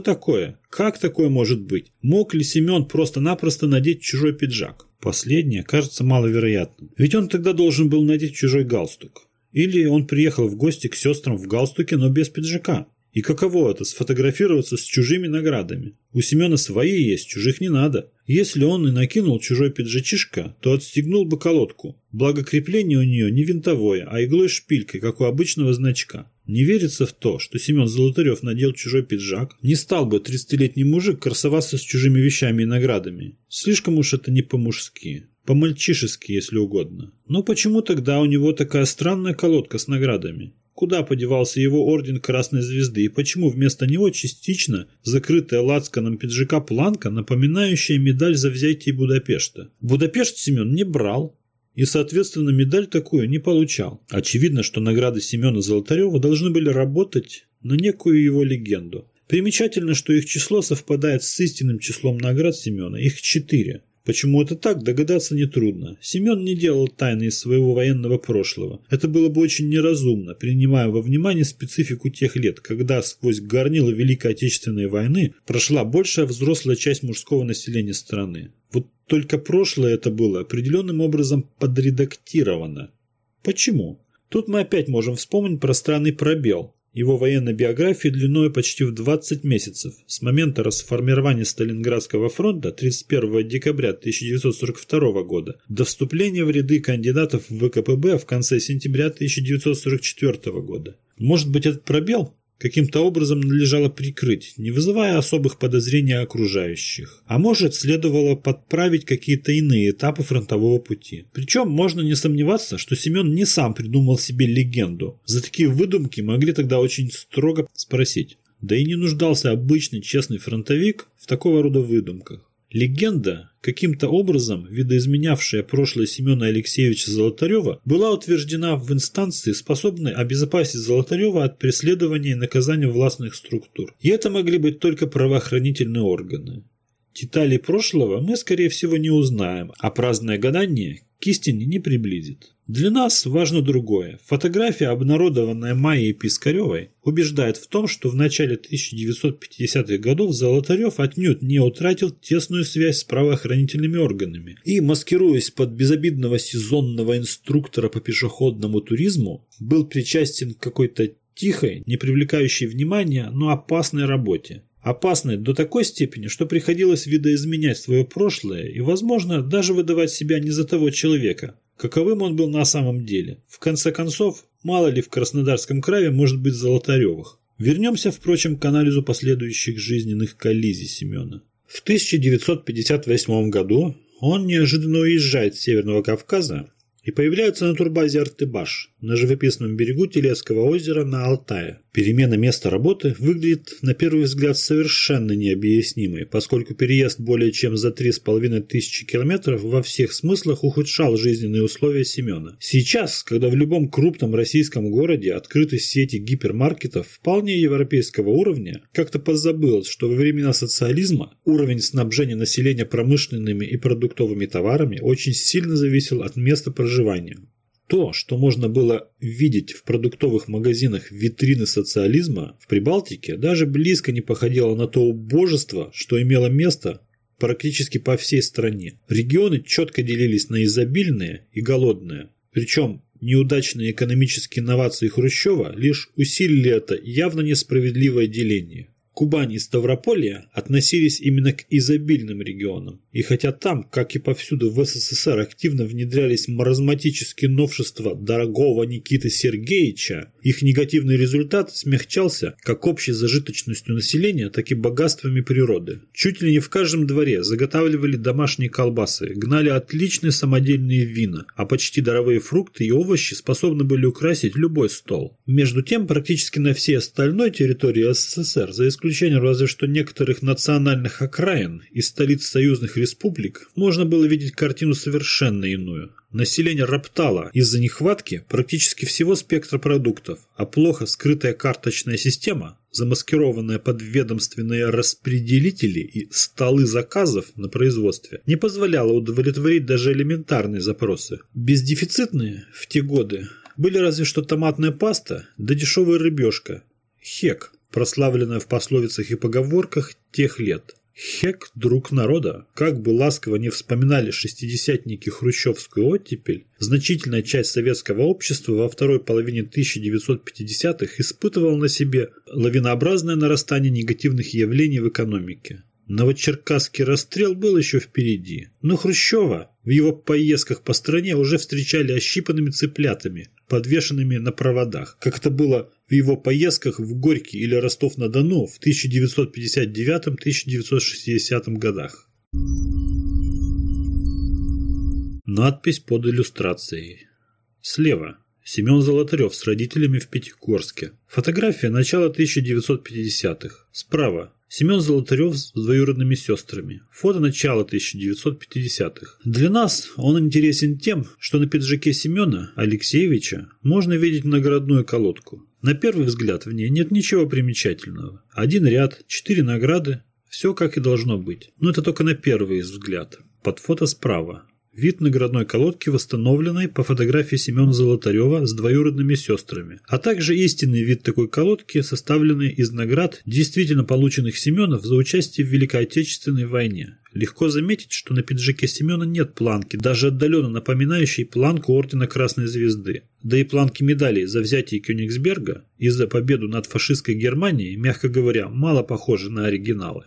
такое? Как такое может быть? Мог ли Семен просто-напросто надеть чужой пиджак? Последнее кажется маловероятным. Ведь он тогда должен был надеть чужой галстук. Или он приехал в гости к сестрам в галстуке, но без пиджака. И каково это – сфотографироваться с чужими наградами? У Семена свои есть, чужих не надо. Если он и накинул чужой пиджачишка, то отстегнул бы колодку. Благо крепление у нее не винтовое, а иглой-шпилькой, как у обычного значка. Не верится в то, что Семен Золотарев надел чужой пиджак. Не стал бы 30-летний мужик красоваться с чужими вещами и наградами. Слишком уж это не по-мужски. По-мальчишески, если угодно. Но почему тогда у него такая странная колодка с наградами? Куда подевался его орден Красной Звезды и почему вместо него частично закрытая лацканом пиджака планка, напоминающая медаль за взятие Будапешта? Будапешт Семен не брал, и, соответственно, медаль такую не получал. Очевидно, что награды Семена Золотарева должны были работать на некую его легенду. Примечательно, что их число совпадает с истинным числом наград Семена, их четыре. Почему это так, догадаться нетрудно. Семен не делал тайны из своего военного прошлого. Это было бы очень неразумно, принимая во внимание специфику тех лет, когда сквозь горнило Великой Отечественной войны прошла большая взрослая часть мужского населения страны. Вот только прошлое это было определенным образом подредактировано. Почему? Тут мы опять можем вспомнить про странный пробел, его военной биографии длиной почти в 20 месяцев, с момента расформирования Сталинградского фронта 31 декабря 1942 года до вступления в ряды кандидатов в ВКПБ в конце сентября 1944 года. Может быть этот пробел каким-то образом надлежало прикрыть, не вызывая особых подозрений окружающих. А может, следовало подправить какие-то иные этапы фронтового пути. Причем можно не сомневаться, что Семен не сам придумал себе легенду. За такие выдумки могли тогда очень строго спросить. Да и не нуждался обычный честный фронтовик в такого рода выдумках. Легенда, каким-то образом видоизменявшая прошлое Семена Алексеевича Золотарева, была утверждена в инстанции, способной обезопасить Золотарева от преследования и наказания властных структур. И это могли быть только правоохранительные органы. Детали прошлого мы, скорее всего, не узнаем, а праздное гадание, к истине не приблизит. Для нас важно другое. Фотография, обнародованная Майей Пискаревой, убеждает в том, что в начале 1950-х годов Золотарев отнюдь не утратил тесную связь с правоохранительными органами и, маскируясь под безобидного сезонного инструктора по пешеходному туризму, был причастен к какой-то тихой, не привлекающей внимания, но опасной работе. Опасной до такой степени, что приходилось видоизменять свое прошлое и, возможно, даже выдавать себя не за того человека, каковым он был на самом деле. В конце концов, мало ли в Краснодарском крае может быть Золотаревых. Вернемся, впрочем, к анализу последующих жизненных коллизий Семена. В 1958 году он неожиданно уезжает с Северного Кавказа и появляются на турбазе Артыбаш на живописном берегу Телецкого озера на Алтае. Перемена места работы выглядит на первый взгляд совершенно необъяснимой, поскольку переезд более чем за 3,5 тысячи километров во всех смыслах ухудшал жизненные условия Семена. Сейчас, когда в любом крупном российском городе открыты сети гипермаркетов вполне европейского уровня, как-то позабылось, что во времена социализма уровень снабжения населения промышленными и продуктовыми товарами очень сильно зависел от места проживания. То, что можно было видеть в продуктовых магазинах витрины социализма в Прибалтике, даже близко не походило на то убожество, что имело место практически по всей стране. Регионы четко делились на изобильные и голодные. Причем неудачные экономические инновации Хрущева лишь усилили это явно несправедливое деление. Кубань и Ставрополье относились именно к изобильным регионам. И хотя там, как и повсюду в СССР, активно внедрялись маразматические новшества дорогого Никиты Сергеевича, их негативный результат смягчался как общей зажиточностью населения, так и богатствами природы. Чуть ли не в каждом дворе заготавливали домашние колбасы, гнали отличные самодельные вина, а почти даровые фрукты и овощи способны были украсить любой стол. Между тем, практически на всей остальной территории СССР, за исключением разве что некоторых национальных окраин и столиц союзных республик можно было видеть картину совершенно иную. Население роптало из-за нехватки практически всего спектра продуктов, а плохо скрытая карточная система, замаскированная под ведомственные распределители и столы заказов на производстве, не позволяла удовлетворить даже элементарные запросы. Бездефицитные в те годы были разве что томатная паста да дешевая рыбешка – хек, прославленная в пословицах и поговорках тех лет – Хек – друг народа. Как бы ласково не вспоминали шестидесятники хрущевскую оттепель, значительная часть советского общества во второй половине 1950-х испытывала на себе лавинообразное нарастание негативных явлений в экономике. Новочеркасский расстрел был еще впереди, но Хрущева в его поездках по стране уже встречали ощипанными цыплятами, подвешенными на проводах, как это было в его поездках в Горький или Ростов-на-Дону в 1959-1960 годах. Надпись под иллюстрацией. Слева. Семен Золотарев с родителями в Пятигорске. Фотография начала 1950-х. Справа. Семен Золотарев с двоюродными сестрами. Фото начала 1950-х. Для нас он интересен тем, что на пиджаке Семена Алексеевича можно видеть наградную колодку. На первый взгляд в ней нет ничего примечательного. Один ряд, четыре награды, все как и должно быть. Но это только на первый взгляд. Под фото справа. Вид наградной колодки, восстановленной по фотографии Семена Золотарева с двоюродными сестрами, а также истинный вид такой колодки, составленный из наград, действительно полученных Семенов за участие в Великой Отечественной войне. Легко заметить, что на пиджаке Семена нет планки, даже отдаленно напоминающей планку Ордена Красной Звезды. Да и планки медалей за взятие Кёнигсберга и за победу над фашистской Германией, мягко говоря, мало похожи на оригиналы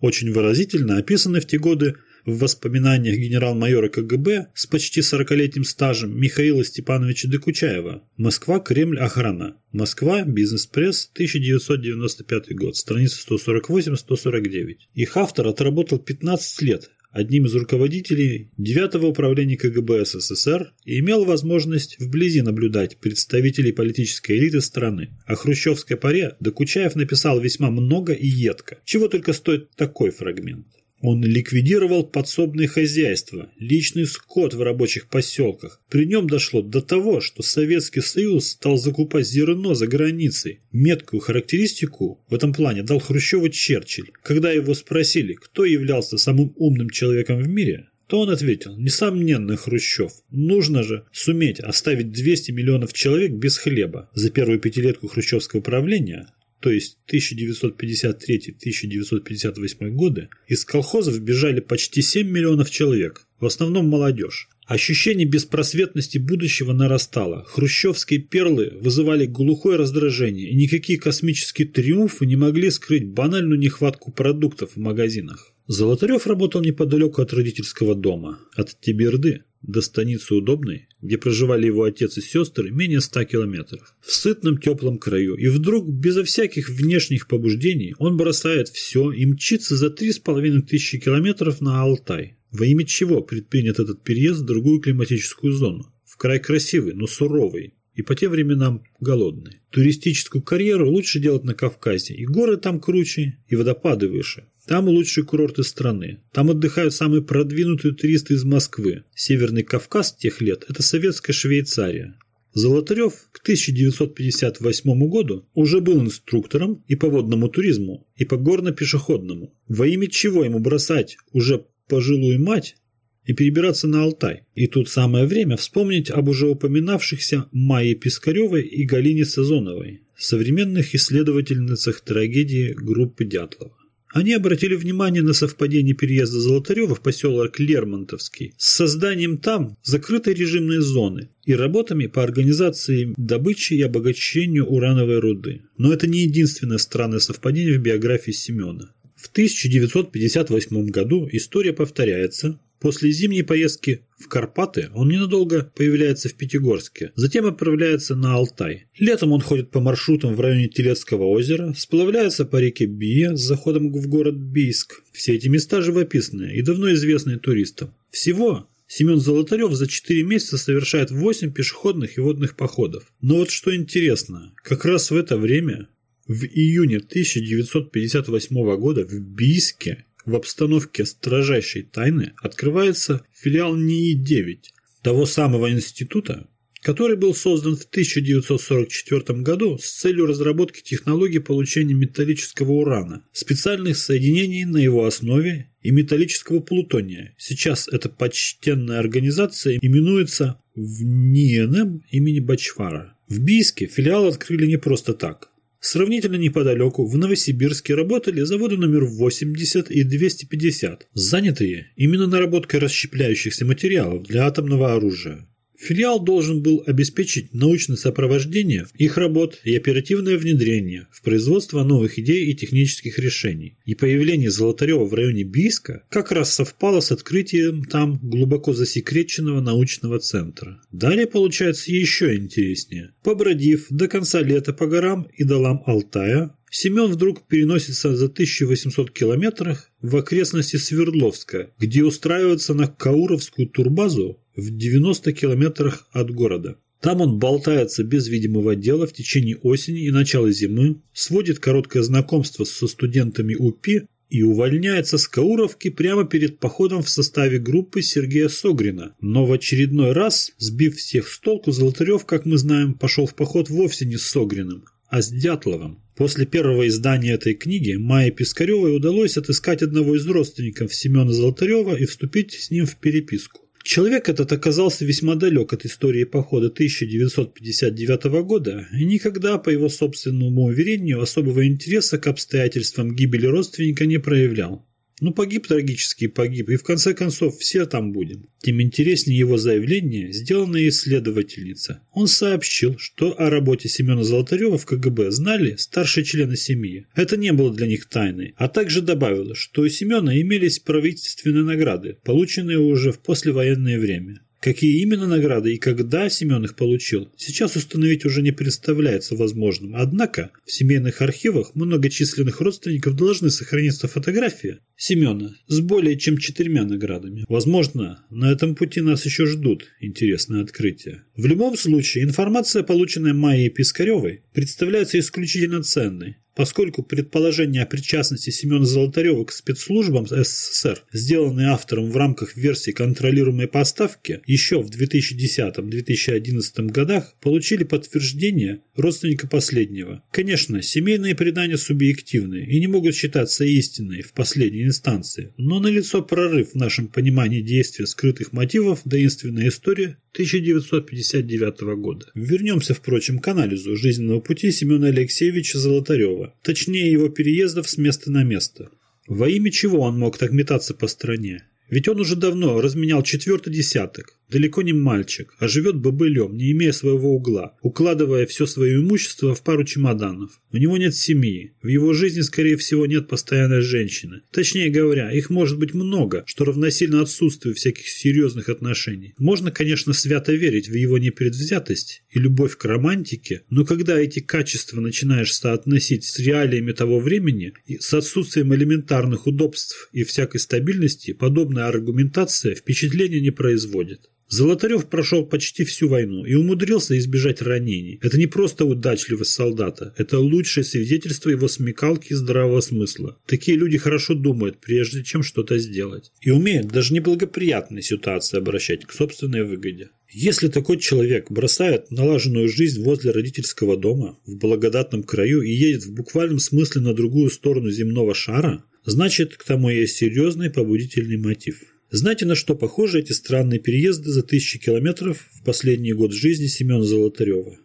очень выразительно описаны в те годы в воспоминаниях генерал-майора КГБ с почти 40-летним стажем Михаила Степановича Докучаева «Москва, Кремль, охрана». Москва, Бизнес-пресс, 1995 год, страница 148-149. Их автор отработал 15 лет, одним из руководителей 9-го управления КГБ СССР и имел возможность вблизи наблюдать представителей политической элиты страны. О хрущевской паре Докучаев написал весьма много и едко. Чего только стоит такой фрагмент. Он ликвидировал подсобные хозяйства, личный скот в рабочих поселках. При нем дошло до того, что Советский Союз стал закупать зерно за границей. Меткую характеристику в этом плане дал Хрущеву Черчилль. Когда его спросили, кто являлся самым умным человеком в мире, то он ответил, несомненно, Хрущев. Нужно же суметь оставить 200 миллионов человек без хлеба. За первую пятилетку хрущевского правления то есть 1953-1958 годы, из колхозов бежали почти 7 миллионов человек, в основном молодежь. Ощущение беспросветности будущего нарастало. Хрущевские перлы вызывали глухое раздражение, и никакие космические триумфы не могли скрыть банальную нехватку продуктов в магазинах. Золотарев работал неподалеку от родительского дома, от Тиберды до станицы Удобной, где проживали его отец и сестры, менее ста километров. В сытном теплом краю. И вдруг, безо всяких внешних побуждений, он бросает все и мчится за три с половиной тысячи километров на Алтай. Во имя чего предпринят этот переезд в другую климатическую зону? В край красивый, но суровый, и по тем временам голодный. Туристическую карьеру лучше делать на Кавказе, и горы там круче, и водопады выше. Там лучшие курорты страны. Там отдыхают самые продвинутые туристы из Москвы. Северный Кавказ тех лет – это советская Швейцария. Золотарев к 1958 году уже был инструктором и по водному туризму, и по горно-пешеходному. Во имя чего ему бросать уже пожилую мать и перебираться на Алтай. И тут самое время вспомнить об уже упоминавшихся Майе Пискаревой и Галине Сазоновой, современных исследовательницах трагедии группы Дятлова. Они обратили внимание на совпадение переезда Золотарева в поселок Лермонтовский с созданием там закрытой режимной зоны и работами по организации добычи и обогащению урановой руды. Но это не единственное странное совпадение в биографии Семена. В 1958 году история повторяется, После зимней поездки в Карпаты он ненадолго появляется в Пятигорске, затем отправляется на Алтай. Летом он ходит по маршрутам в районе Телецкого озера, сплавляется по реке Бия с заходом в город Бийск. Все эти места живописные и давно известные туристам. Всего Семен Золотарев за 4 месяца совершает 8 пешеходных и водных походов. Но вот что интересно, как раз в это время, в июне 1958 года в Бийске в обстановке строжайшей тайны открывается филиал НИИ-9, того самого института, который был создан в 1944 году с целью разработки технологий получения металлического урана, специальных соединений на его основе и металлического плутония. Сейчас эта почтенная организация именуется в НИЭНМ имени Бачфара. В Бийске филиал открыли не просто так. Сравнительно неподалеку, в Новосибирске, работали заводы номер 80 и 250, занятые именно наработкой расщепляющихся материалов для атомного оружия. Филиал должен был обеспечить научное сопровождение их работ и оперативное внедрение в производство новых идей и технических решений. И появление Золотарева в районе Бийска как раз совпало с открытием там глубоко засекреченного научного центра. Далее получается еще интереснее. Побродив до конца лета по горам и долам Алтая, Семен вдруг переносится за 1800 километров в окрестности Свердловска, где устраивается на Кауровскую турбазу в 90 километрах от города. Там он болтается без видимого дела в течение осени и начала зимы, сводит короткое знакомство со студентами УПИ и увольняется с Кауровки прямо перед походом в составе группы Сергея Согрина. Но в очередной раз, сбив всех с толку, Золотарев, как мы знаем, пошел в поход вовсе не с Согриным, а с Дятловым. После первого издания этой книги Майе Пискаревой удалось отыскать одного из родственников Семена Золотарева и вступить с ним в переписку. Человек этот оказался весьма далек от истории похода 1959 года и никогда, по его собственному уверению, особого интереса к обстоятельствам гибели родственника не проявлял. Ну, погиб трагически, погиб, и в конце концов все там будем. Тем интереснее его заявление, сделанное исследовательница. Он сообщил, что о работе Семена Золотарева в КГБ знали старшие члены семьи. Это не было для них тайной. А также добавил, что у Семена имелись правительственные награды, полученные уже в послевоенное время. Какие именно награды и когда Семен их получил, сейчас установить уже не представляется возможным. Однако в семейных архивах многочисленных родственников должны сохраниться фотографии Семена с более чем четырьмя наградами. Возможно, на этом пути нас еще ждут интересные открытия. В любом случае, информация, полученная Майей Пискаревой, представляется исключительно ценной поскольку предположение о причастности Семена Золотарева к спецслужбам СССР, сделанные автором в рамках версии контролируемой поставки еще в 2010-2011 годах, получили подтверждение родственника последнего. Конечно, семейные предания субъективны и не могут считаться истинной в последней инстанции, но налицо прорыв в нашем понимании действия скрытых мотивов таинственной истории 1959 года. Вернемся, впрочем, к анализу жизненного пути Семена Алексеевича Золотарева, точнее его переездов с места на место. Во имя чего он мог так метаться по стране? Ведь он уже давно разменял четвертый десяток, далеко не мальчик, а живет бобылем, не имея своего угла, укладывая все свое имущество в пару чемоданов. У него нет семьи, в его жизни, скорее всего, нет постоянной женщины. Точнее говоря, их может быть много, что равносильно отсутствию всяких серьезных отношений. Можно, конечно, свято верить в его непредвзятость и любовь к романтике, но когда эти качества начинаешь соотносить с реалиями того времени и с отсутствием элементарных удобств и всякой стабильности, подобная аргументация впечатления не производит. Золотарев прошел почти всю войну и умудрился избежать ранений. Это не просто удачливость солдата, это лучшее свидетельство его смекалки и здравого смысла. Такие люди хорошо думают, прежде чем что-то сделать. И умеют даже неблагоприятные ситуации обращать к собственной выгоде. Если такой человек бросает налаженную жизнь возле родительского дома в благодатном краю и едет в буквальном смысле на другую сторону земного шара, значит к тому есть серьезный побудительный мотив. Знаете, на что похожи эти странные переезды за тысячи километров в последний год жизни Семена Золотарева?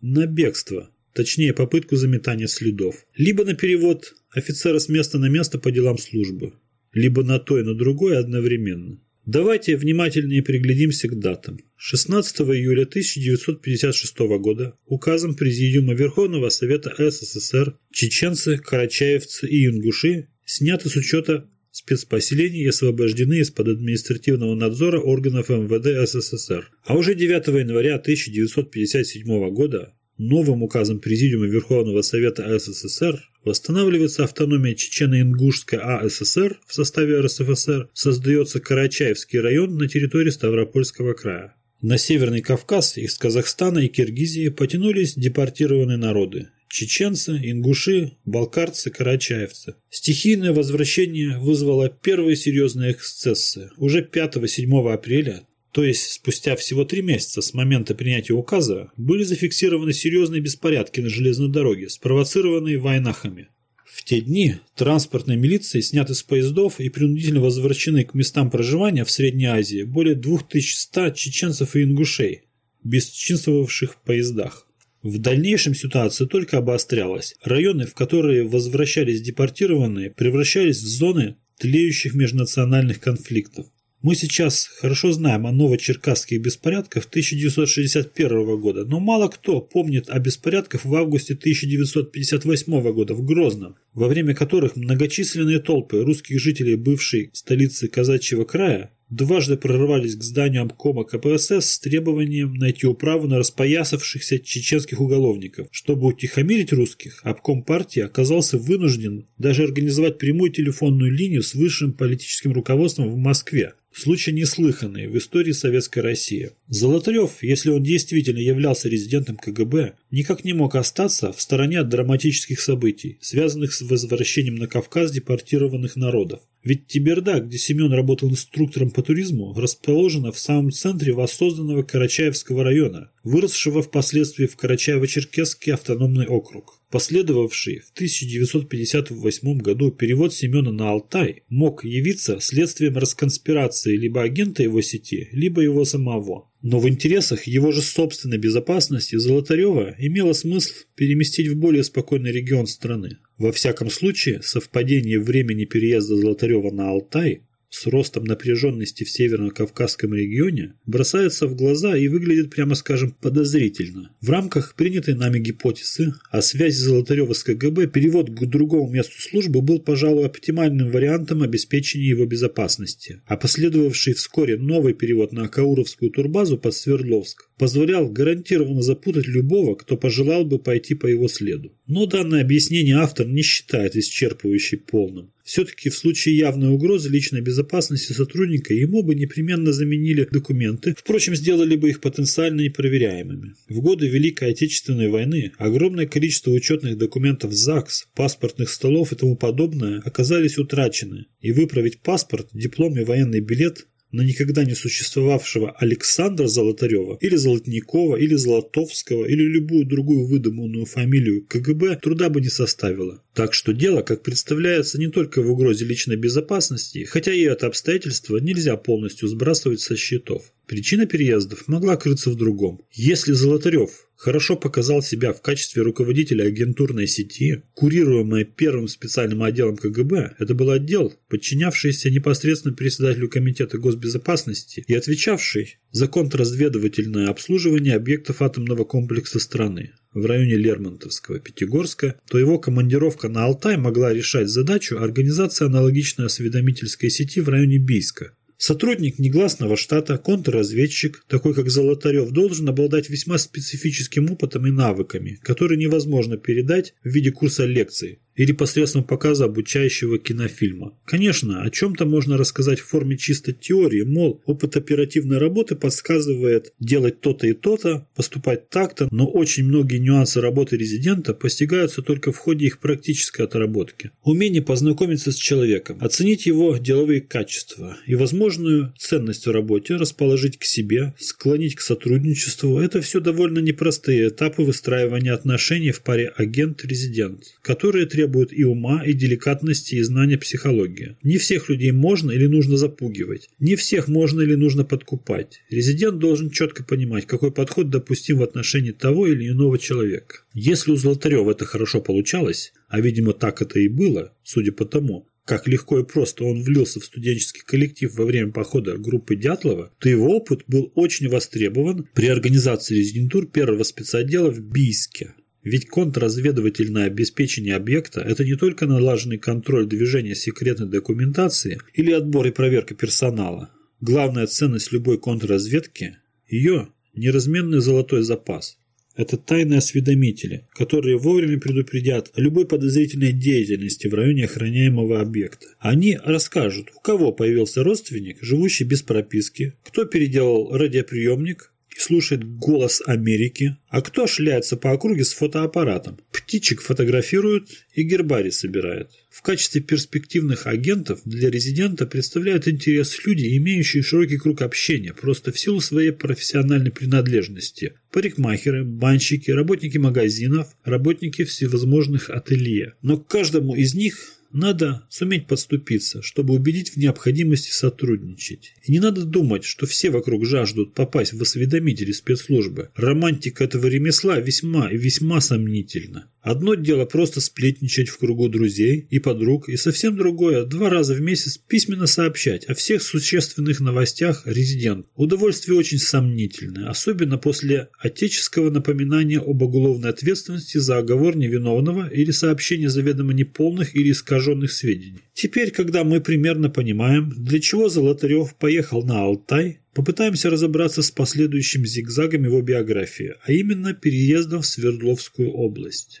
На бегство, точнее попытку заметания следов. Либо на перевод офицера с места на место по делам службы, либо на то и на другое одновременно. Давайте внимательнее приглядимся к датам. 16 июля 1956 года указом Президиума Верховного Совета СССР чеченцы, карачаевцы и ингуши сняты с учета спецпоселений и освобождены из-под административного надзора органов МВД СССР. А уже 9 января 1957 года новым указом Президиума Верховного Совета СССР восстанавливается автономия Чечено-Ингушской АССР в составе РСФСР, создается Карачаевский район на территории Ставропольского края. На Северный Кавказ из Казахстана и Киргизии потянулись депортированные народы чеченцы, ингуши, балкарцы, карачаевцы. Стихийное возвращение вызвало первые серьезные эксцессы. Уже 5-7 апреля, то есть спустя всего три месяца с момента принятия указа, были зафиксированы серьезные беспорядки на железной дороге, спровоцированные войнахами. В те дни транспортной милицией сняты с поездов и принудительно возвращены к местам проживания в Средней Азии более 2100 чеченцев и ингушей, бесчинствовавших в поездах. В дальнейшем ситуация только обострялась. Районы, в которые возвращались депортированные, превращались в зоны тлеющих межнациональных конфликтов. Мы сейчас хорошо знаем о новочеркасских беспорядках 1961 года, но мало кто помнит о беспорядках в августе 1958 года в Грозном, во время которых многочисленные толпы русских жителей бывшей столицы Казачьего края дважды прорывались к зданию обкома КПСС с требованием найти управу на распоясавшихся чеченских уголовников. Чтобы утихомирить русских, обком партии оказался вынужден даже организовать прямую телефонную линию с высшим политическим руководством в Москве. Случай неслыханный в истории Советской России. Золотарев, если он действительно являлся резидентом КГБ, никак не мог остаться в стороне от драматических событий, связанных с возвращением на Кавказ депортированных народов. Ведь Тиберда, где Семен работал инструктором по туризму, расположена в самом центре воссозданного Карачаевского района, выросшего впоследствии в Карачаево-Черкесский автономный округ. Последовавший в 1958 году перевод Семена на Алтай мог явиться следствием расконспирации либо агента его сети, либо его самого. Но в интересах его же собственной безопасности Золотарева имело смысл переместить в более спокойный регион страны. Во всяком случае, совпадение времени переезда Золотарева на Алтай с ростом напряженности в Северно-Кавказском регионе бросается в глаза и выглядит, прямо скажем, подозрительно. В рамках принятой нами гипотезы о связи Золотарева с КГБ перевод к другому месту службы был, пожалуй, оптимальным вариантом обеспечения его безопасности, а последовавший вскоре новый перевод на Кауровскую турбазу под Свердловск позволял гарантированно запутать любого, кто пожелал бы пойти по его следу. Но данное объяснение автор не считает исчерпывающей полным. Все-таки в случае явной угрозы личной безопасности сотрудника ему бы непременно заменили документы, впрочем, сделали бы их потенциально непроверяемыми. В годы Великой Отечественной войны огромное количество учетных документов ЗАГС, паспортных столов и тому подобное оказались утрачены, и выправить паспорт, диплом и военный билет на никогда не существовавшего Александра Золотарева или Золотникова или Золотовского или любую другую выдуманную фамилию КГБ труда бы не составило. Так что дело, как представляется, не только в угрозе личной безопасности, хотя и это обстоятельство нельзя полностью сбрасывать со счетов. Причина переездов могла крыться в другом. Если Золотарев хорошо показал себя в качестве руководителя агентурной сети, курируемой первым специальным отделом КГБ. Это был отдел, подчинявшийся непосредственно председателю Комитета госбезопасности и отвечавший за контрразведывательное обслуживание объектов атомного комплекса страны в районе Лермонтовского, Пятигорска, то его командировка на Алтай могла решать задачу организации аналогичной осведомительской сети в районе Бийска. Сотрудник негласного штата, контрразведчик, такой как Золотарев, должен обладать весьма специфическим опытом и навыками, которые невозможно передать в виде курса лекций, или посредством показа обучающего кинофильма. Конечно, о чем-то можно рассказать в форме чисто теории, мол, опыт оперативной работы подсказывает делать то-то и то-то, поступать так-то, но очень многие нюансы работы резидента постигаются только в ходе их практической отработки. Умение познакомиться с человеком, оценить его деловые качества и возможную ценность в работе, расположить к себе, склонить к сотрудничеству – это все довольно непростые этапы выстраивания отношений в паре агент-резидент, которые требуют требует и ума, и деликатности, и знания психологии. Не всех людей можно или нужно запугивать. Не всех можно или нужно подкупать. Резидент должен четко понимать, какой подход допустим в отношении того или иного человека. Если у Золотарева это хорошо получалось, а видимо так это и было, судя по тому, как легко и просто он влился в студенческий коллектив во время похода группы Дятлова, то его опыт был очень востребован при организации резидентур первого спецотдела в Бийске. Ведь контрразведывательное обеспечение объекта – это не только налаженный контроль движения секретной документации или отбор и проверка персонала. Главная ценность любой контрразведки – ее неразменный золотой запас. Это тайные осведомители, которые вовремя предупредят о любой подозрительной деятельности в районе охраняемого объекта. Они расскажут, у кого появился родственник, живущий без прописки, кто переделал радиоприемник, и слушает голос Америки, а кто шляется по округе с фотоаппаратом, птичек фотографирует и гербарий собирает. В качестве перспективных агентов для резидента представляют интерес люди, имеющие широкий круг общения, просто в силу своей профессиональной принадлежности. Парикмахеры, банщики, работники магазинов, работники всевозможных ателье. Но каждому из них надо суметь подступиться, чтобы убедить в необходимости сотрудничать. И не надо думать, что все вокруг жаждут попасть в осведомители спецслужбы. Романтика этого ремесла весьма и весьма сомнительна. Одно дело просто сплетничать в кругу друзей и подруг, и совсем другое – два раза в месяц письменно сообщать о всех существенных новостях резидент. Удовольствие очень сомнительное, особенно после отеческого напоминания об уголовной ответственности за оговор невиновного или сообщение заведомо неполных или искаженных сведений. Теперь, когда мы примерно понимаем, для чего Золотарев поехал на Алтай, попытаемся разобраться с последующим зигзагом его биографии, а именно переездом в Свердловскую область.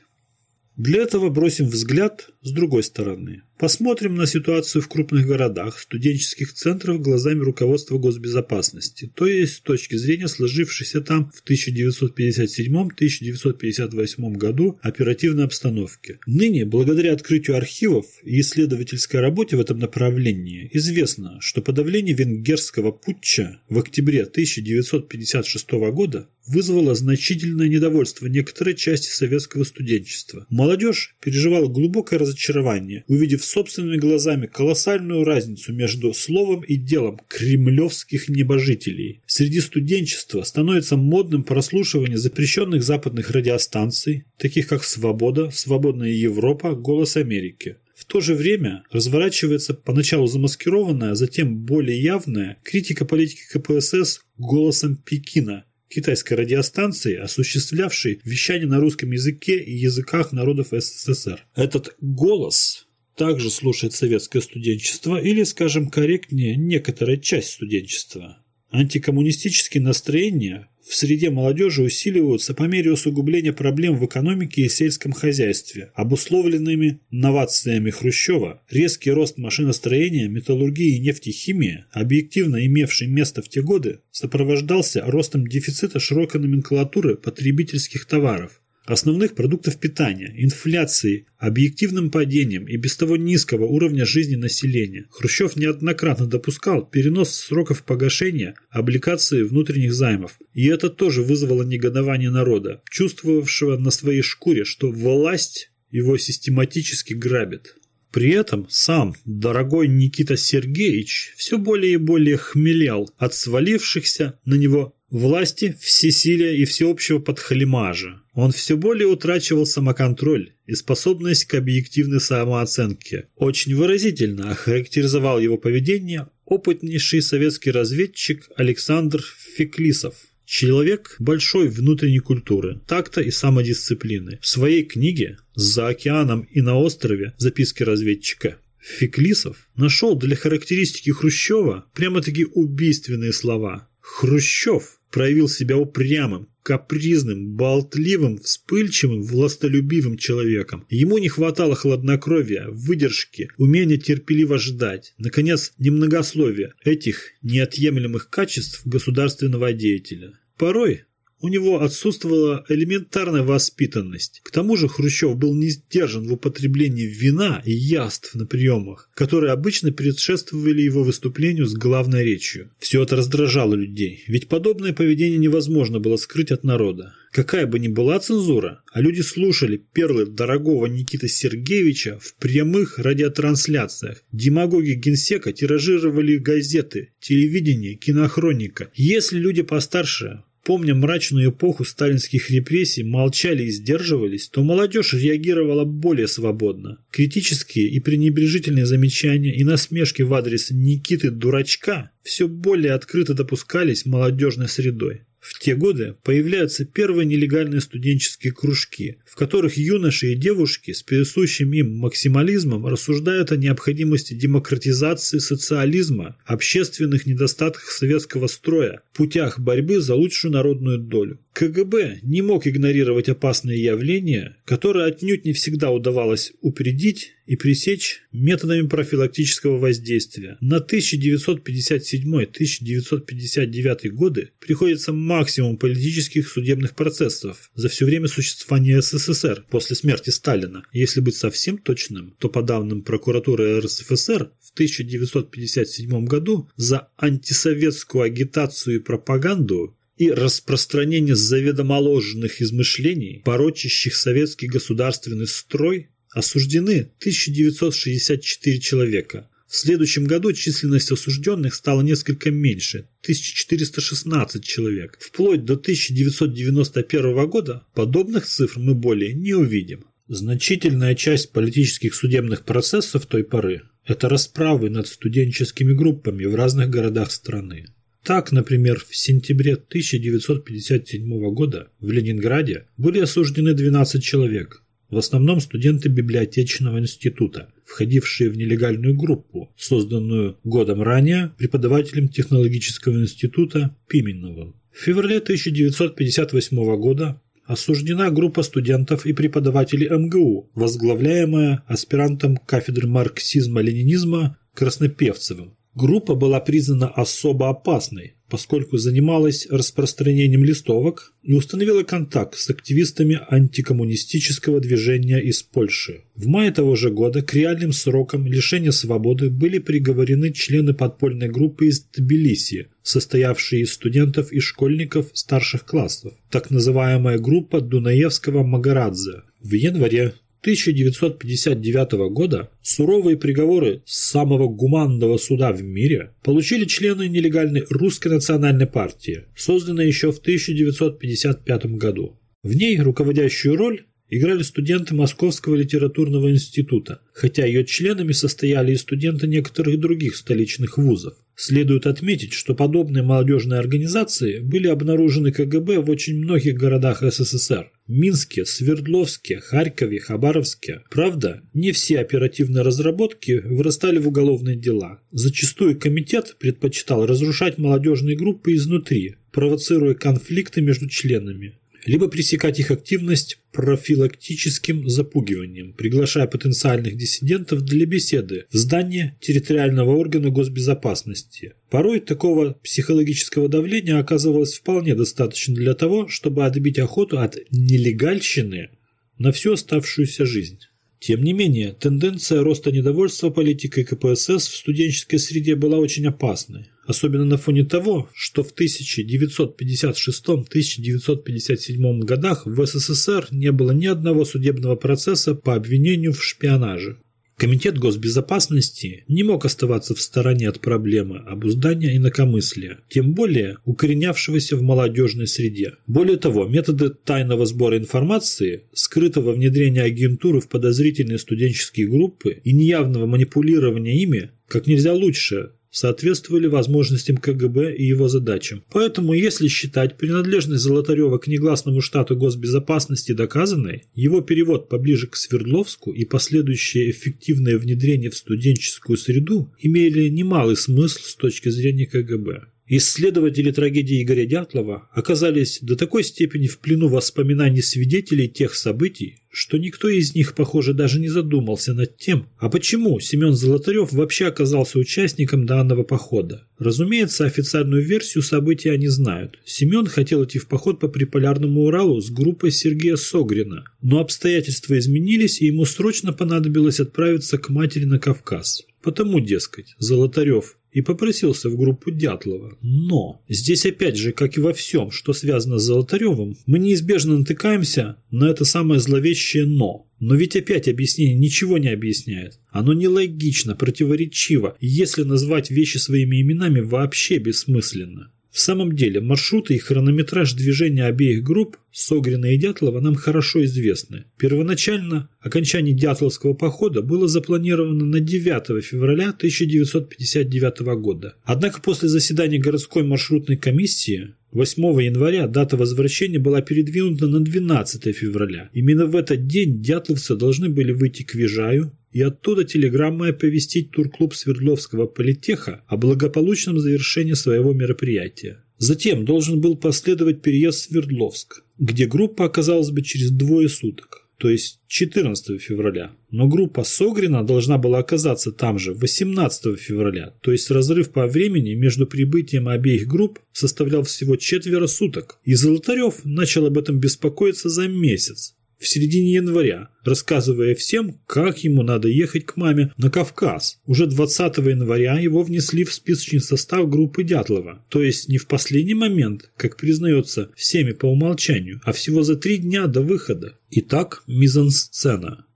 Для этого бросим взгляд с другой стороны. Посмотрим на ситуацию в крупных городах, студенческих центрах глазами руководства госбезопасности, то есть с точки зрения сложившейся там в 1957-1958 году оперативной обстановки. Ныне, благодаря открытию архивов и исследовательской работе в этом направлении, известно, что подавление венгерского путча в октябре 1956 года вызвало значительное недовольство некоторой части советского студенчества. Молодежь переживала глубокое разочарование, увидев собственными глазами колоссальную разницу между словом и делом кремлевских небожителей. Среди студенчества становится модным прослушивание запрещенных западных радиостанций, таких как «Свобода», «Свободная Европа», «Голос Америки». В то же время разворачивается поначалу замаскированная, а затем более явная критика политики КПСС голосом Пекина, китайской радиостанции, осуществлявшей вещание на русском языке и языках народов СССР. Этот голос также слушает советское студенчество или, скажем корректнее, некоторая часть студенчества. Антикоммунистические настроения в среде молодежи усиливаются по мере усугубления проблем в экономике и сельском хозяйстве, обусловленными новациями Хрущева. Резкий рост машиностроения, металлургии и нефтехимии, объективно имевший место в те годы, сопровождался ростом дефицита широкой номенклатуры потребительских товаров, основных продуктов питания, инфляцией, объективным падением и без того низкого уровня жизни населения. Хрущев неоднократно допускал перенос сроков погашения облигаций внутренних займов. И это тоже вызвало негодование народа, чувствовавшего на своей шкуре, что власть его систематически грабит. При этом сам дорогой Никита Сергеевич все более и более хмелял от свалившихся на него власти, всесилия и всеобщего подхалимажа. Он все более утрачивал самоконтроль и способность к объективной самооценке. Очень выразительно охарактеризовал его поведение опытнейший советский разведчик Александр Феклисов. Человек большой внутренней культуры, такта и самодисциплины. В своей книге «За океаном и на острове. Записки разведчика» Феклисов нашел для характеристики Хрущева прямо-таки убийственные слова. Хрущев проявил себя упрямым, капризным, болтливым, вспыльчивым, властолюбивым человеком. Ему не хватало хладнокровия, выдержки, умения терпеливо ждать, наконец, немногословия этих неотъемлемых качеств государственного деятеля. Порой у него отсутствовала элементарная воспитанность. К тому же Хрущев был не сдержан в употреблении вина и яств на приемах, которые обычно предшествовали его выступлению с главной речью. Все это раздражало людей, ведь подобное поведение невозможно было скрыть от народа. Какая бы ни была цензура, а люди слушали перлы дорогого Никиты Сергеевича в прямых радиотрансляциях. Демагоги генсека тиражировали газеты, телевидение, кинохроника. Если люди постарше помня мрачную эпоху сталинских репрессий, молчали и сдерживались, то молодежь реагировала более свободно. Критические и пренебрежительные замечания и насмешки в адрес Никиты Дурачка все более открыто допускались молодежной средой. В те годы появляются первые нелегальные студенческие кружки, в которых юноши и девушки с присущим им максимализмом рассуждают о необходимости демократизации социализма, общественных недостатках советского строя, путях борьбы за лучшую народную долю. КГБ не мог игнорировать опасные явления, которые отнюдь не всегда удавалось упредить и пресечь методами профилактического воздействия. На 1957-1959 годы приходится максимум политических судебных процессов за все время существования СССР после смерти Сталина. Если быть совсем точным, то по данным прокуратуры РСФСР в 1957 году за антисоветскую агитацию и пропаганду и распространение заведомо ложных измышлений, порочащих советский государственный строй, осуждены 1964 человека. В следующем году численность осужденных стала несколько меньше – 1416 человек. Вплоть до 1991 года подобных цифр мы более не увидим. Значительная часть политических судебных процессов той поры – это расправы над студенческими группами в разных городах страны. Так, например, в сентябре 1957 года в Ленинграде были осуждены 12 человек, в основном студенты библиотечного института, входившие в нелегальную группу, созданную годом ранее преподавателем технологического института Пименовым. В феврале 1958 года осуждена группа студентов и преподавателей МГУ, возглавляемая аспирантом кафедры марксизма-ленинизма Краснопевцевым. Группа была признана особо опасной, поскольку занималась распространением листовок и установила контакт с активистами антикоммунистического движения из Польши. В мае того же года к реальным срокам лишения свободы были приговорены члены подпольной группы из Тбилиси, состоявшие из студентов и школьников старших классов, так называемая группа Дунаевского Магарадзе. В январе 1959 года суровые приговоры самого гуманного суда в мире получили члены нелегальной русской национальной партии, созданной еще в 1955 году. В ней руководящую роль
играли студенты Московского литературного института, хотя ее членами состояли и студенты некоторых других столичных вузов. Следует отметить, что подобные молодежные организации были обнаружены КГБ в очень многих городах СССР. Минске, Свердловске, Харькове, Хабаровске. Правда, не все оперативные разработки вырастали в уголовные дела. Зачастую комитет предпочитал разрушать молодежные группы изнутри, провоцируя конфликты между членами либо пресекать их активность профилактическим запугиванием, приглашая потенциальных диссидентов для беседы в здание территориального органа госбезопасности. Порой такого психологического давления оказывалось вполне достаточно для того, чтобы отбить охоту от нелегальщины на всю оставшуюся жизнь. Тем не менее, тенденция роста недовольства политикой КПСС в студенческой среде была очень опасной особенно на фоне того, что в 1956-1957 годах в СССР не было ни одного судебного процесса по обвинению в шпионаже. Комитет госбезопасности не мог оставаться в стороне от проблемы обуздания инакомыслия, тем более укоренявшегося в молодежной среде. Более того, методы тайного сбора информации, скрытого внедрения агентуры в подозрительные студенческие группы и неявного манипулирования ими как нельзя лучше соответствовали возможностям КГБ и его задачам. Поэтому, если считать принадлежность Золотарева к негласному штату госбезопасности доказанной, его перевод поближе к Свердловску и последующее эффективное внедрение в студенческую среду имели немалый смысл с точки зрения КГБ. Исследователи трагедии Игоря Дятлова оказались до такой степени в плену воспоминаний свидетелей тех событий, что никто из них, похоже, даже не задумался над тем, а почему Семен Золотарев вообще оказался участником данного похода. Разумеется, официальную версию событий они знают. Семен хотел идти в поход по Приполярному Уралу с группой Сергея Согрина, но обстоятельства изменились, и ему срочно понадобилось отправиться к матери на Кавказ. Потому, дескать, Золотарев и попросился в группу Дятлова. Но здесь опять же, как и во всем, что связано с Золотаревым, мы неизбежно натыкаемся на это самое зловещее «но». Но ведь опять объяснение ничего не объясняет. Оно нелогично, противоречиво, если назвать вещи своими именами вообще бессмысленно. В самом деле, маршруты и хронометраж движения обеих групп, Согрина и Дятлова, нам хорошо известны. Первоначально окончание Дятловского похода было запланировано на 9 февраля 1959 года. Однако после заседания городской маршрутной комиссии 8 января дата возвращения была передвинута на 12 февраля. Именно в этот день дятловцы должны были выйти к Вижаю, и оттуда телеграммой оповестить турклуб Свердловского политеха о благополучном завершении своего мероприятия. Затем должен был последовать переезд в Свердловск, где группа оказалась бы через двое суток, то есть 14 февраля. Но группа Согрина должна была оказаться там же 18 февраля, то есть разрыв по времени между прибытием обеих групп составлял всего четверо суток. И Золотарев начал об этом беспокоиться за месяц, в середине января, рассказывая всем, как ему надо ехать к маме на Кавказ. Уже 20 января его внесли в списочный состав группы Дятлова, то есть не в последний момент, как признается всеми по умолчанию, а всего за три дня до выхода. Итак, мизансцена.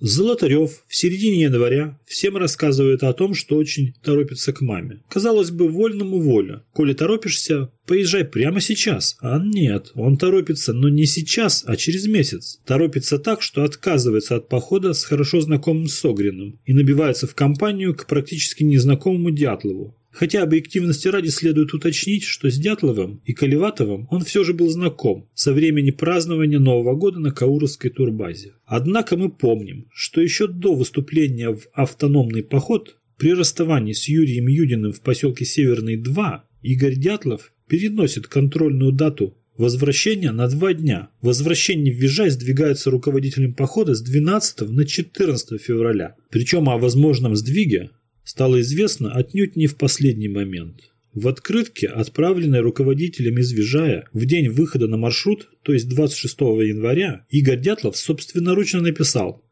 Золотарев в середине января всем рассказывает о том, что очень торопится к маме. Казалось бы, вольному воля. Коли торопишься, поезжай прямо сейчас. А нет, он торопится, но не сейчас, а через месяц. Торопится так, что отказывается от похода с хорошо знакомым Согриным и набивается в компанию к практически незнакомому Дятлову. Хотя объективности ради следует уточнить, что с Дятловым и Колеватовым он все же был знаком со времени празднования Нового года на Кауровской турбазе. Однако мы помним, что еще до выступления в автономный поход при расставании с Юрием Юдиным в поселке Северный 2 Игорь Дятлов переносит контрольную дату возвращения на два дня. Возвращение в Вижай сдвигается руководителем похода с 12 на 14 февраля. Причем о возможном сдвиге стало известно отнюдь не в последний момент. В открытке, отправленной руководителем из Вижая в день выхода на маршрут, то есть 26 января, Игорь Дятлов собственноручно написал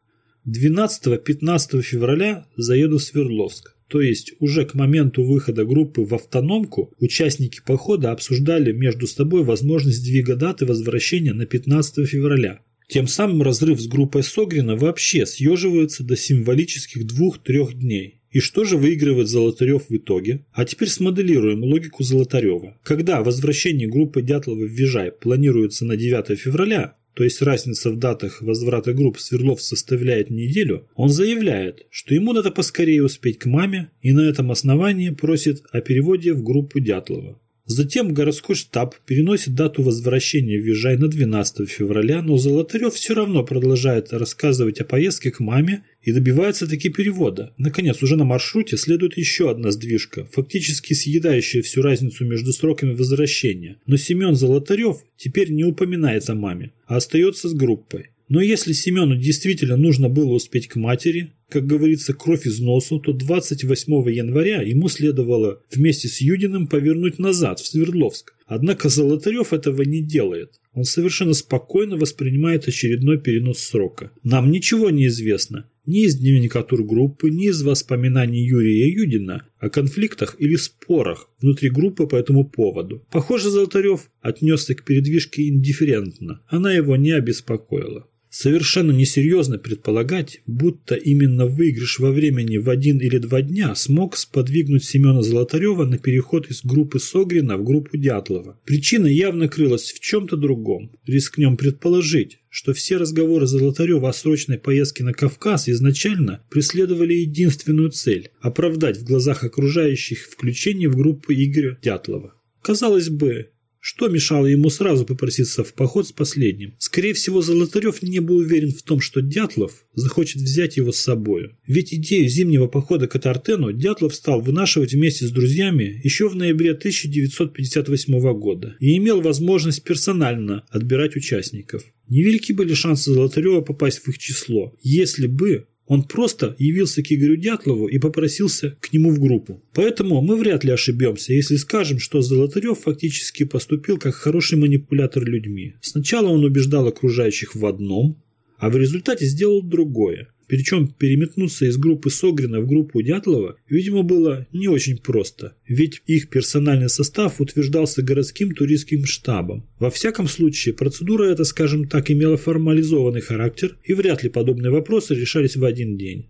12-15 февраля заеду в Свердловск. То есть уже к моменту выхода группы в автономку участники похода обсуждали между собой возможность сдвига даты возвращения на 15 февраля. Тем самым разрыв с группой Согрина вообще съеживается до символических двух-трех дней. И что же выигрывает Золотарев в итоге? А теперь смоделируем логику Золотарева. Когда возвращение группы Дятлова в Вижай планируется на 9 февраля,
то есть разница в датах возврата групп Свердлов составляет неделю, он заявляет, что ему надо поскорее успеть к маме и на этом основании просит о переводе в группу Дятлова. Затем городской штаб переносит дату возвращения в Вижай на 12 февраля, но Золотарев все равно продолжает рассказывать о поездке к маме и добивается таки перевода. Наконец, уже на маршруте следует еще одна сдвижка, фактически съедающая всю разницу между сроками возвращения. Но Семен Золотарев теперь не упоминает о маме, а остается с группой. Но если Семену действительно нужно было успеть к матери, как говорится, кровь из носу, то 28 января ему следовало вместе с Юдиным повернуть назад, в Свердловск. Однако Золотарев этого не делает. Он совершенно спокойно воспринимает очередной перенос срока. Нам ничего не известно. Ни из дневника тургруппы, ни из воспоминаний Юрия Юдина о конфликтах или спорах внутри группы по этому поводу. Похоже, Золотарев отнесся к передвижке индифферентно. Она его не обеспокоила. Совершенно несерьезно предполагать, будто именно выигрыш во времени в один или два дня смог сподвигнуть Семена Золотарева на переход из группы Согрина в группу Дятлова. Причина явно крылась в чем-то другом. Рискнем предположить, что все разговоры Золотарева о срочной поездке на Кавказ изначально преследовали единственную цель – оправдать в глазах окружающих включение в группу Игоря Дятлова. Казалось бы, что мешало ему сразу попроситься в поход с последним? Скорее всего, Золотарев не был уверен в том, что Дятлов захочет взять его с собой. Ведь идею зимнего похода к Атартену Дятлов стал вынашивать вместе с друзьями еще в ноябре 1958 года и имел возможность персонально отбирать участников. Невелики были шансы Золотарева попасть в их число, если бы он просто явился к Игорю Дятлову и попросился к нему в группу. Поэтому мы вряд ли ошибемся, если скажем, что Золотарев фактически поступил как хороший манипулятор людьми. Сначала он убеждал окружающих в одном, а в результате сделал другое. Причем переметнуться из группы Согрина в группу Дятлова, видимо, было не очень просто, ведь их персональный состав утверждался городским туристским штабом. Во всяком случае, процедура эта, скажем так, имела формализованный характер, и вряд ли подобные вопросы решались в один день.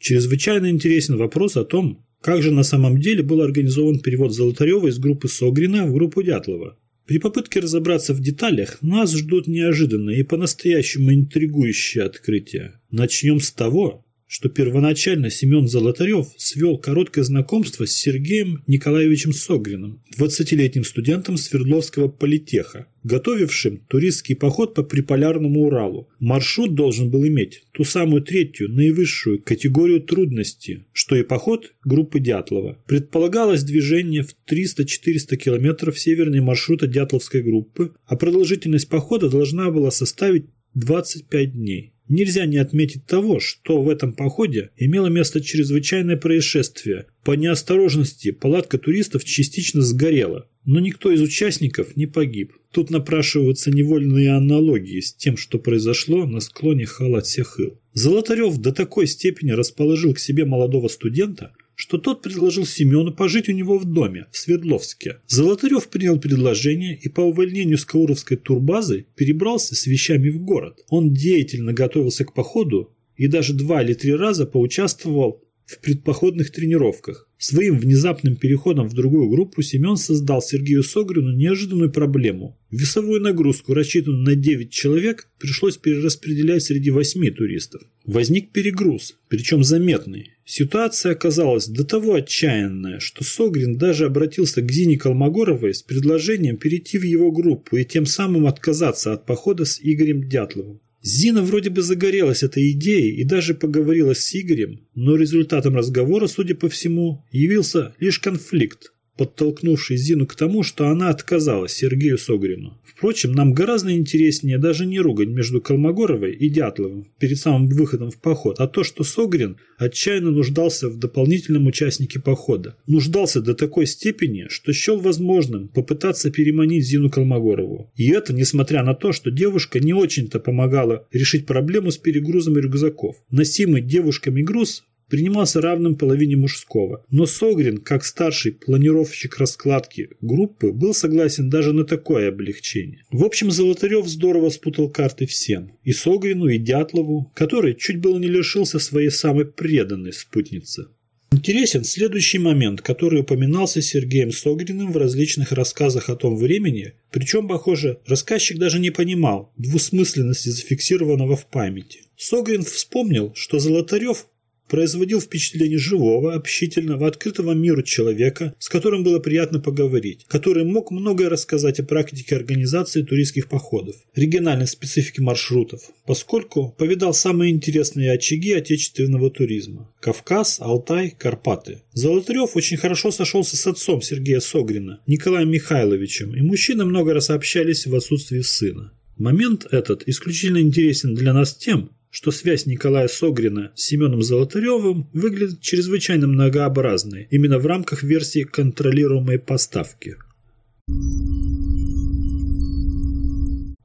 Чрезвычайно интересен вопрос о том, как же на самом деле был организован перевод Золотарева из группы Согрина в группу Дятлова. При попытке разобраться в деталях нас ждут неожиданные и по-настоящему интригующие открытия. Начнем с того, что первоначально Семен Золотарев свел короткое знакомство с Сергеем Николаевичем Согриным, 20-летним студентом Свердловского политеха, готовившим туристский поход по Приполярному Уралу. Маршрут должен был иметь ту самую третью, наивысшую категорию трудности, что и поход группы Дятлова. Предполагалось движение в 300-400 километров северной маршрута Дятловской группы, а продолжительность похода должна была составить 25 дней. Нельзя не отметить того, что в этом походе имело место чрезвычайное происшествие. По неосторожности палатка туристов частично сгорела, но никто из участников не погиб. Тут напрашиваются невольные аналогии с тем, что произошло на склоне Халат-Сехыл. Золотарев до такой степени расположил к себе молодого студента, что тот предложил Семену пожить у него в доме в Свердловске. Золотарев принял предложение и по увольнению с Кауровской турбазы перебрался с вещами в город. Он деятельно готовился к походу и даже два или три раза поучаствовал в предпоходных тренировках. Своим внезапным переходом в другую группу Семен создал Сергею Согрину неожиданную проблему. Весовую нагрузку, рассчитанную на 9 человек, пришлось перераспределять среди 8 туристов. Возник перегруз, причем заметный. Ситуация оказалась до того отчаянная, что Согрин даже обратился к Зине Колмогоровой с предложением перейти в его группу и тем самым отказаться от похода с Игорем Дятловым. Зина вроде бы загорелась этой идеей и даже поговорила с Игорем, но результатом разговора, судя по всему, явился лишь конфликт, подтолкнувший Зину к тому, что она отказалась Сергею Согрину. Впрочем, нам гораздо интереснее даже не ругань между Колмогоровой и Дятловым перед самым выходом в поход, а то, что Согрин отчаянно нуждался в дополнительном участнике похода. Нуждался до такой степени, что счел возможным попытаться переманить Зину Колмогорову. И это несмотря на то, что девушка не очень-то помогала решить проблему с перегрузом рюкзаков. Носимый девушками груз принимался равным половине мужского. Но Согрин, как старший планировщик раскладки группы, был согласен даже на такое облегчение. В общем, Золотарев здорово спутал карты всем. И Согрину, и Дятлову, который чуть было не лишился своей самой преданной спутницы.
Интересен следующий момент, который упоминался Сергеем Согриным в различных рассказах о том времени, причем, похоже, рассказчик даже не понимал двусмысленности зафиксированного в памяти. Согрин вспомнил, что Золотарев производил впечатление живого, общительного, открытого миру человека, с которым было приятно поговорить, который мог многое рассказать о практике организации туристских походов, региональной специфике маршрутов, поскольку повидал самые интересные очаги отечественного туризма – Кавказ, Алтай, Карпаты. Золотарев очень хорошо сошелся с отцом Сергея Согрина, Николаем Михайловичем, и мужчины много раз общались в отсутствии сына. Момент этот исключительно интересен для нас тем, что связь Николая Согрина с Семеном Золотаревым выглядит чрезвычайно многообразной именно в рамках версии контролируемой поставки.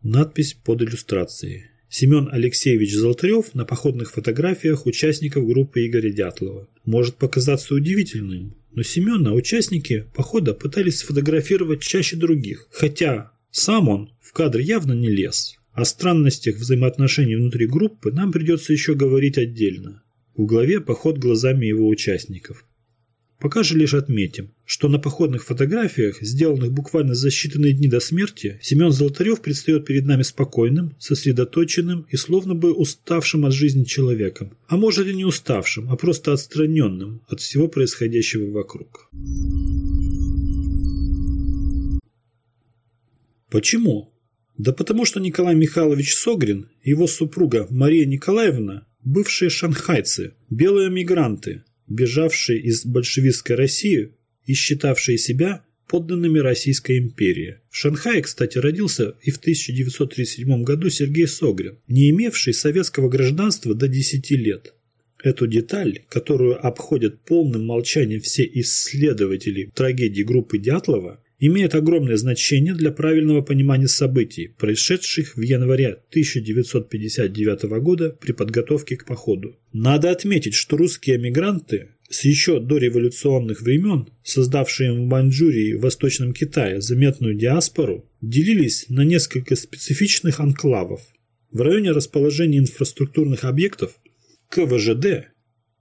Надпись под иллюстрацией. Семен Алексеевич Золотарев на походных фотографиях участников группы Игоря Дятлова. Может показаться удивительным, но Семена участники похода пытались сфотографировать чаще других, хотя сам он в кадр явно не лез. О странностях взаимоотношений внутри группы нам придется еще говорить отдельно. В главе «Поход глазами его участников». Пока же лишь отметим, что на походных фотографиях, сделанных буквально за считанные дни до смерти, Семен Золотарев предстает перед нами спокойным, сосредоточенным и словно бы уставшим от жизни человеком. А может и не уставшим, а просто отстраненным от всего происходящего вокруг. Почему? Да потому что Николай Михайлович Согрин и его супруга Мария Николаевна – бывшие шанхайцы, белые мигранты, бежавшие из большевистской России и считавшие себя подданными Российской империи. В Шанхае, кстати, родился и в 1937 году Сергей Согрин, не имевший советского гражданства до 10 лет. Эту деталь, которую обходят полным молчанием все исследователи трагедии группы Дятлова, имеет огромное значение для правильного понимания событий, происшедших в январе 1959 года при подготовке к походу. Надо отметить, что русские эмигранты с еще дореволюционных времен, создавшие в Маньчжурии и Восточном Китае заметную диаспору, делились на несколько специфичных анклавов. В районе расположения инфраструктурных объектов КВЖД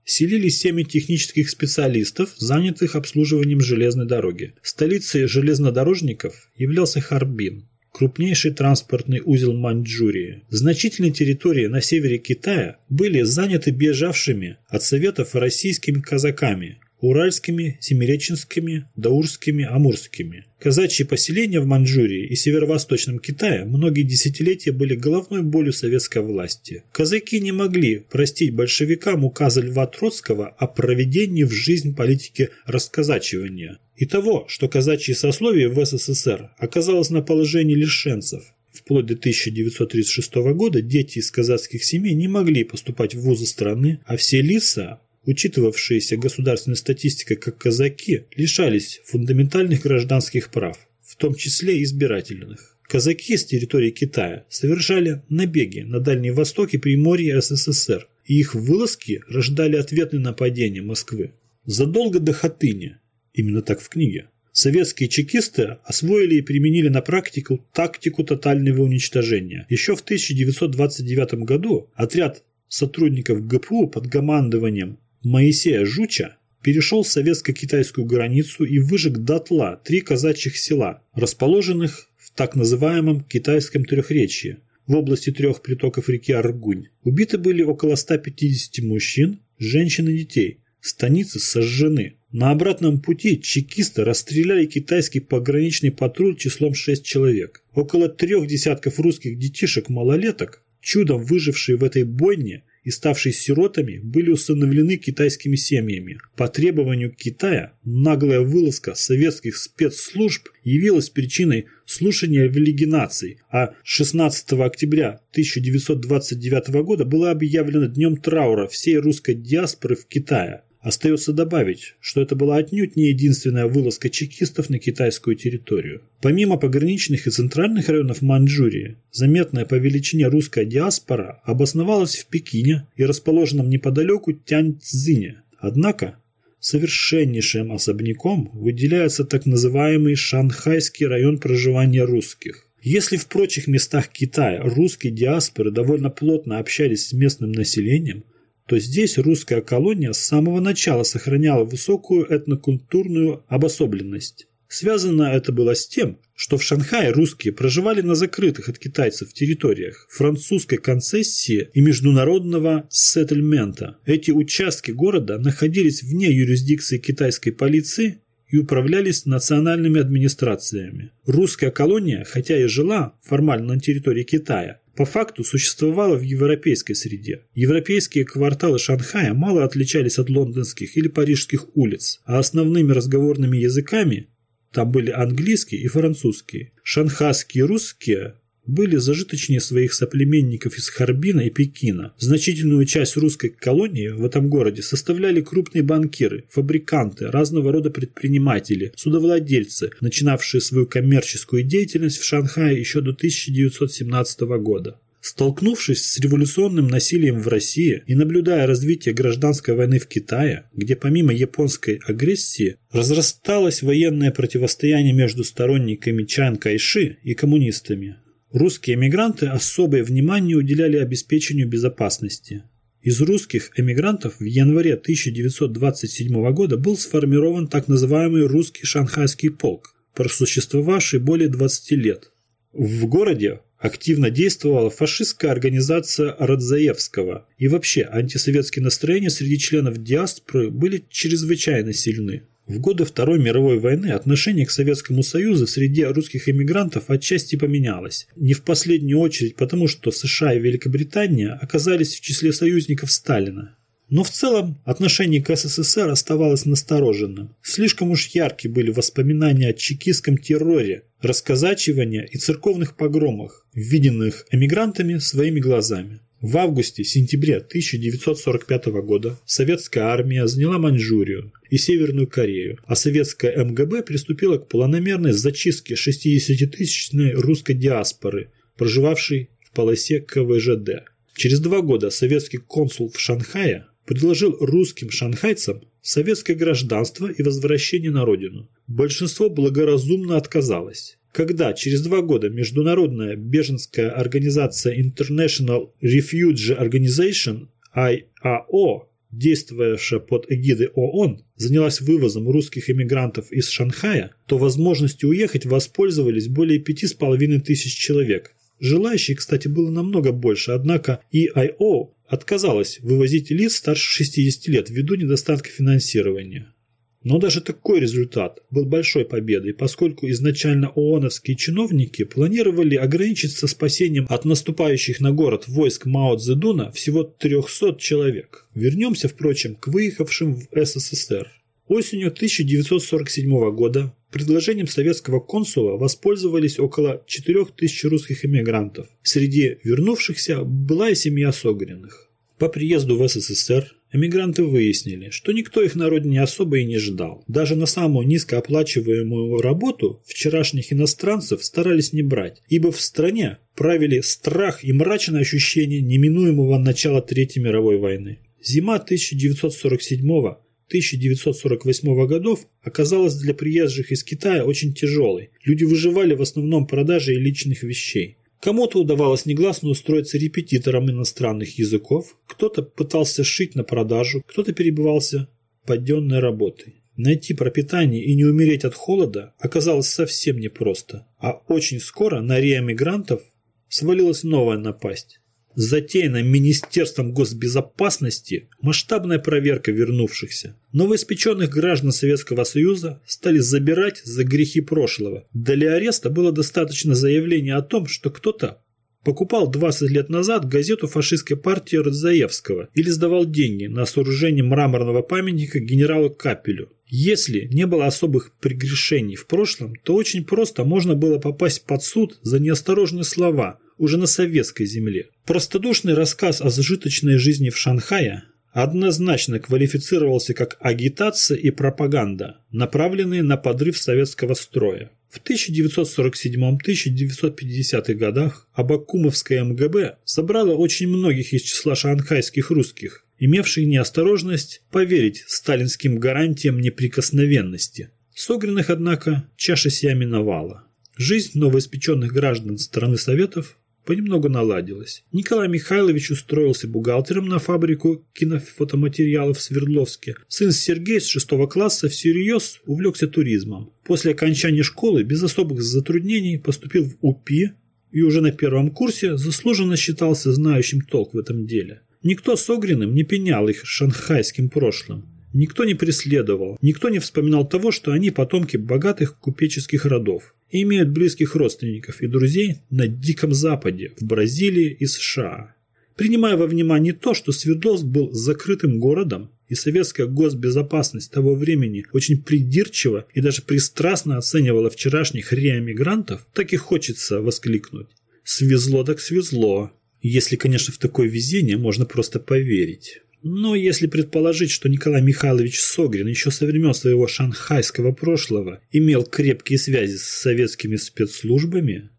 селились семьи технических специалистов, занятых обслуживанием железной дороги. Столицей железнодорожников являлся Харбин, крупнейший транспортный узел Маньчжурии. Значительные территории на севере Китая были заняты бежавшими от советов российскими казаками, уральскими, семиреченскими, даурскими, амурскими. Казачьи поселения в Маньчжурии и северо-восточном Китае многие десятилетия были головной болью советской власти. Казаки не могли простить большевикам указа Льва Троцкого о проведении в жизнь политики расказачивания и того, что казачье сословие в СССР оказалось на положении лишенцев. Вплоть до 1936 года дети из казацких семей не могли поступать в вузы страны, а все лица, учитывавшиеся государственной статистикой как казаки, лишались фундаментальных гражданских прав, в том числе избирательных. Казаки с территории Китая совершали набеги на Дальний Восток и Приморье СССР, и их вылазки рождали ответные нападения Москвы. Задолго до Хатыни, именно так в книге, советские чекисты освоили и применили на практику тактику тотального уничтожения. Еще в 1929 году отряд сотрудников ГПУ под командованием Моисея Жуча перешел советско-китайскую границу и выжег дотла три казачьих села, расположенных в так называемом китайском трехречье в области трех притоков реки Аргунь. Убиты были около 150 мужчин, женщин и детей. Станицы сожжены. На обратном пути чекисты расстреляли китайский пограничный патруль числом 6 человек. Около трех десятков русских детишек-малолеток, чудом выжившие в этой бойне, и ставшие сиротами были усыновлены китайскими семьями. По требованию Китая наглая вылазка советских спецслужб явилась причиной слушания Лиги наций, а 16 октября 1929 года было объявлено днем траура всей русской диаспоры в Китае. Остается добавить, что это была отнюдь не единственная вылазка чекистов на китайскую территорию. Помимо пограничных и центральных районов Маньчжурии, заметная по величине русская диаспора обосновалась в Пекине и расположенном неподалеку Тяньцзине. Однако совершеннейшим особняком выделяется так называемый Шанхайский район проживания русских. Если в прочих местах Китая русские диаспоры довольно плотно общались с местным населением,
то здесь русская колония с самого начала сохраняла высокую этнокультурную обособленность. Связано это было с тем, что в Шанхае русские проживали на закрытых от китайцев территориях французской концессии и международного сеттельмента. Эти участки города находились вне юрисдикции китайской полиции и управлялись национальными администрациями. Русская колония, хотя и жила формально на территории Китая, по факту существовала в европейской среде. Европейские кварталы Шанхая мало отличались от лондонских или парижских улиц, а основными разговорными языками там были английский и французский. Шанхайские русские были зажиточнее своих соплеменников из Харбина и Пекина. Значительную часть русской колонии в этом городе составляли крупные банкиры, фабриканты, разного рода предприниматели, судовладельцы, начинавшие свою коммерческую деятельность в Шанхае еще до 1917 года. Столкнувшись с революционным насилием в России и наблюдая развитие гражданской войны в Китае, где помимо японской агрессии разрасталось военное противостояние между сторонниками Чан Кайши и коммунистами, русские эмигранты особое внимание уделяли обеспечению безопасности. Из русских эмигрантов в январе 1927 года был сформирован так называемый русский шанхайский полк, просуществовавший более 20 лет. В городе активно действовала фашистская организация Радзаевского, и вообще антисоветские настроения среди членов диаспоры были чрезвычайно сильны. В годы Второй мировой войны отношение к Советскому Союзу среди русских эмигрантов отчасти поменялось. Не в последнюю очередь потому, что США и Великобритания оказались в числе союзников Сталина. Но в целом отношение к СССР оставалось настороженным. Слишком уж ярки были воспоминания о чекистском терроре, расказачивания и церковных погромах, виденных эмигрантами своими глазами. В августе-сентябре 1945 года советская армия заняла Маньчжурию и Северную Корею, а советская МГБ приступила к планомерной зачистке 60-тысячной русской диаспоры, проживавшей в полосе КВЖД. Через два года советский консул в Шанхае предложил русским шанхайцам советское гражданство и возвращение на родину. Большинство благоразумно отказалось. Когда через два года международная беженская организация International Refugee Organization IAO, действовавшая под эгидой ООН, занялась вывозом русских эмигрантов из Шанхая, то возможностью уехать воспользовались более пяти с половиной тысяч человек. Желающих, кстати, было намного больше, однако EIO отказалась вывозить лиц старше 60 лет ввиду недостатка финансирования. Но даже такой результат был большой победой, поскольку изначально ООНовские чиновники планировали ограничиться спасением от наступающих на город войск Мао Цзэдуна всего 300 человек. Вернемся, впрочем, к выехавшим в СССР. Осенью 1947 года предложением советского консула воспользовались около 4000 русских эмигрантов. Среди вернувшихся была и семья Согриных. По приезду в СССР эмигранты выяснили, что никто их на родине особо и не ждал. Даже на самую низкооплачиваемую работу вчерашних иностранцев старались не брать, ибо в стране правили страх и мрачное ощущение неминуемого начала Третьей мировой войны. Зима 1947 года 1948 годов оказалась для приезжих из Китая очень тяжелой. Люди выживали в основном продажей личных вещей. Кому-то удавалось негласно устроиться репетитором иностранных языков, кто-то пытался шить на продажу, кто-то перебивался подденной работой. Найти пропитание и не умереть от холода оказалось совсем непросто, а очень скоро на реэмигрантов свалилась новая напасть затеяна Министерством госбезопасности масштабная проверка вернувшихся. Новоиспеченных граждан Советского Союза стали забирать за грехи прошлого. Для ареста было достаточно заявления о том, что кто-то покупал 20 лет назад газету фашистской партии Радзаевского или сдавал деньги на сооружение мраморного памятника генералу Капелю. Если не было особых прегрешений в прошлом, то очень просто можно было попасть под суд за неосторожные слова – уже на советской земле. Простодушный рассказ о зажиточной жизни в Шанхае однозначно квалифицировался как агитация и пропаганда, направленные на подрыв советского строя. В 1947-1950 годах Абакумовская МГБ собрала очень многих из числа шанхайских русских, имевших неосторожность поверить сталинским гарантиям неприкосновенности. Согренных, однако, чаша сия миновала. Жизнь новоиспеченных граждан страны Советов понемногу наладилось. Николай Михайлович устроился бухгалтером на фабрику кинофотоматериалов в Свердловске. Сын Сергей с шестого класса всерьез увлекся туризмом. После окончания школы без особых затруднений поступил в УПИ и уже на первом курсе заслуженно считался знающим толк в этом деле. Никто с Огриным не пенял их шанхайским прошлым. Никто не преследовал, никто не вспоминал того, что они потомки богатых купеческих родов и имеют близких родственников и друзей на Диком Западе, в Бразилии и США. Принимая во внимание то, что Свердловск был закрытым городом, и советская госбезопасность того времени очень придирчиво и даже пристрастно оценивала вчерашних реэмигрантов, так и хочется воскликнуть. Свезло так свезло. Если, конечно, в такое везение можно просто поверить. Но если предположить, что Николай Михайлович Согрин еще со времен своего шанхайского прошлого имел крепкие связи с советскими спецслужбами,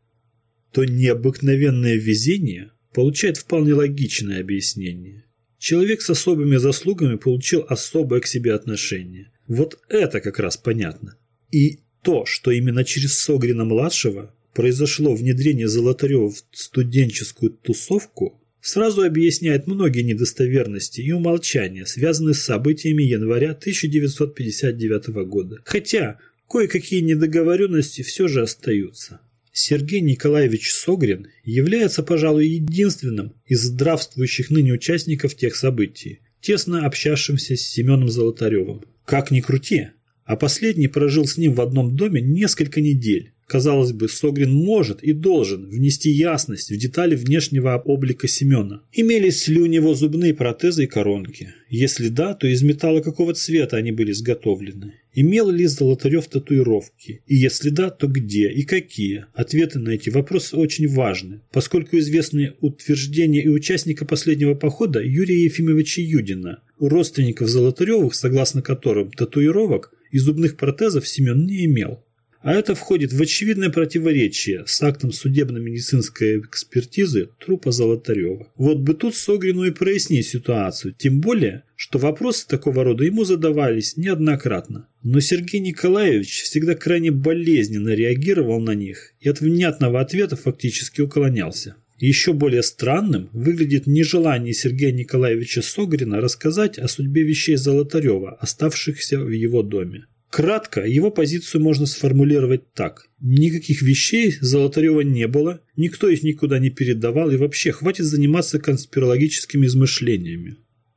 то необыкновенное везение получает вполне логичное объяснение. Человек с особыми заслугами получил особое к себе отношение. Вот это как раз понятно. И то, что именно через Согрина-младшего произошло внедрение Золотарева в студенческую тусовку, сразу объясняет многие недостоверности и умолчания, связанные с событиями января 1959 года. Хотя кое-какие недоговоренности все же остаются. Сергей Николаевич Согрин является, пожалуй, единственным из здравствующих ныне участников тех событий, тесно общавшимся с Семеном Золотаревым. Как ни крути, а последний прожил с ним в одном доме несколько недель, Казалось бы, Согрин может и должен внести ясность в детали внешнего облика Семена. Имелись ли у него зубные протезы и коронки? Если да, то из металла какого цвета они были изготовлены? Имел ли Золотарев татуировки? И если да, то где и какие? Ответы на эти вопросы очень важны, поскольку известны утверждения и участника последнего похода Юрия Ефимовича Юдина, родственников Золотаревых, согласно которым татуировок и зубных протезов Семен не имел. А это входит в очевидное противоречие с актом судебно-медицинской экспертизы трупа Золотарева. Вот бы тут Согрину и прояснить ситуацию, тем более, что вопросы такого рода ему задавались неоднократно. Но Сергей Николаевич всегда крайне болезненно реагировал на них и от внятного ответа фактически уклонялся. Еще более странным выглядит нежелание Сергея Николаевича Согрина рассказать о судьбе вещей Золотарева, оставшихся в его доме. Кратко, его позицию можно сформулировать так. Никаких вещей Золотарева не было, никто их никуда не передавал и вообще хватит заниматься конспирологическими измышлениями.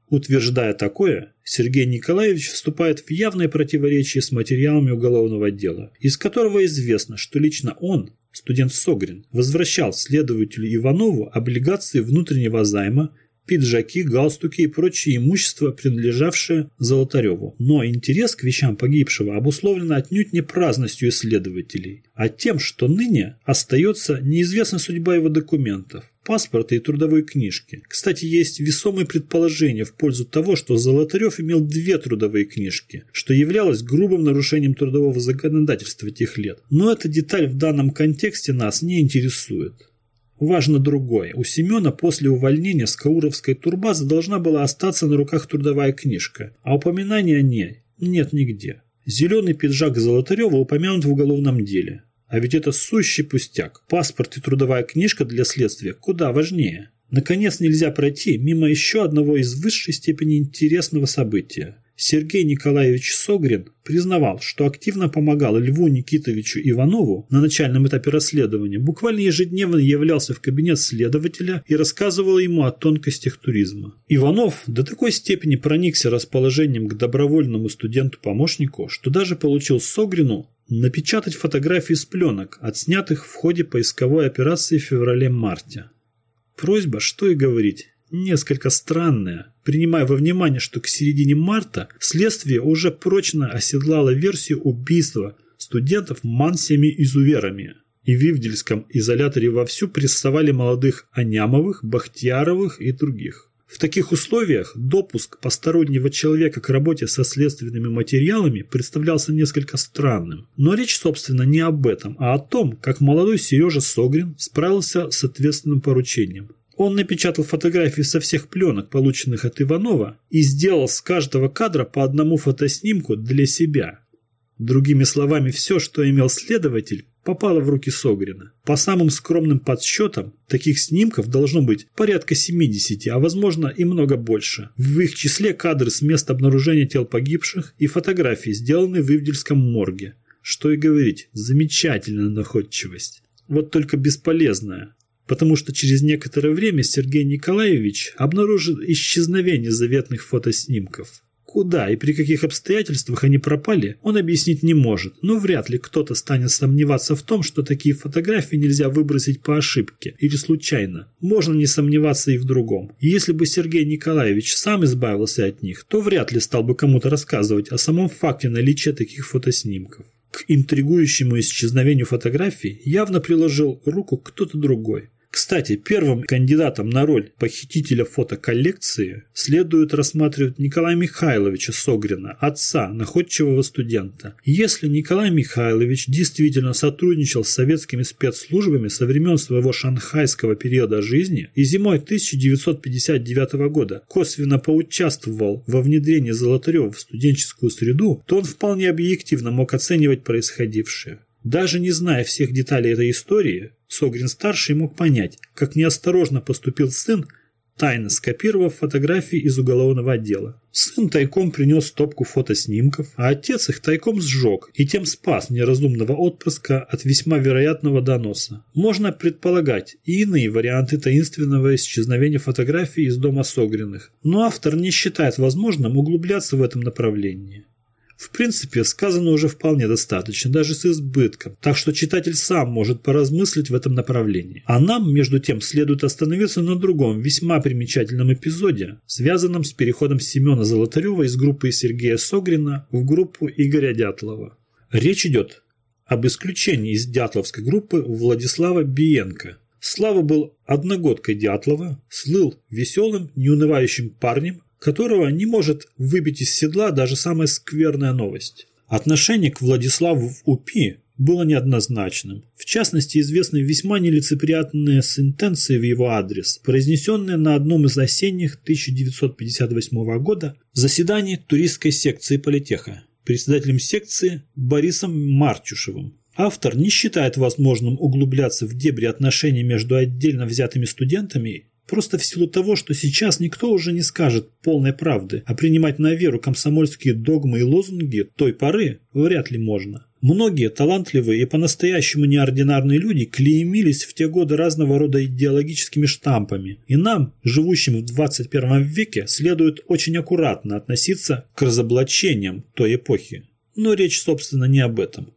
Утверждая такое, Сергей Николаевич вступает в явное противоречие с материалами уголовного дела, из которого известно, что лично он, студент Согрин, возвращал следователю Иванову облигации внутреннего займа пиджаки, галстуки и прочее имущество, принадлежавшее Золотареву. Но интерес к вещам погибшего обусловлен отнюдь не праздностью исследователей, а тем, что ныне остается неизвестна судьба его документов паспорта и трудовой книжки. Кстати, есть весомые предположения в пользу того, что Золотарев имел две трудовые книжки, что являлось грубым нарушением трудового законодательства тех лет. Но эта деталь в данном контексте нас не интересует. Важно другое. У Семена после увольнения с Кауровской турбазы должна была остаться на руках трудовая книжка, а упоминания о ней нет нигде. Зеленый пиджак Золотарева упомянут в уголовном деле. А ведь это сущий пустяк. Паспорт и трудовая книжка для следствия куда важнее. Наконец нельзя пройти мимо еще одного из высшей степени интересного события. Сергей Николаевич Согрин признавал, что активно помогал Льву Никитовичу Иванову на начальном этапе расследования, буквально ежедневно являлся в кабинет следователя и рассказывал ему о тонкостях туризма. Иванов до такой степени проникся расположением к добровольному студенту-помощнику, что даже получил Согрину напечатать фотографии с пленок, отснятых в ходе поисковой операции в феврале-марте. Просьба, что и говорить, несколько странная, принимая во внимание, что к середине марта следствие уже прочно оседлало версию убийства студентов мансиями-изуверами. И в Ивдельском изоляторе вовсю прессовали молодых Анямовых, Бахтияровых и других. В таких условиях допуск постороннего человека к работе со следственными материалами представлялся несколько странным. Но речь, собственно, не об этом, а о том, как молодой Сережа Согрин справился с ответственным поручением. Он напечатал фотографии со всех пленок, полученных от Иванова, и сделал с каждого кадра по одному фотоснимку для себя. Другими словами, все, что имел следователь, попала в руки Согрина. По самым скромным подсчетам, таких снимков должно быть порядка 70, а возможно и много больше. В их числе кадры с места обнаружения тел погибших и фотографии, сделанные в Ивдельском морге. Что и говорить, замечательная находчивость. Вот только бесполезная, потому что через некоторое время Сергей Николаевич обнаружил исчезновение заветных фотоснимков. Куда и при каких обстоятельствах они пропали, он объяснить не может, но вряд ли кто-то станет сомневаться в том, что такие фотографии нельзя выбросить по ошибке или случайно. Можно не сомневаться и в другом. Если бы Сергей Николаевич сам избавился от них, то вряд ли стал бы кому-то рассказывать о самом факте наличия таких фотоснимков. К интригующему исчезновению фотографий явно приложил руку кто-то другой. Кстати, первым кандидатом на роль похитителя фотоколлекции следует рассматривать Николая Михайловича Согрина, отца находчивого студента. Если Николай Михайлович действительно сотрудничал с советскими спецслужбами со времен своего шанхайского периода жизни и зимой 1959 года косвенно поучаствовал во внедрении Золотарева в студенческую среду, то он вполне объективно мог оценивать происходившее. Даже не зная всех деталей этой истории, Согрин-старший мог понять, как неосторожно поступил сын, тайно скопировав фотографии из уголовного отдела. Сын тайком принес стопку фотоснимков, а отец их тайком сжег и тем спас неразумного отпрыска от весьма вероятного доноса. Можно предполагать и иные варианты таинственного исчезновения фотографий из дома Согриных, но автор не считает возможным углубляться в этом направлении. В принципе, сказано уже вполне достаточно, даже с избытком, так что читатель сам может поразмыслить в этом направлении. А нам, между тем, следует остановиться на другом, весьма примечательном эпизоде, связанном с переходом Семена Золотарева из группы Сергея Согрина в группу Игоря Дятлова. Речь идет об исключении из дятловской группы Владислава Биенко. Слава был одногодкой Дятлова, слыл веселым, неунывающим парнем, которого не может выбить из седла даже самая скверная новость. Отношение к Владиславу в УПИ было неоднозначным. В частности, известны весьма нелицеприятные сентенции в его адрес, произнесенные на одном из осенних 1958 года заседаний туристской секции политеха председателем секции Борисом Марчушевым. Автор не считает возможным углубляться в дебри отношений между отдельно взятыми студентами Просто в силу того, что сейчас никто уже не скажет полной правды, а принимать на веру комсомольские догмы и лозунги той поры вряд ли можно. Многие талантливые и по-настоящему неординарные люди клеймились в те годы разного рода идеологическими штампами, и нам, живущим в 21 веке, следует очень аккуратно относиться к разоблачениям той эпохи. Но речь, собственно, не об этом.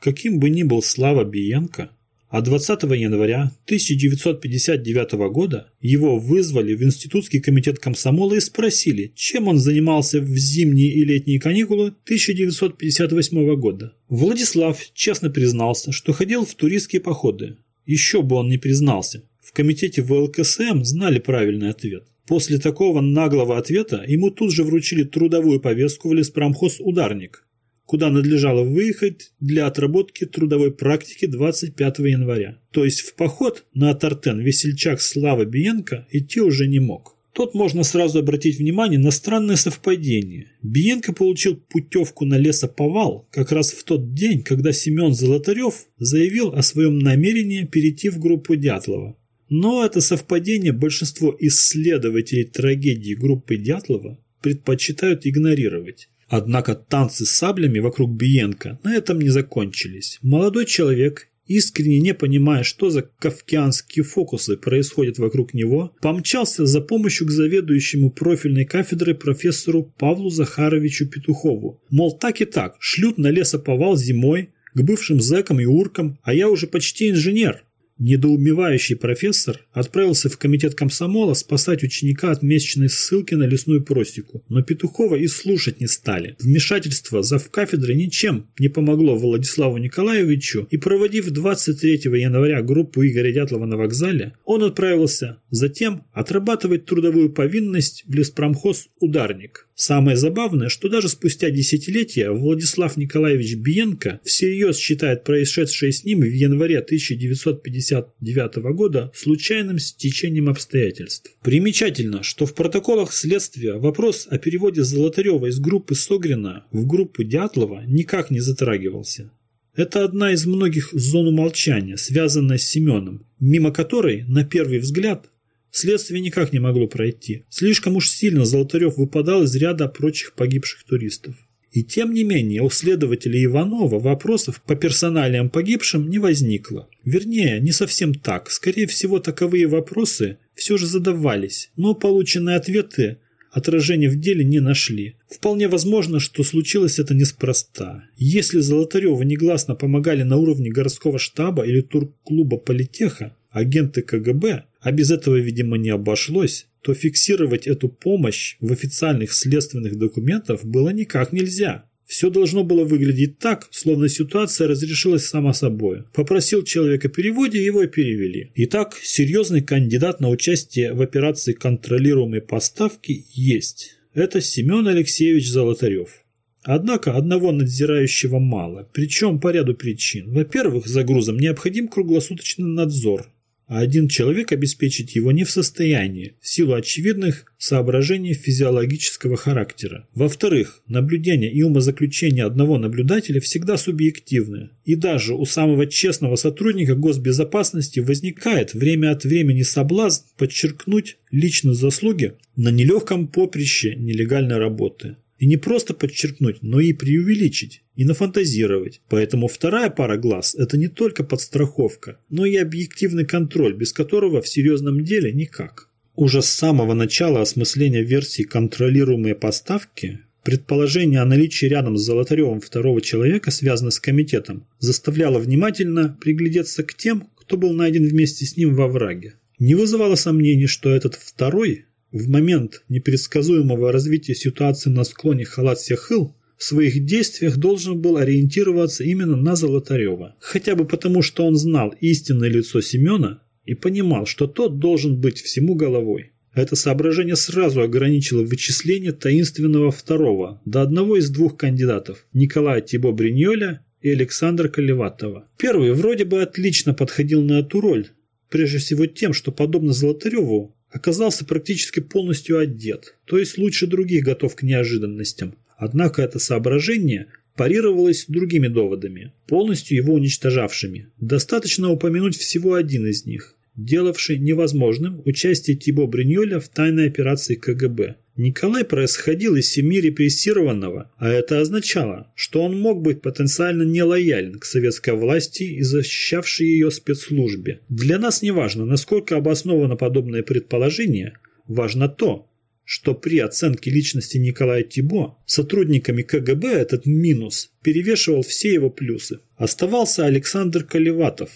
Каким бы ни был Слава Биенко, а 20 января 1959 года его вызвали в Институтский комитет комсомола и спросили, чем он занимался в зимние и летние каникулы 1958 года. Владислав честно признался, что ходил в туристские походы. Еще бы он не признался. В комитете ВЛКСМ знали правильный ответ. После такого наглого ответа ему тут же вручили трудовую повестку в леспромхоз «Ударник», куда надлежало выехать для отработки трудовой практики 25 января. То есть в поход на Тартен весельчак Слава Биенко идти уже не мог. Тут можно сразу обратить внимание на странное совпадение. Биенко получил путевку на лесоповал как раз в тот день, когда Семен Золотарев заявил о своем намерении перейти в группу Дятлова. Но это совпадение большинство исследователей трагедии группы Дятлова предпочитают игнорировать. Однако танцы с саблями вокруг Биенко на этом не закончились. Молодой человек, искренне не понимая, что за кавкианские фокусы происходят вокруг него, помчался за помощью к заведующему профильной кафедрой профессору Павлу Захаровичу Петухову. Мол, так и так, шлют на лесоповал зимой, к бывшим зэкам и уркам, а я уже почти инженер. Недоумевающий профессор отправился в комитет комсомола спасать ученика от месячной ссылки на лесную просеку, но Петухова и слушать не стали. Вмешательство завкафедры ничем не помогло Владиславу Николаевичу, и проводив 23 января группу Игоря Дятлова на вокзале, он отправился затем отрабатывать трудовую повинность в леспромхоз «Ударник». Самое забавное, что даже спустя десятилетия Владислав Николаевич Биенко всерьез считает происшедшее с ним в январе 1959 года случайным стечением обстоятельств. Примечательно, что в протоколах следствия вопрос о переводе Золотарева из группы Согрина в группу Дятлова никак не затрагивался. Это одна из многих зон умолчания, связанная с Семеном, мимо которой, на первый взгляд, следствие никак не могло пройти. Слишком уж сильно Золотарев выпадал из ряда прочих погибших туристов. И тем не менее у следователя Иванова вопросов по персоналиям погибшим не возникло. Вернее, не совсем так. Скорее всего, таковые вопросы все же задавались, но полученные ответы отражения в деле не нашли. Вполне возможно, что случилось это неспроста. Если Золотареву негласно помогали на уровне городского штаба или турклуба политеха, агенты КГБ, а без этого, видимо, не обошлось, то фиксировать эту помощь в официальных следственных документах было никак нельзя. Все должно было выглядеть так, словно ситуация разрешилась сама собой. Попросил человека переводе, его и перевели. Итак, серьезный кандидат на участие в операции контролируемой поставки есть. Это Семен Алексеевич Золотарев. Однако одного надзирающего мало, причем по ряду причин. Во-первых, за грузом необходим круглосуточный надзор, а один человек обеспечить его не в состоянии, в силу очевидных соображений физиологического характера. Во-вторых, наблюдение и умозаключение одного наблюдателя всегда субъективны, и даже у самого честного сотрудника госбезопасности возникает время от времени соблазн подчеркнуть личные заслуги на нелегком поприще нелегальной работы. И не просто подчеркнуть, но и преувеличить, и нафантазировать. Поэтому вторая пара глаз – это не только подстраховка, но и объективный контроль, без которого в серьезном деле никак. Уже с самого начала осмысления версии контролируемой поставки Предположение о наличии рядом с Золотаревым второго человека, связанного с комитетом, заставляло внимательно приглядеться к тем, кто был найден вместе с ним во враге. Не вызывало сомнений, что этот второй в момент непредсказуемого развития ситуации на склоне Халат-Сехыл в своих действиях должен был ориентироваться именно на Золотарева. Хотя бы потому, что он знал истинное лицо Семена и понимал, что тот должен быть всему головой. Это соображение сразу ограничило вычисление таинственного второго до одного из двух кандидатов – Николая Тибо Бриньоля и Александра Колеватова. Первый вроде бы отлично подходил на эту роль, прежде всего тем, что, подобно Золотареву, оказался практически полностью одет, то есть лучше других готов к неожиданностям. Однако это соображение парировалось другими доводами, полностью его уничтожавшими. Достаточно упомянуть всего один из них делавший невозможным участие Тибо Бриньоля в тайной операции КГБ. Николай происходил из семьи репрессированного, а это означало, что он мог быть потенциально нелоялен к советской власти и защищавшей ее спецслужбе. Для нас не важно, насколько обосновано подобное предположение, важно то, что при оценке личности Николая Тибо сотрудниками КГБ этот минус перевешивал все его плюсы. Оставался Александр Колеватов,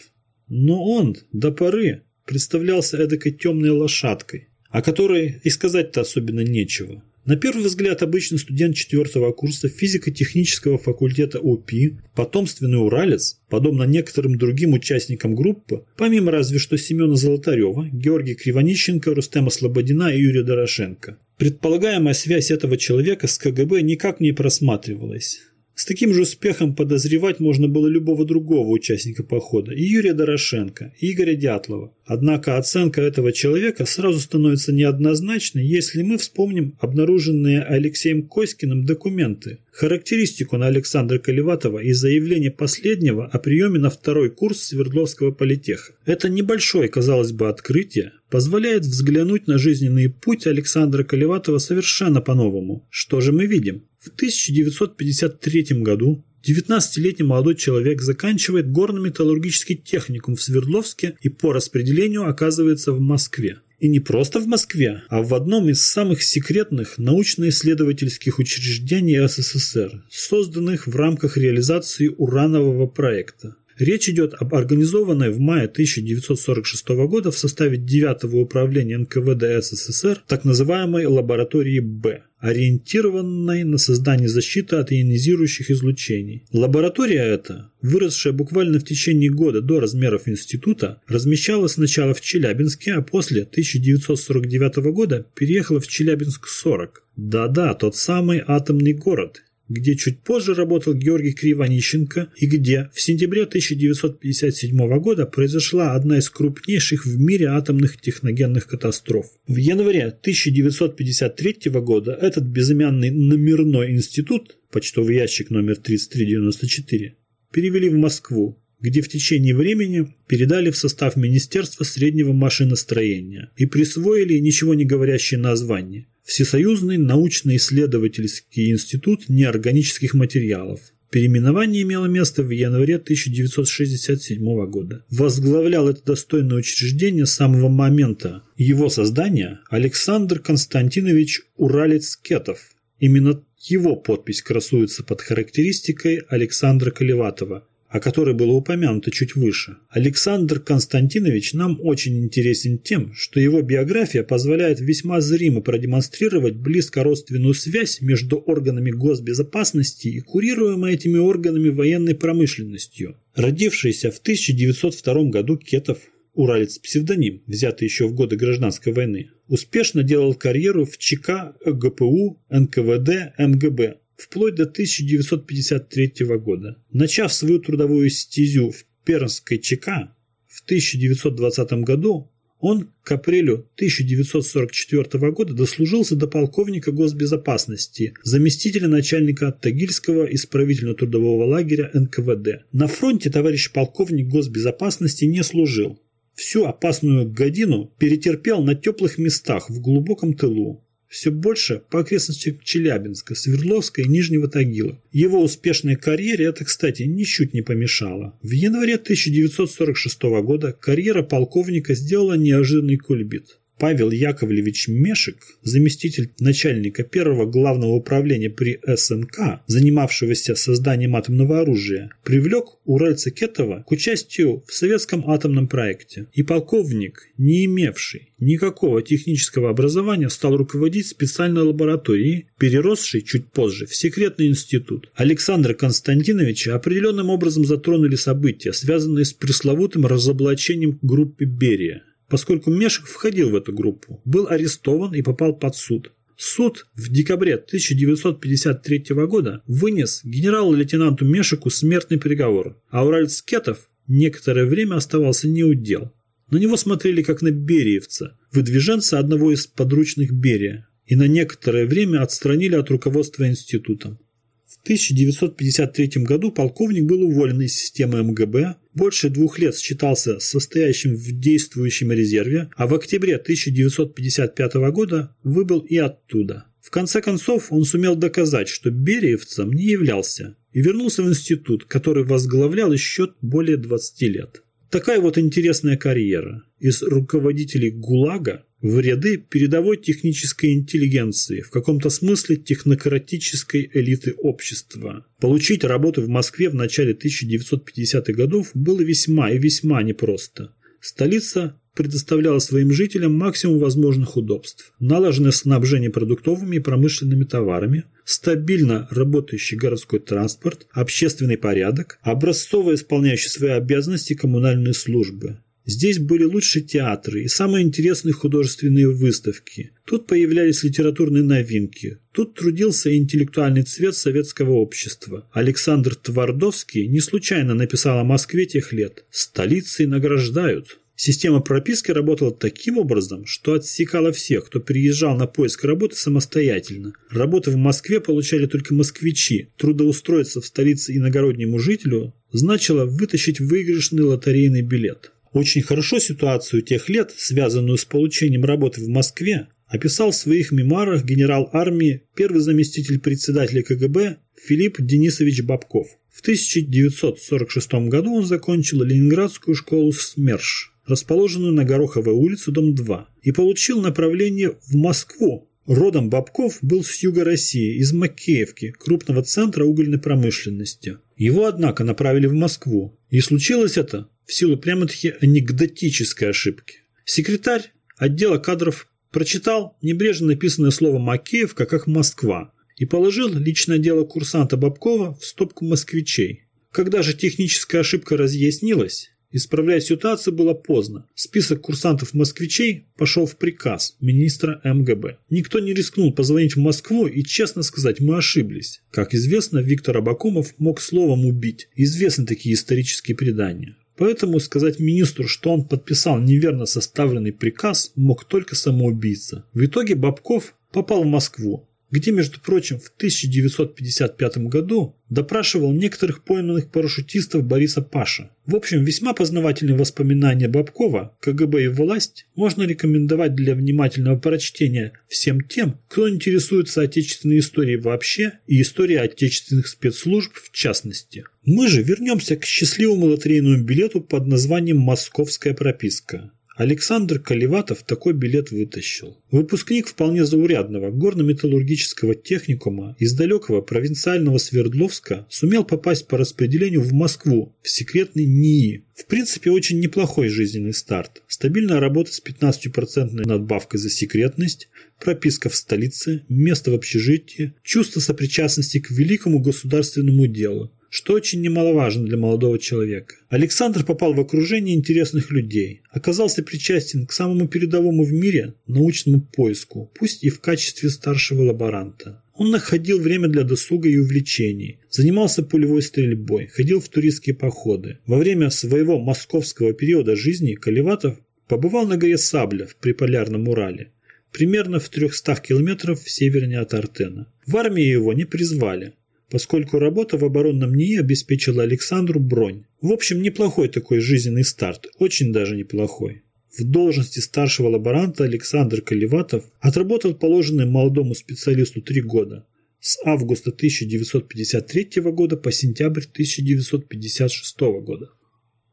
но он до поры представлялся эдакой темной лошадкой, о которой и сказать-то особенно нечего. На первый взгляд обычный студент четвертого курса физико-технического факультета ОПИ, потомственный уралец, подобно некоторым другим участникам группы, помимо разве что Семена Золотарева, Георгия Кривонищенко, Рустема Слободина и Юрия Дорошенко. Предполагаемая связь этого человека с КГБ никак не просматривалась. С таким же успехом подозревать можно было любого другого участника похода, и Юрия Дорошенко, и Игоря Дятлова. Однако оценка этого человека сразу становится неоднозначной, если мы вспомним обнаруженные Алексеем Коськиным документы, характеристику на Александра Колеватова и заявление последнего о приеме на второй курс Свердловского политеха. Это небольшое, казалось бы, открытие позволяет взглянуть на жизненный путь Александра Колеватова совершенно по-новому. Что же мы видим? В 1953 году 19-летний молодой человек заканчивает горно-металлургический техникум в Свердловске и по распределению оказывается в Москве. И не просто в Москве, а в одном из самых секретных научно-исследовательских учреждений СССР, созданных в рамках реализации уранового проекта. Речь идет об организованной в мае 1946 года в составе 9-го управления НКВД СССР так называемой лаборатории «Б», ориентированной на создание защиты от ионизирующих излучений. Лаборатория эта, выросшая буквально в течение года до размеров института, размещалась сначала в Челябинске, а после 1949 года переехала в Челябинск-40. Да-да, тот самый атомный город, где чуть позже работал Георгий Кривонищенко и где в сентябре 1957 года произошла одна из крупнейших в мире атомных техногенных катастроф. В январе 1953 года этот безымянный номерной институт, почтовый ящик номер 3394, перевели в Москву, где в течение времени передали в состав Министерства среднего машиностроения и присвоили ничего не говорящее название – Всесоюзный научно-исследовательский институт неорганических материалов. Переименование имело место в январе 1967 года. Возглавлял это достойное учреждение с самого момента его создания Александр Константинович Уралец-Кетов. Именно его подпись красуется под характеристикой Александра Колеватова, о которой было упомянуто чуть выше. Александр Константинович нам очень интересен тем, что его биография позволяет весьма зримо продемонстрировать близкородственную связь между органами госбезопасности и курируемой этими органами военной промышленностью. Родившийся в 1902 году Кетов, уралец псевдоним, взятый еще в годы гражданской войны, успешно делал карьеру в ЧК, ГПУ, НКВД, МГБ, вплоть до 1953 года. Начав свою трудовую стезю в Пермской ЧК, в 1920 году он к апрелю 1944 года дослужился до полковника госбезопасности, заместителя начальника Тагильского исправительно-трудового лагеря НКВД. На фронте товарищ полковник госбезопасности не служил. Всю опасную годину перетерпел на теплых местах в глубоком тылу все больше по окрестностям Челябинска, Свердловска и Нижнего Тагила. Его успешной карьере это, кстати, ничуть не помешало. В январе 1946 года карьера полковника сделала неожиданный кульбит. Павел Яковлевич Мешек, заместитель начальника первого главного управления при СНК, занимавшегося созданием атомного оружия, привлек Уральца Кетова к участию в советском атомном проекте. И полковник, не имевший никакого технического образования, стал руководить специальной лабораторией, переросшей чуть позже в секретный институт. Александра Константиновича определенным образом затронули события, связанные с пресловутым разоблачением группы Берия поскольку Мешек входил в эту группу, был арестован и попал под суд. Суд в декабре 1953 года вынес генералу-лейтенанту Мешику смертный приговор, а Уральц Кетов некоторое время оставался неудел. На него смотрели как на бериевца, выдвиженца одного из подручных Берия, и на некоторое время отстранили от руководства институтом. В 1953 году полковник был уволен из системы МГБ, больше двух лет считался состоящим в действующем резерве, а в октябре 1955 года выбыл и оттуда. В конце концов, он сумел доказать, что Бериевцем не являлся, и вернулся в институт, который возглавлял еще более 20 лет. Такая вот интересная карьера. Из руководителей ГУЛАГа в ряды передовой технической интеллигенции, в каком-то смысле технократической элиты общества. Получить работу в Москве в начале 1950-х годов было весьма и весьма непросто. Столица предоставляла своим жителям максимум возможных удобств. Налаженное снабжение продуктовыми и промышленными товарами, стабильно работающий городской транспорт, общественный порядок, образцово исполняющие свои обязанности коммунальные службы. Здесь были лучшие театры и самые интересные художественные выставки. Тут появлялись литературные новинки. Тут трудился интеллектуальный цвет советского общества. Александр Твардовский не случайно написал о Москве тех лет. «Столицы награждают». Система прописки работала таким образом, что отсекала всех, кто приезжал на поиск работы самостоятельно. Работы в Москве получали только москвичи. Трудоустроиться в столице иногороднему жителю значило вытащить выигрышный лотерейный билет. Очень хорошо ситуацию тех лет, связанную с получением работы в Москве, описал в своих мемуарах генерал армии, первый заместитель председателя КГБ Филипп Денисович Бабков. В 1946 году он закончил Ленинградскую школу СМЕРШ, расположенную на Гороховой улице, дом 2, и получил направление в Москву. Родом Бабков был с юга России, из Макеевки, крупного центра угольной промышленности. Его, однако, направили в Москву. И случилось это в силу прямо-таки анекдотической ошибки. Секретарь отдела кадров прочитал небрежно написанное слово «Макеевка» как «Москва» и положил личное дело курсанта Бабкова в стопку москвичей. Когда же техническая ошибка разъяснилась, исправлять ситуацию было поздно. Список курсантов-москвичей пошел в приказ министра МГБ. Никто не рискнул позвонить в Москву и честно сказать, мы ошиблись. Как известно, Виктор Абакумов мог словом убить. Известны такие исторические предания. Поэтому сказать министру, что он подписал неверно составленный приказ, мог только самоубийца. В итоге Бабков попал в Москву, где, между прочим, в 1955 году допрашивал некоторых пойманных парашютистов Бориса Паша. В общем, весьма познавательные воспоминания Бабкова, КГБ и власть можно рекомендовать для внимательного прочтения всем тем, кто интересуется отечественной историей вообще и историей отечественных спецслужб в частности. Мы же вернемся к счастливому лотерейному билету под названием «Московская прописка». Александр Каливатов такой билет вытащил. Выпускник вполне заурядного горно-металлургического техникума из далекого провинциального Свердловска сумел попасть по распределению в Москву в секретный НИИ. В принципе, очень неплохой жизненный старт. Стабильная работа с 15% надбавкой за секретность, прописка в столице, место в общежитии, чувство сопричастности к великому государственному делу что очень немаловажно для молодого человека. Александр попал в окружение интересных людей, оказался причастен к самому передовому в мире научному поиску, пусть и в качестве старшего лаборанта. Он находил время для досуга и увлечений, занимался пулевой стрельбой, ходил в туристские походы. Во время своего московского периода жизни Каливатов побывал на горе Сабля в приполярном Урале, примерно в 300 километров севернее от Артена. В армии его не призвали, поскольку работа в оборонном НИИ обеспечила Александру бронь. В общем, неплохой такой жизненный старт, очень даже неплохой. В должности старшего лаборанта Александр Каливатов отработал положенные молодому специалисту три года с августа 1953 года по сентябрь 1956 года.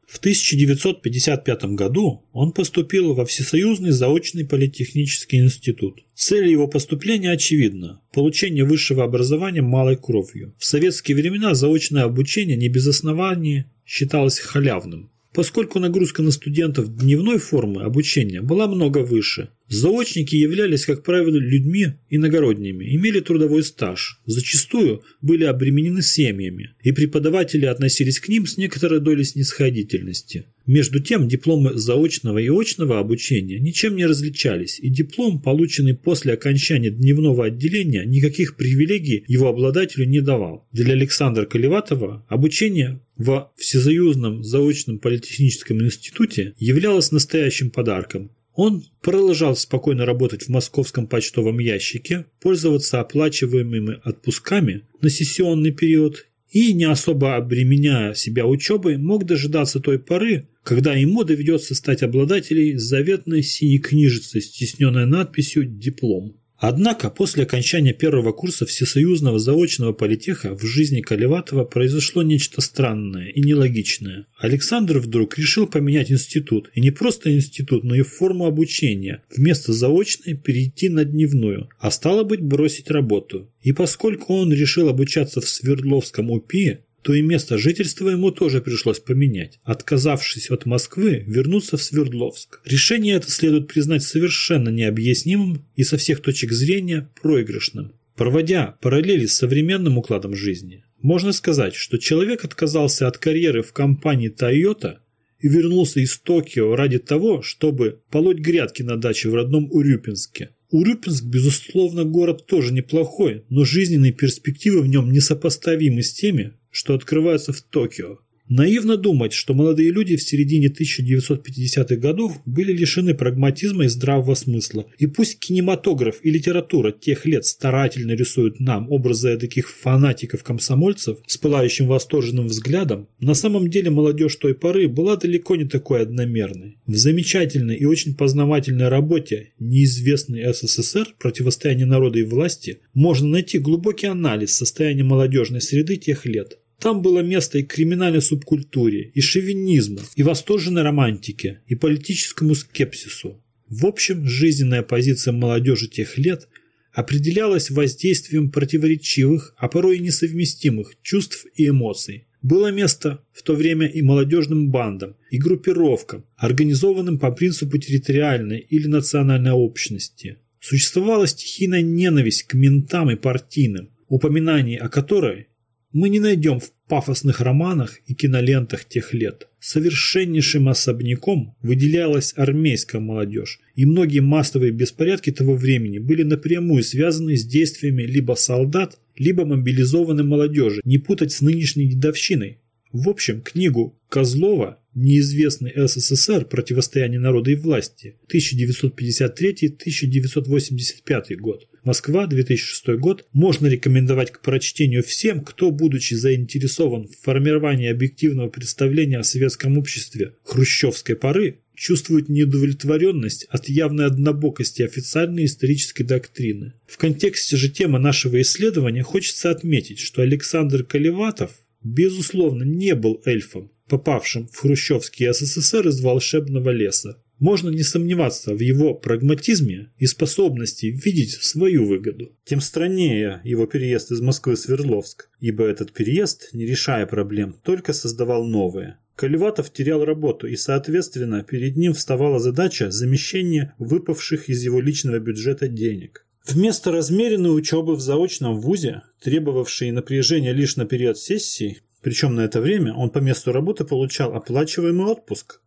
В 1955 году он поступил во Всесоюзный заочный политехнический институт. Цель его поступления очевидна – получение высшего образования малой кровью. В советские времена заочное обучение не без оснований считалось халявным поскольку нагрузка на студентов дневной формы обучения была много выше. Заочники являлись, как правило, людьми иногородними, имели трудовой стаж, зачастую были обременены семьями, и преподаватели относились к ним с некоторой долей снисходительности. Между тем, дипломы заочного и очного обучения ничем не различались, и диплом, полученный после окончания дневного отделения, никаких привилегий его обладателю не давал. Для Александра Колеватова обучение в Всесоюзном заочном политехническом институте являлось настоящим подарком. Он продолжал спокойно работать в московском почтовом ящике, пользоваться оплачиваемыми отпусками на сессионный период и, не особо обременяя себя учебой, мог дожидаться той поры, когда ему доведется стать обладателем заветной синей книжицы, стесненной надписью «Диплом». Однако после окончания первого курса Всесоюзного заочного политеха в жизни Колеватова произошло нечто странное и нелогичное. Александр вдруг решил поменять институт, и не просто институт, но и форму обучения, вместо заочной перейти на дневную, а стало быть бросить работу. И поскольку он решил обучаться в Свердловском УПИ, то и место жительства ему тоже пришлось поменять. Отказавшись от Москвы, вернуться в Свердловск. Решение это следует признать совершенно необъяснимым и со всех точек зрения проигрышным. Проводя параллели с современным укладом жизни, можно сказать, что человек отказался от карьеры в компании Toyota и вернулся из Токио ради того, чтобы полоть грядки на даче в родном Урюпинске. Урюпинск, безусловно, город тоже неплохой, но жизненные перспективы в нем несопоставимы с теми, что открываются в Токио. Наивно думать, что молодые люди в середине 1950-х годов были лишены прагматизма и здравого смысла. И пусть кинематограф и литература тех лет старательно рисуют нам образы таких фанатиков-комсомольцев с пылающим восторженным взглядом, на самом деле молодежь той поры была далеко не такой одномерной. В замечательной и очень познавательной работе «Неизвестный СССР. Противостояние народа и власти» можно найти глубокий анализ состояния молодежной среды тех лет. Там было место и криминальной субкультуре, и шовинизму, и восторженной романтике, и политическому скепсису. В общем, жизненная позиция молодежи тех лет определялась воздействием противоречивых, а порой и несовместимых чувств и эмоций. Было место в то время и молодежным бандам, и группировкам, организованным по принципу территориальной или национальной общности. Существовала стихийная ненависть к ментам и партийным, упоминание о которой мы не найдем в пафосных романах и кинолентах тех лет. Совершеннейшим особняком выделялась армейская молодежь, и многие массовые беспорядки того времени были напрямую связаны с действиями либо солдат, либо мобилизованной молодежи, не путать с нынешней дедовщиной. В общем, книгу Козлова «Неизвестный СССР. Противостояние народа и власти» 1953-1985 год Москва, 2006 год, можно рекомендовать к прочтению всем, кто, будучи заинтересован в формировании объективного представления о советском обществе хрущевской поры, чувствует неудовлетворенность от явной однобокости официальной исторической доктрины. В контексте же темы нашего исследования хочется отметить, что Александр Колеватов, безусловно, не был эльфом, попавшим в хрущевский СССР из волшебного леса. Можно не сомневаться в его прагматизме и способности видеть свою выгоду. Тем страннее его переезд из Москвы в Свердловск, ибо этот переезд, не решая проблем, только создавал новые. Каливатов терял работу, и, соответственно, перед ним вставала задача замещения выпавших из его личного бюджета денег. Вместо размеренной учебы в заочном вузе, требовавшей напряжения лишь на период сессии, причем на это время он по месту работы получал оплачиваемый отпуск,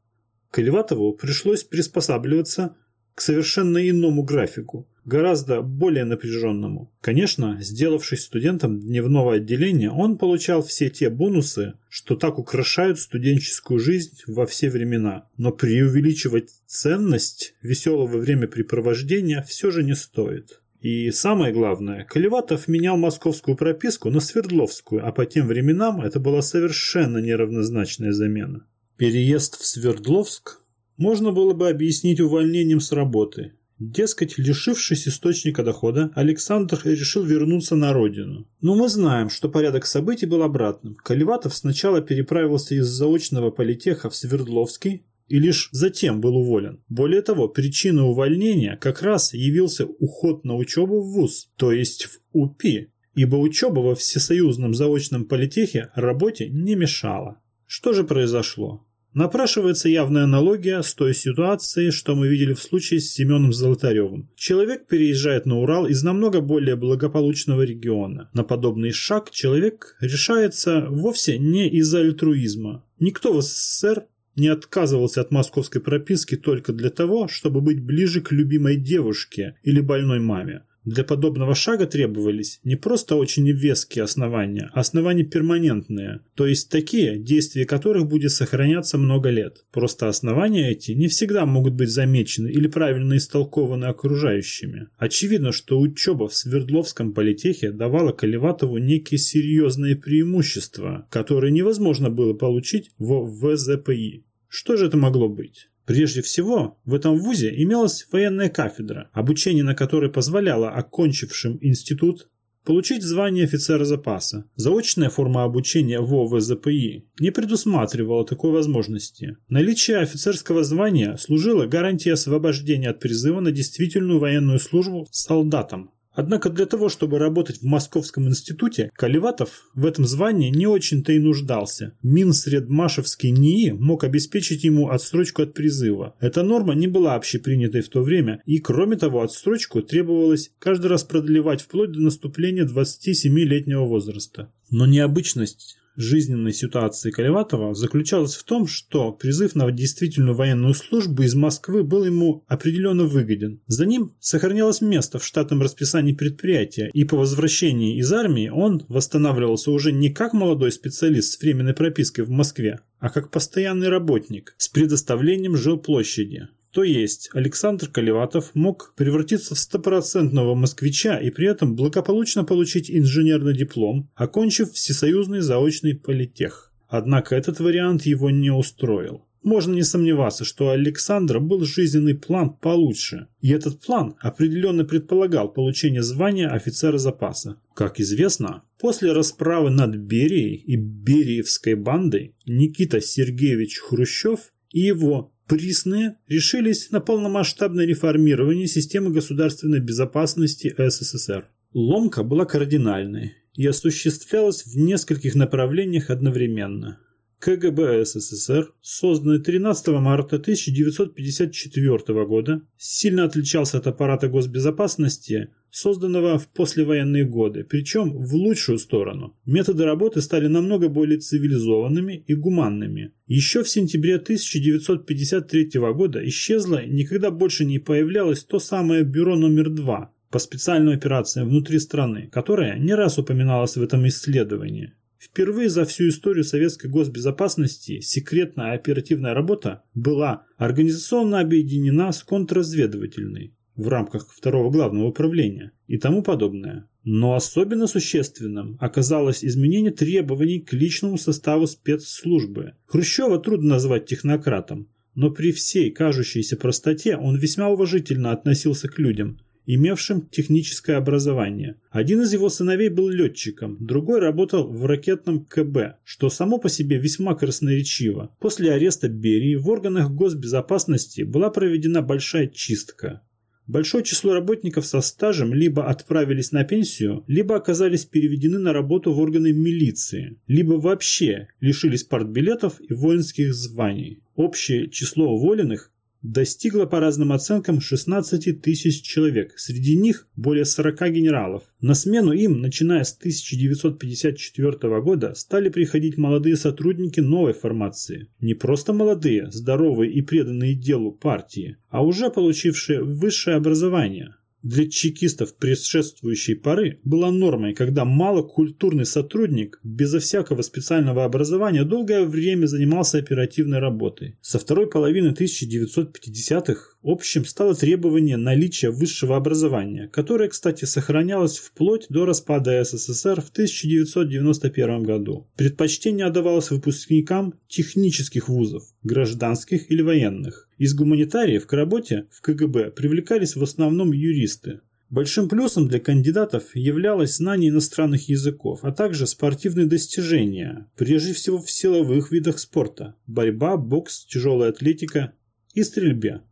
Каливатову пришлось приспосабливаться к совершенно иному графику, гораздо более напряженному. Конечно, сделавшись студентом дневного отделения, он получал все те бонусы, что так украшают студенческую жизнь во все времена. Но преувеличивать ценность веселого времяпрепровождения все же не стоит. И самое главное, Колеватов менял московскую прописку на Свердловскую, а по тем временам это была совершенно неравнозначная замена. Переезд в Свердловск можно было бы объяснить увольнением с работы. Дескать, лишившись источника дохода, Александр решил вернуться на родину. Но мы знаем, что порядок событий был обратным. Каливатов сначала переправился из заочного политеха в Свердловский, и лишь затем был уволен. Более того, причиной увольнения как раз явился уход на учебу в ВУЗ, то есть в УПИ, ибо учеба во всесоюзном заочном политехе работе не мешала. Что же произошло? Напрашивается явная аналогия с той ситуацией, что мы видели в случае с Семеном Золотаревым. Человек переезжает на Урал из намного более благополучного региона. На подобный шаг человек решается вовсе не из-за альтруизма. Никто в СССР не отказывался от московской прописки только для того, чтобы быть ближе к любимой девушке или больной маме. Для подобного шага требовались не просто очень веские основания, а основания перманентные, то есть такие, действия которых будет сохраняться много лет. Просто основания эти не всегда могут быть замечены или правильно истолкованы окружающими. Очевидно, что учеба в Свердловском политехе давала Колеватову некие серьезные преимущества, которые невозможно было получить в ВЗПИ. Что же это могло быть? Прежде всего, в этом вузе имелась военная кафедра, обучение на которой позволяло окончившим институт получить звание офицера запаса. Заочная форма обучения в ОВЗПИ не предусматривала такой возможности. Наличие офицерского звания служило гарантией освобождения от призыва на действительную военную службу солдатам. Однако для того, чтобы работать в Московском институте, Каливатов в этом звании не очень-то и нуждался. Минсредмашевский НИИ мог обеспечить ему отсрочку от призыва. Эта норма не была общепринятой в то время, и кроме того отсрочку требовалось каждый раз продлевать вплоть до наступления 27-летнего возраста. Но необычность жизненной ситуации Колеватова заключалась в том, что призыв на действительную военную службу из Москвы был ему определенно выгоден. За ним сохранялось место в штатном расписании предприятия, и по возвращении из армии он восстанавливался уже не как молодой специалист с временной пропиской в Москве, а как постоянный работник с предоставлением жилплощади. То есть Александр Колеватов мог превратиться в стопроцентного москвича и при этом благополучно получить инженерный диплом, окончив всесоюзный заочный политех. Однако этот вариант его не устроил. Можно не сомневаться, что у Александра был жизненный план получше, и этот план определенно предполагал получение звания офицера запаса. Как известно, после расправы над Берией и Бериевской бандой Никита Сергеевич Хрущев и его Присные решились на полномасштабное реформирование системы государственной безопасности СССР. Ломка была кардинальной и осуществлялась в нескольких направлениях одновременно. КГБ СССР, созданный 13 марта 1954 года, сильно отличался от аппарата госбезопасности созданного в послевоенные годы, причем в лучшую сторону. Методы работы стали намного более цивилизованными и гуманными. Еще в сентябре 1953 года исчезло и никогда больше не появлялось то самое бюро номер 2 по специальным операциям внутри страны, которое не раз упоминалось в этом исследовании. Впервые за всю историю советской госбезопасности секретная оперативная работа была организационно объединена с контрразведывательной. В рамках второго главного управления и тому подобное. Но особенно существенным оказалось изменение требований к личному составу спецслужбы. Хрущева трудно назвать технократом, но при всей кажущейся простоте он весьма уважительно относился к людям, имевшим техническое образование. Один из его сыновей был летчиком, другой работал в ракетном КБ, что само по себе весьма красноречиво. После ареста Берии в органах госбезопасности была проведена большая чистка. Большое число работников со стажем либо отправились на пенсию, либо оказались переведены на работу в органы милиции, либо вообще лишились партбилетов и воинских званий. Общее число уволенных достигла по разным оценкам 16 тысяч человек, среди них более 40 генералов. На смену им, начиная с 1954 года, стали приходить молодые сотрудники новой формации. Не просто молодые, здоровые и преданные делу партии, а уже получившие высшее образование. Для чекистов предшествующей поры была нормой, когда малокультурный сотрудник безо всякого специального образования долгое время занимался оперативной работой. Со второй половины 1950-х Общим стало требование наличия высшего образования, которое, кстати, сохранялось вплоть до распада СССР в 1991 году. Предпочтение отдавалось выпускникам технических вузов, гражданских или военных. Из гуманитариев к работе в КГБ привлекались в основном юристы. Большим плюсом для кандидатов являлось знание иностранных языков, а также спортивные достижения, прежде всего в силовых видах спорта – борьба, бокс, тяжелая атлетика и стрельбе.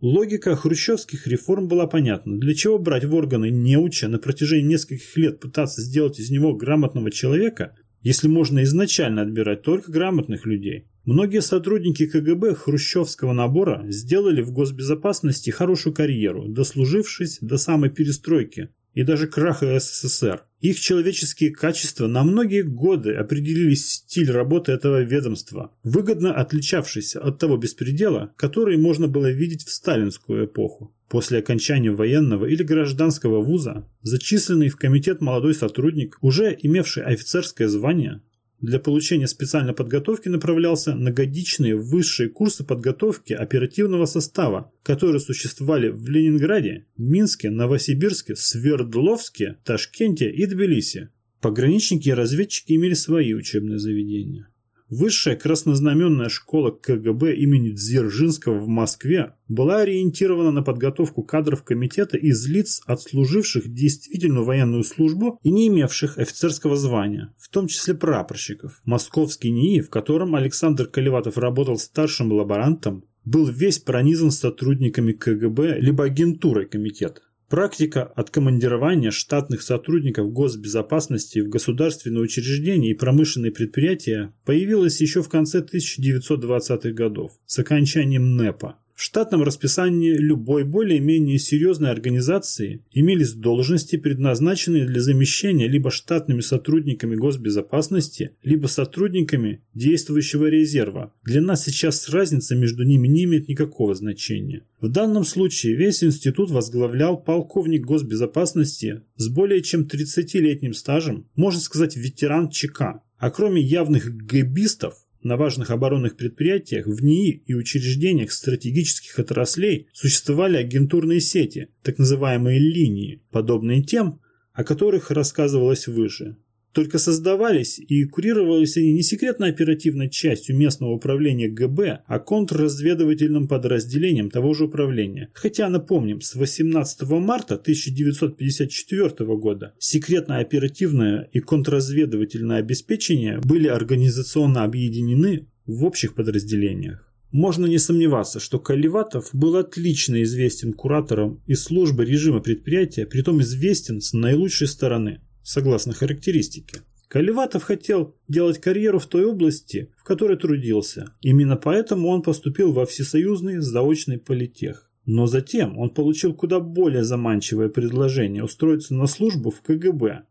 Логика хрущевских реформ была понятна. Для чего брать в органы неуча на протяжении нескольких лет пытаться сделать из него грамотного человека, если можно изначально отбирать только грамотных людей? Многие сотрудники КГБ хрущевского набора сделали в госбезопасности хорошую карьеру, дослужившись до самой перестройки и даже краха СССР. Их человеческие качества на многие годы определили стиль работы этого ведомства, выгодно отличавшийся от того беспредела, который можно было видеть в сталинскую эпоху. После окончания военного или гражданского вуза, зачисленный в комитет молодой сотрудник, уже имевший офицерское звание, для получения специальной подготовки направлялся на годичные высшие курсы подготовки оперативного состава, которые существовали в Ленинграде, Минске, Новосибирске, Свердловске, Ташкенте и Тбилиси. Пограничники и разведчики имели свои учебные заведения. Высшая краснознаменная школа КГБ имени Дзержинского в Москве была ориентирована на подготовку кадров комитета из лиц, отслуживших действительную военную службу и не имевших офицерского звания, в том числе прапорщиков. Московский НИИ, в котором Александр Колеватов работал старшим лаборантом, был весь пронизан сотрудниками КГБ либо агентурой комитета. Практика откомандирования штатных сотрудников госбезопасности в государственные учреждения и промышленные предприятия появилась еще в конце 1920-х годов с окончанием НЭПа. В штатном расписании любой более-менее серьезной организации имелись должности, предназначенные для замещения либо штатными сотрудниками госбезопасности, либо сотрудниками действующего резерва. Для нас сейчас разница между ними не имеет никакого значения. В данном случае весь институт возглавлял полковник госбезопасности с более чем 30-летним стажем, можно сказать ветеран ЧК. А кроме явных гэбистов, на важных оборонных предприятиях, в НИИ и учреждениях стратегических отраслей существовали агентурные сети, так называемые линии, подобные тем, о которых рассказывалось выше. Только создавались и курировались они не секретно-оперативной частью местного управления ГБ, а контрразведывательным подразделением того же управления. Хотя, напомним, с 18 марта 1954 года секретно-оперативное и контрразведывательное обеспечение были организационно объединены в общих подразделениях. Можно не сомневаться, что Каливатов был отлично известен куратором из службы режима предприятия, притом известен с наилучшей стороны согласно характеристике. Каливатов хотел делать карьеру в той области, в которой трудился. Именно поэтому он поступил во всесоюзный заочный политех. Но затем он получил куда более заманчивое предложение устроиться на службу в КГБ.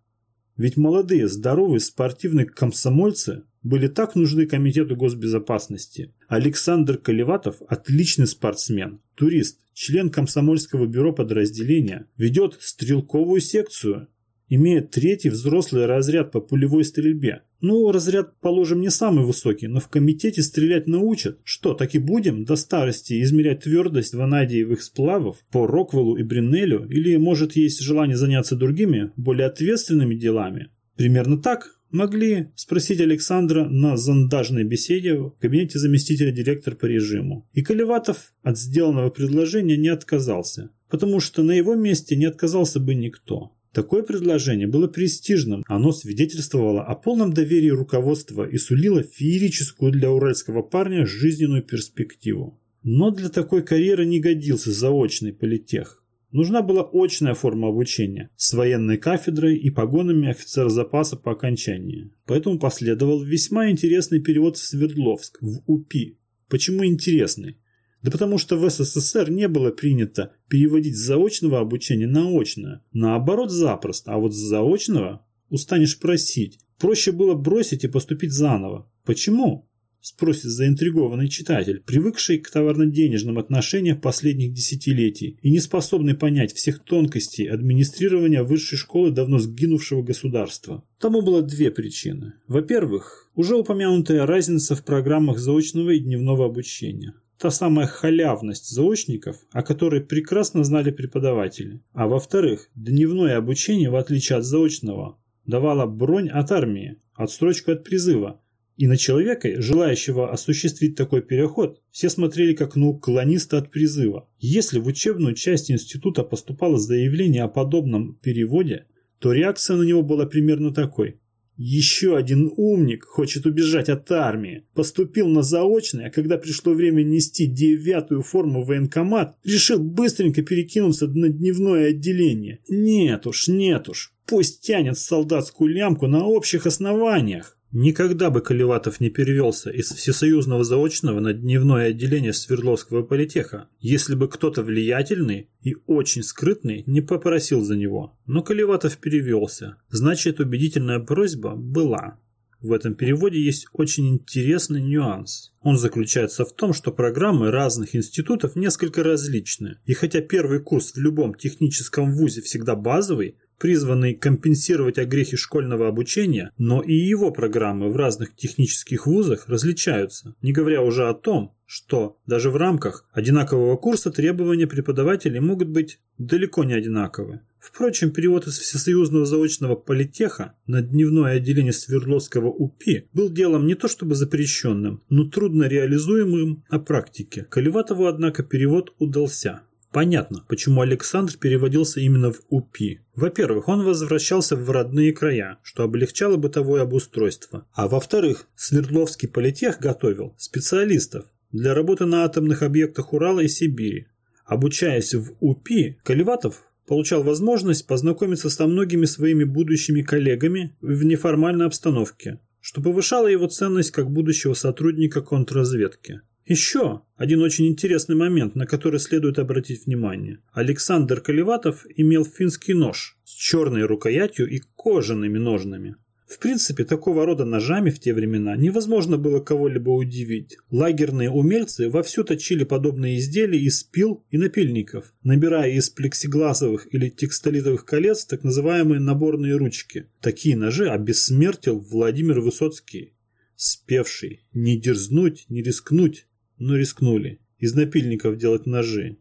Ведь молодые, здоровые, спортивные комсомольцы были так нужны Комитету госбезопасности. Александр Каливатов – отличный спортсмен, турист, член комсомольского бюро подразделения, ведет стрелковую секцию имея третий взрослый разряд по пулевой стрельбе. Ну, разряд, положим, не самый высокий, но в комитете стрелять научат. Что, так и будем до старости измерять твердость ванадиевых сплавов по Роквеллу и Бринелю? Или, может, есть желание заняться другими, более ответственными делами? Примерно так могли спросить Александра на зондажной беседе в кабинете заместителя директора по режиму. И Колеватов от сделанного предложения не отказался, потому что на его месте не отказался бы никто. Такое предложение было престижным, оно свидетельствовало о полном доверии руководства и сулило феерическую для уральского парня жизненную перспективу. Но для такой карьеры не годился заочный политех. Нужна была очная форма обучения с военной кафедрой и погонами офицера запаса по окончании. Поэтому последовал весьма интересный перевод в Свердловск, в УПИ. Почему интересный? Да потому что в СССР не было принято переводить заочного обучения на очное. Наоборот, запросто, а вот с заочного устанешь просить. Проще было бросить и поступить заново. Почему? Спросит заинтригованный читатель, привыкший к товарно-денежным отношениям последних десятилетий и не способный понять всех тонкостей администрирования высшей школы давно сгинувшего государства. Тому было две причины. Во-первых, уже упомянутая разница в программах заочного и дневного обучения та самая халявность заочников, о которой прекрасно знали преподаватели. А во-вторых, дневное обучение, в отличие от заочного, давало бронь от армии, отстрочку от призыва. И на человека, желающего осуществить такой переход, все смотрели как на уклониста от призыва. Если в учебную часть института поступало заявление о подобном переводе, то реакция на него была примерно такой. Еще один умник хочет убежать от армии. Поступил на заочное, а когда пришло время нести девятую форму в военкомат, решил быстренько перекинуться на дневное отделение. Нет уж, нет уж. Пусть тянет солдатскую лямку на общих основаниях. Никогда бы Колеватов не перевелся из всесоюзного заочного на дневное отделение Свердловского политеха, если бы кто-то влиятельный и очень скрытный не попросил за него. Но Колеватов перевелся. Значит, убедительная просьба была. В этом переводе есть очень интересный нюанс. Он заключается в том, что программы разных институтов несколько различны. И хотя первый курс в любом техническом вузе всегда базовый, призванный компенсировать огрехи школьного обучения, но и его программы в разных технических вузах различаются, не говоря уже о том, что даже в рамках одинакового курса требования преподавателей могут быть далеко не одинаковы. Впрочем, перевод из Всесоюзного заочного политеха на дневное отделение Свердловского УПИ был делом не то чтобы запрещенным, но трудно реализуемым на практике. Колеватову, однако, перевод удался. Понятно, почему Александр переводился именно в УПИ. Во-первых, он возвращался в родные края, что облегчало бытовое обустройство. А во-вторых, Свердловский политех готовил специалистов для работы на атомных объектах Урала и Сибири. Обучаясь в УПИ, Каливатов получал возможность познакомиться со многими своими будущими коллегами в неформальной обстановке, что повышало его ценность как будущего сотрудника контрразведки. Еще один очень интересный момент, на который следует обратить внимание. Александр Колеватов имел финский нож с черной рукоятью и кожаными ножнами. В принципе, такого рода ножами в те времена невозможно было кого-либо удивить. Лагерные умельцы вовсю точили подобные изделия из пил и напильников, набирая из плексигласовых или текстолитовых колец так называемые наборные ручки. Такие ножи обессмертил Владимир Высоцкий, спевший «Не дерзнуть, не рискнуть, но рискнули. Из напильников делать ножи.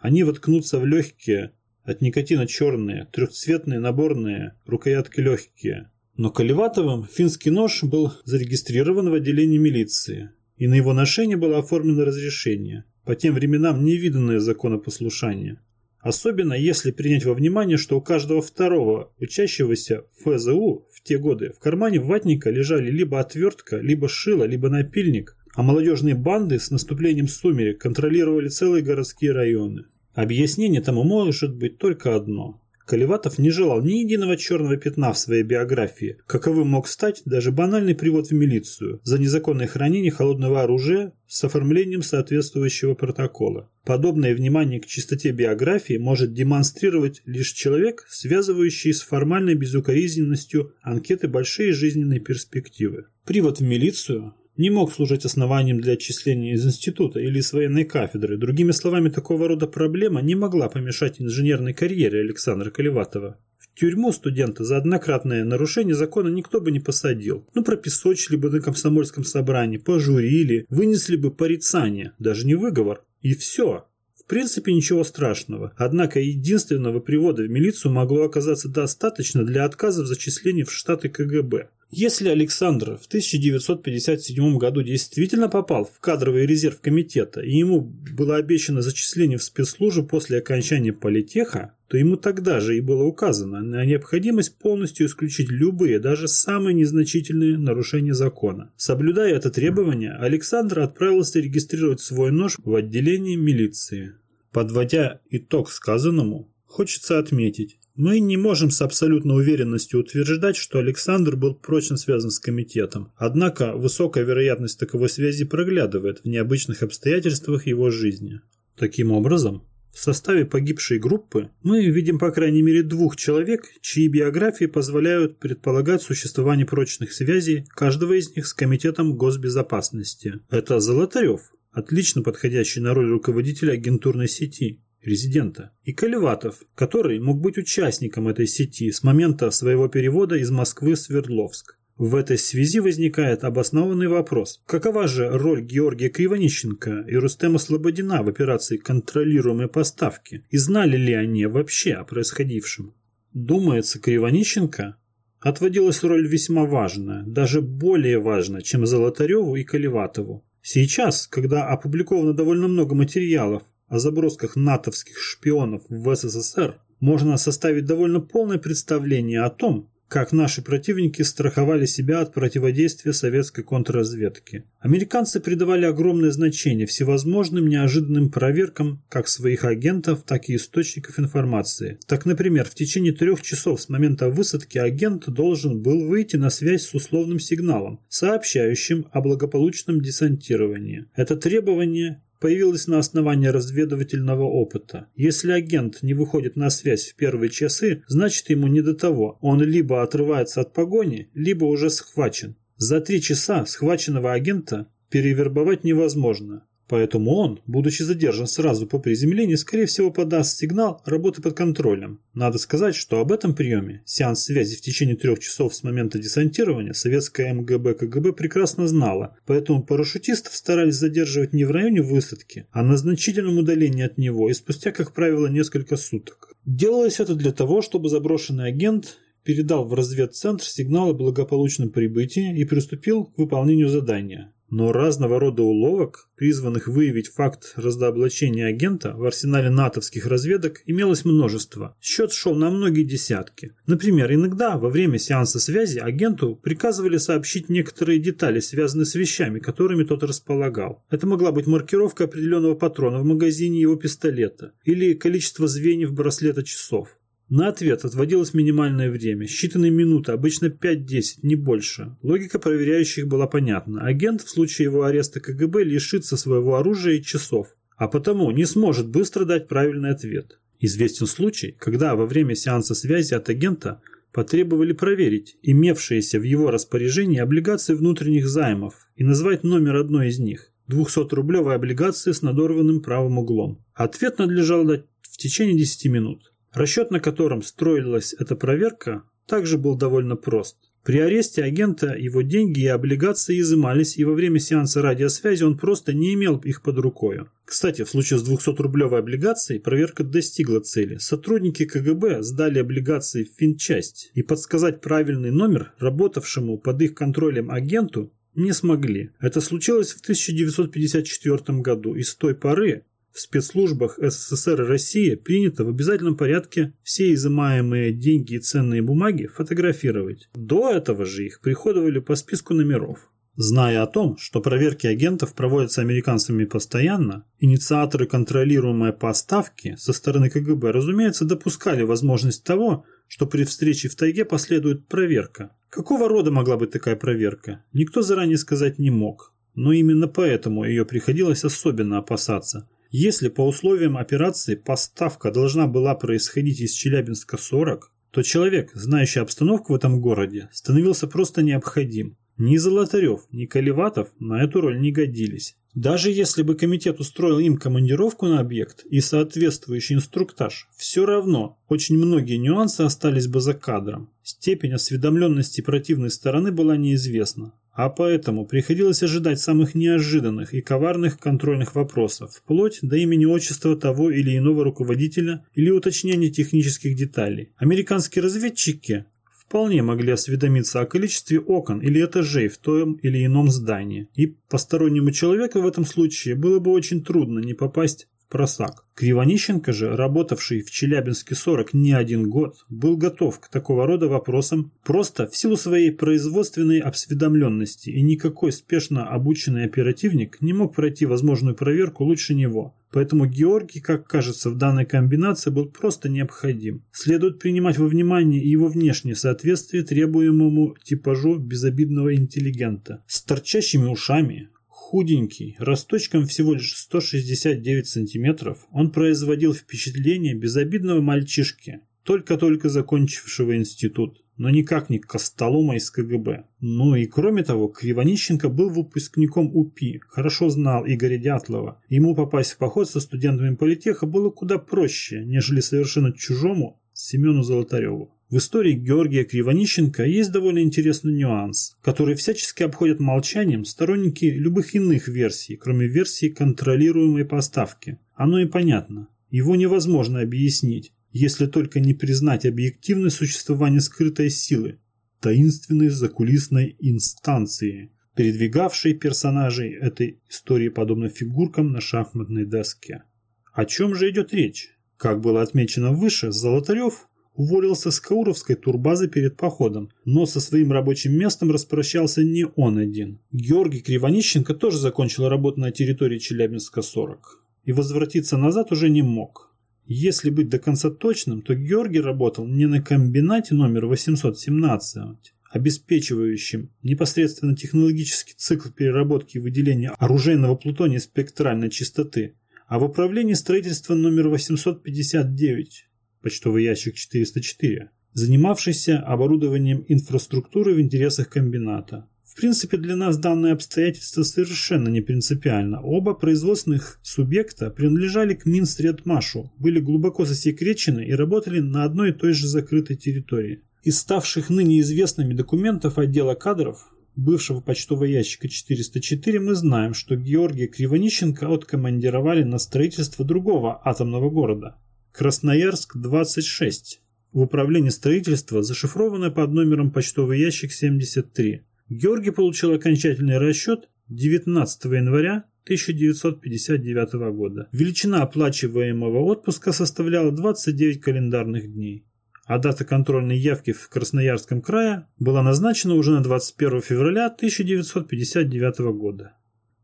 Они воткнутся в легкие, от никотина черные, трехцветные наборные, рукоятки легкие. Но Колеватовым финский нож был зарегистрирован в отделении милиции, и на его ношение было оформлено разрешение, по тем временам невиданное законопослушание. Особенно если принять во внимание, что у каждого второго учащегося ФЗУ в те годы в кармане ватника лежали либо отвертка, либо шило, либо напильник, а молодежные банды с наступлением сумерек контролировали целые городские районы. Объяснение тому может быть только одно. Колеватов не желал ни единого черного пятна в своей биографии, каковым мог стать даже банальный привод в милицию за незаконное хранение холодного оружия с оформлением соответствующего протокола. Подобное внимание к чистоте биографии может демонстрировать лишь человек, связывающий с формальной безукоризненностью анкеты большие жизненные перспективы. Привод в милицию не мог служить основанием для отчисления из института или с военной кафедры. Другими словами, такого рода проблема не могла помешать инженерной карьере Александра Колеватова. В тюрьму студента за однократное нарушение закона никто бы не посадил. Ну, пропесочили бы на комсомольском собрании, пожурили, вынесли бы порицание, даже не выговор. И все. В принципе, ничего страшного. Однако единственного привода в милицию могло оказаться достаточно для отказа в зачислении в штаты КГБ. Если Александр в 1957 году действительно попал в кадровый резерв комитета и ему было обещано зачисление в спецслужбу после окончания политеха, то ему тогда же и было указано на необходимость полностью исключить любые, даже самые незначительные нарушения закона. Соблюдая это требование, Александр отправился регистрировать свой нож в отделении милиции. Подводя итог сказанному, хочется отметить, мы не можем с абсолютной уверенностью утверждать, что Александр был прочно связан с комитетом. Однако высокая вероятность таковой связи проглядывает в необычных обстоятельствах его жизни. Таким образом, в составе погибшей группы мы видим по крайней мере двух человек, чьи биографии позволяют предполагать существование прочных связей каждого из них с Комитетом госбезопасности. Это Золотарев, отлично подходящий на роль руководителя агентурной сети, резидента, и Колеватов, который мог быть участником этой сети с момента своего перевода из Москвы в Свердловск. В этой связи возникает обоснованный вопрос. Какова же роль Георгия Кривонищенко и Рустема Слободина в операции контролируемой поставки? И знали ли они вообще о происходившем? Думается, Кривонищенко отводилась роль весьма важная, даже более важная, чем Золотареву и Колеватову. Сейчас, когда опубликовано довольно много материалов о забросках натовских шпионов в СССР, можно составить довольно полное представление о том, как наши противники страховали себя от противодействия советской контрразведки. Американцы придавали огромное значение всевозможным неожиданным проверкам как своих агентов, так и источников информации. Так, например, в течение трех часов с момента высадки агент должен был выйти на связь с условным сигналом, сообщающим о благополучном десантировании. Это требование появилась на основании разведывательного опыта. Если агент не выходит на связь в первые часы, значит ему не до того. Он либо отрывается от погони, либо уже схвачен. За три часа схваченного агента перевербовать невозможно. Поэтому он, будучи задержан сразу по приземлении, скорее всего подаст сигнал работы под контролем. Надо сказать, что об этом приеме, сеанс связи в течение трех часов с момента десантирования, советская МГБ КГБ прекрасно знала, поэтому парашютистов старались задерживать не в районе высадки, а на значительном удалении от него и спустя, как правило, несколько суток. Делалось это для того, чтобы заброшенный агент передал в разведцентр сигнал о благополучном прибытии и приступил к выполнению задания. Но разного рода уловок, призванных выявить факт раздооблачения агента в арсенале натовских разведок, имелось множество. Счет шел на многие десятки. Например, иногда во время сеанса связи агенту приказывали сообщить некоторые детали, связанные с вещами, которыми тот располагал. Это могла быть маркировка определенного патрона в магазине его пистолета или количество звеньев браслета часов. На ответ отводилось минимальное время, считанные минуты, обычно 5-10, не больше. Логика проверяющих была понятна. Агент в случае его ареста КГБ лишится своего оружия и часов, а потому не сможет быстро дать правильный ответ. Известен случай, когда во время сеанса связи от агента потребовали проверить имевшиеся в его распоряжении облигации внутренних займов и назвать номер одной из них. 200-рублевой облигации с надорванным правым углом. Ответ надлежало дать в течение 10 минут. Расчет, на котором строилась эта проверка, также был довольно прост. При аресте агента его деньги и облигации изымались, и во время сеанса радиосвязи он просто не имел их под рукой. Кстати, в случае с 200-рублевой облигацией проверка достигла цели. Сотрудники КГБ сдали облигации в финчасть, и подсказать правильный номер работавшему под их контролем агенту не смогли. Это случилось в 1954 году, и с той поры в спецслужбах СССР и России принято в обязательном порядке все изымаемые деньги и ценные бумаги фотографировать. До этого же их приходовали по списку номеров. Зная о том, что проверки агентов проводятся американцами постоянно, инициаторы контролируемой поставки со стороны КГБ, разумеется, допускали возможность того, что при встрече в тайге последует проверка. Какого рода могла быть такая проверка, никто заранее сказать не мог. Но именно поэтому ее приходилось особенно опасаться – если по условиям операции поставка должна была происходить из Челябинска-40, то человек, знающий обстановку в этом городе, становился просто необходим. Ни Золотарев, ни Колеватов на эту роль не годились. Даже если бы комитет устроил им командировку на объект и соответствующий инструктаж, все равно очень многие нюансы остались бы за кадром. Степень осведомленности противной стороны была неизвестна. А поэтому приходилось ожидать самых неожиданных и коварных контрольных вопросов, вплоть до имени отчества того или иного руководителя или уточнения технических деталей. Американские разведчики вполне могли осведомиться о количестве окон или этажей в том или ином здании, и постороннему человеку в этом случае было бы очень трудно не попасть просак. Кривонищенко же, работавший в Челябинске 40 не один год, был готов к такого рода вопросам просто в силу своей производственной обсведомленности, и никакой спешно обученный оперативник не мог пройти возможную проверку лучше него. Поэтому Георгий, как кажется, в данной комбинации был просто необходим. Следует принимать во внимание его внешнее соответствие требуемому типажу безобидного интеллигента. С торчащими ушами, худенький, росточком всего лишь 169 сантиметров, он производил впечатление безобидного мальчишки, только-только закончившего институт но никак не Костолома из КГБ. Ну и кроме того, Кривонищенко был выпускником УПИ, хорошо знал Игоря Дятлова. Ему попасть в поход со студентами политеха было куда проще, нежели совершенно чужому Семену Золотареву. В истории Георгия Кривонищенко есть довольно интересный нюанс, который всячески обходят молчанием сторонники любых иных версий, кроме версии контролируемой поставки. Оно и понятно. Его невозможно объяснить если только не признать объективное существование скрытой силы, таинственной закулисной инстанции, передвигавшей персонажей этой истории подобно фигуркам на шахматной доске. О чем же идет речь? Как было отмечено выше, Золотарев уволился с Кауровской турбазы перед походом, но со своим рабочим местом распрощался не он один. Георгий Кривонищенко тоже закончил работу на территории Челябинска-40 и возвратиться назад уже не мог. Если быть до конца точным, то Георгий работал не на комбинате номер 817, обеспечивающим непосредственно технологический цикл переработки и выделения оружейного плутония спектральной частоты, а в управлении строительства номер 859, почтовый ящик 404, занимавшийся оборудованием инфраструктуры в интересах комбината. В принципе, для нас данное обстоятельство совершенно не принципиально. Оба производственных субъекта принадлежали к Минсредмашу, были глубоко засекречены и работали на одной и той же закрытой территории. Из ставших ныне известными документов отдела кадров бывшего почтового ящика 404 мы знаем, что Георгия Кривонищенко откомандировали на строительство другого атомного города – Красноярск-26. В управлении строительства зашифровано под номером почтовый ящик 73. Георгий получил окончательный расчет 19 января 1959 года. Величина оплачиваемого отпуска составляла 29 календарных дней, а дата контрольной явки в Красноярском крае была назначена уже на 21 февраля 1959 года.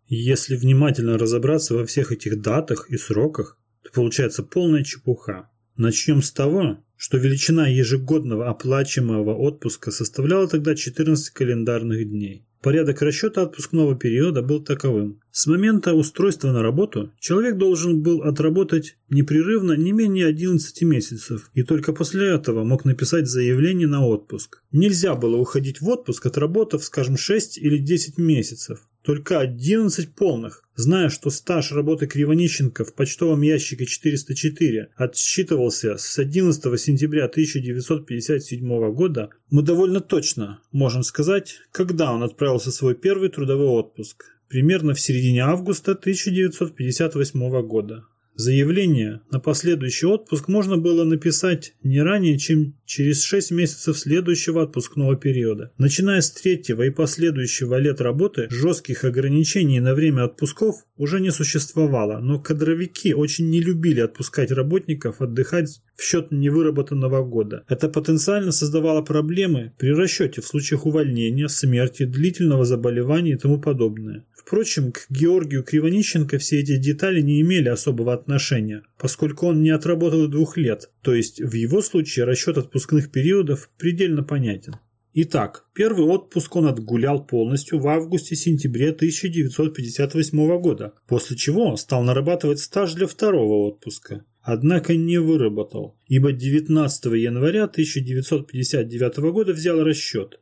Если внимательно разобраться во всех этих датах и сроках, то получается полная чепуха. Начнем с того, что величина ежегодного оплачиваемого отпуска составляла тогда 14 календарных дней. Порядок расчета отпускного периода был таковым. С момента устройства на работу человек должен был отработать непрерывно не менее 11 месяцев и только после этого мог написать заявление на отпуск. Нельзя было уходить в отпуск, отработав, скажем, 6 или 10 месяцев. Только 11 полных. Зная, что стаж работы Кривонищенко в почтовом ящике 404 отсчитывался с 11 сентября 1957 года, мы довольно точно можем сказать, когда он отправился в свой первый трудовой отпуск. Примерно в середине августа 1958 года. Заявление на последующий отпуск можно было написать не ранее, чем через 6 месяцев следующего отпускного периода. Начиная с третьего и последующего лет работы, жестких ограничений на время отпусков уже не существовало, но кадровики очень не любили отпускать работников отдыхать в счет невыработанного года. Это потенциально создавало проблемы при расчете в случаях увольнения, смерти, длительного заболевания и тому подобное. Впрочем, к Георгию Кривонищенко все эти детали не имели особого отношения, поскольку он не отработал двух лет, то есть в его случае расчет отпускных периодов предельно понятен. Итак, первый отпуск он отгулял полностью в августе-сентябре 1958 года, после чего стал нарабатывать стаж для второго отпуска. Однако не выработал, ибо 19 января 1959 года взял расчет.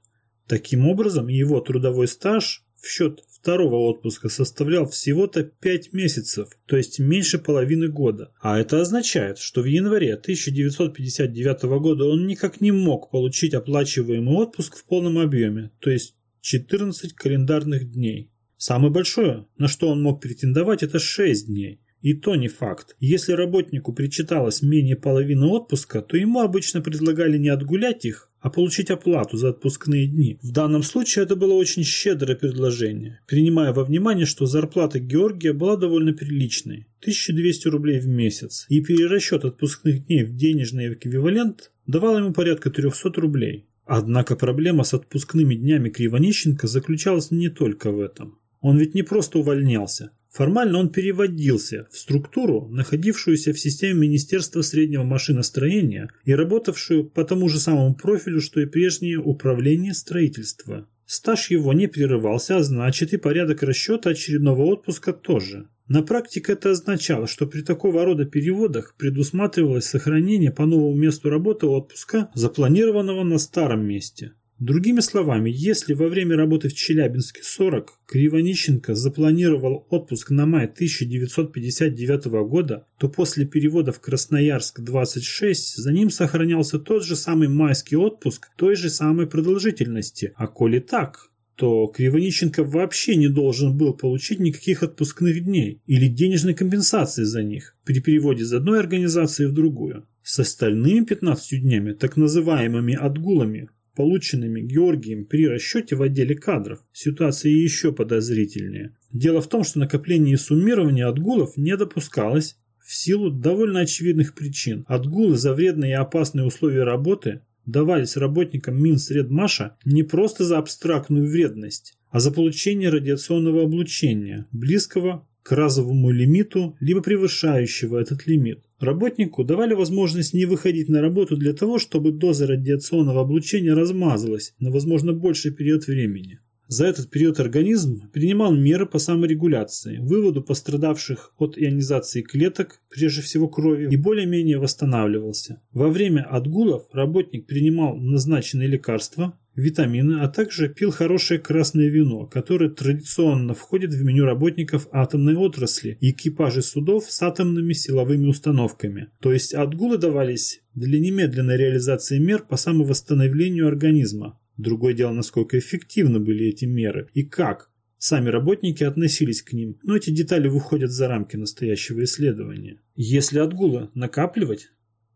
Таким образом, его трудовой стаж в счет второго отпуска составлял всего-то 5 месяцев, то есть меньше половины года. А это означает, что в январе 1959 года он никак не мог получить оплачиваемый отпуск в полном объеме, то есть 14 календарных дней. Самое большое, на что он мог претендовать, это 6 дней. И то не факт. Если работнику причиталось менее половины отпуска, то ему обычно предлагали не отгулять их, а получить оплату за отпускные дни. В данном случае это было очень щедрое предложение, принимая во внимание, что зарплата Георгия была довольно приличной – 1200 рублей в месяц, и перерасчет отпускных дней в денежный эквивалент давал ему порядка 300 рублей. Однако проблема с отпускными днями Кривонищенко заключалась не только в этом. Он ведь не просто увольнялся, Формально он переводился в структуру, находившуюся в системе Министерства среднего машиностроения и работавшую по тому же самому профилю, что и прежнее управление строительства. Стаж его не прерывался, а значит и порядок расчета очередного отпуска тоже. На практике это означало, что при такого рода переводах предусматривалось сохранение по новому месту работы отпуска, запланированного на старом месте. Другими словами, если во время работы в Челябинске 40 Кривонищенко запланировал отпуск на май 1959 года, то после перевода в Красноярск 26 за ним сохранялся тот же самый майский отпуск той же самой продолжительности. А коли так, то Кривонищенко вообще не должен был получить никаких отпускных дней или денежной компенсации за них при переводе из одной организации в другую. С остальными 15 днями, так называемыми отгулами, полученными Георгием при расчете в отделе кадров, ситуация еще подозрительнее. Дело в том, что накопление и суммирование отгулов не допускалось в силу довольно очевидных причин. Отгулы за вредные и опасные условия работы давались работникам Минсредмаша не просто за абстрактную вредность, а за получение радиационного облучения, близкого к разовому лимиту, либо превышающего этот лимит. Работнику давали возможность не выходить на работу для того, чтобы доза радиационного облучения размазалась на, возможно, больший период времени. За этот период организм принимал меры по саморегуляции, выводу пострадавших от ионизации клеток, прежде всего крови, и более-менее восстанавливался. Во время отгулов работник принимал назначенные лекарства, витамины, а также пил хорошее красное вино, которое традиционно входит в меню работников атомной отрасли и экипажей судов с атомными силовыми установками. То есть отгулы давались для немедленной реализации мер по самовосстановлению организма. Другое дело, насколько эффективны были эти меры и как сами работники относились к ним, но эти детали выходят за рамки настоящего исследования. Если отгулы накапливать,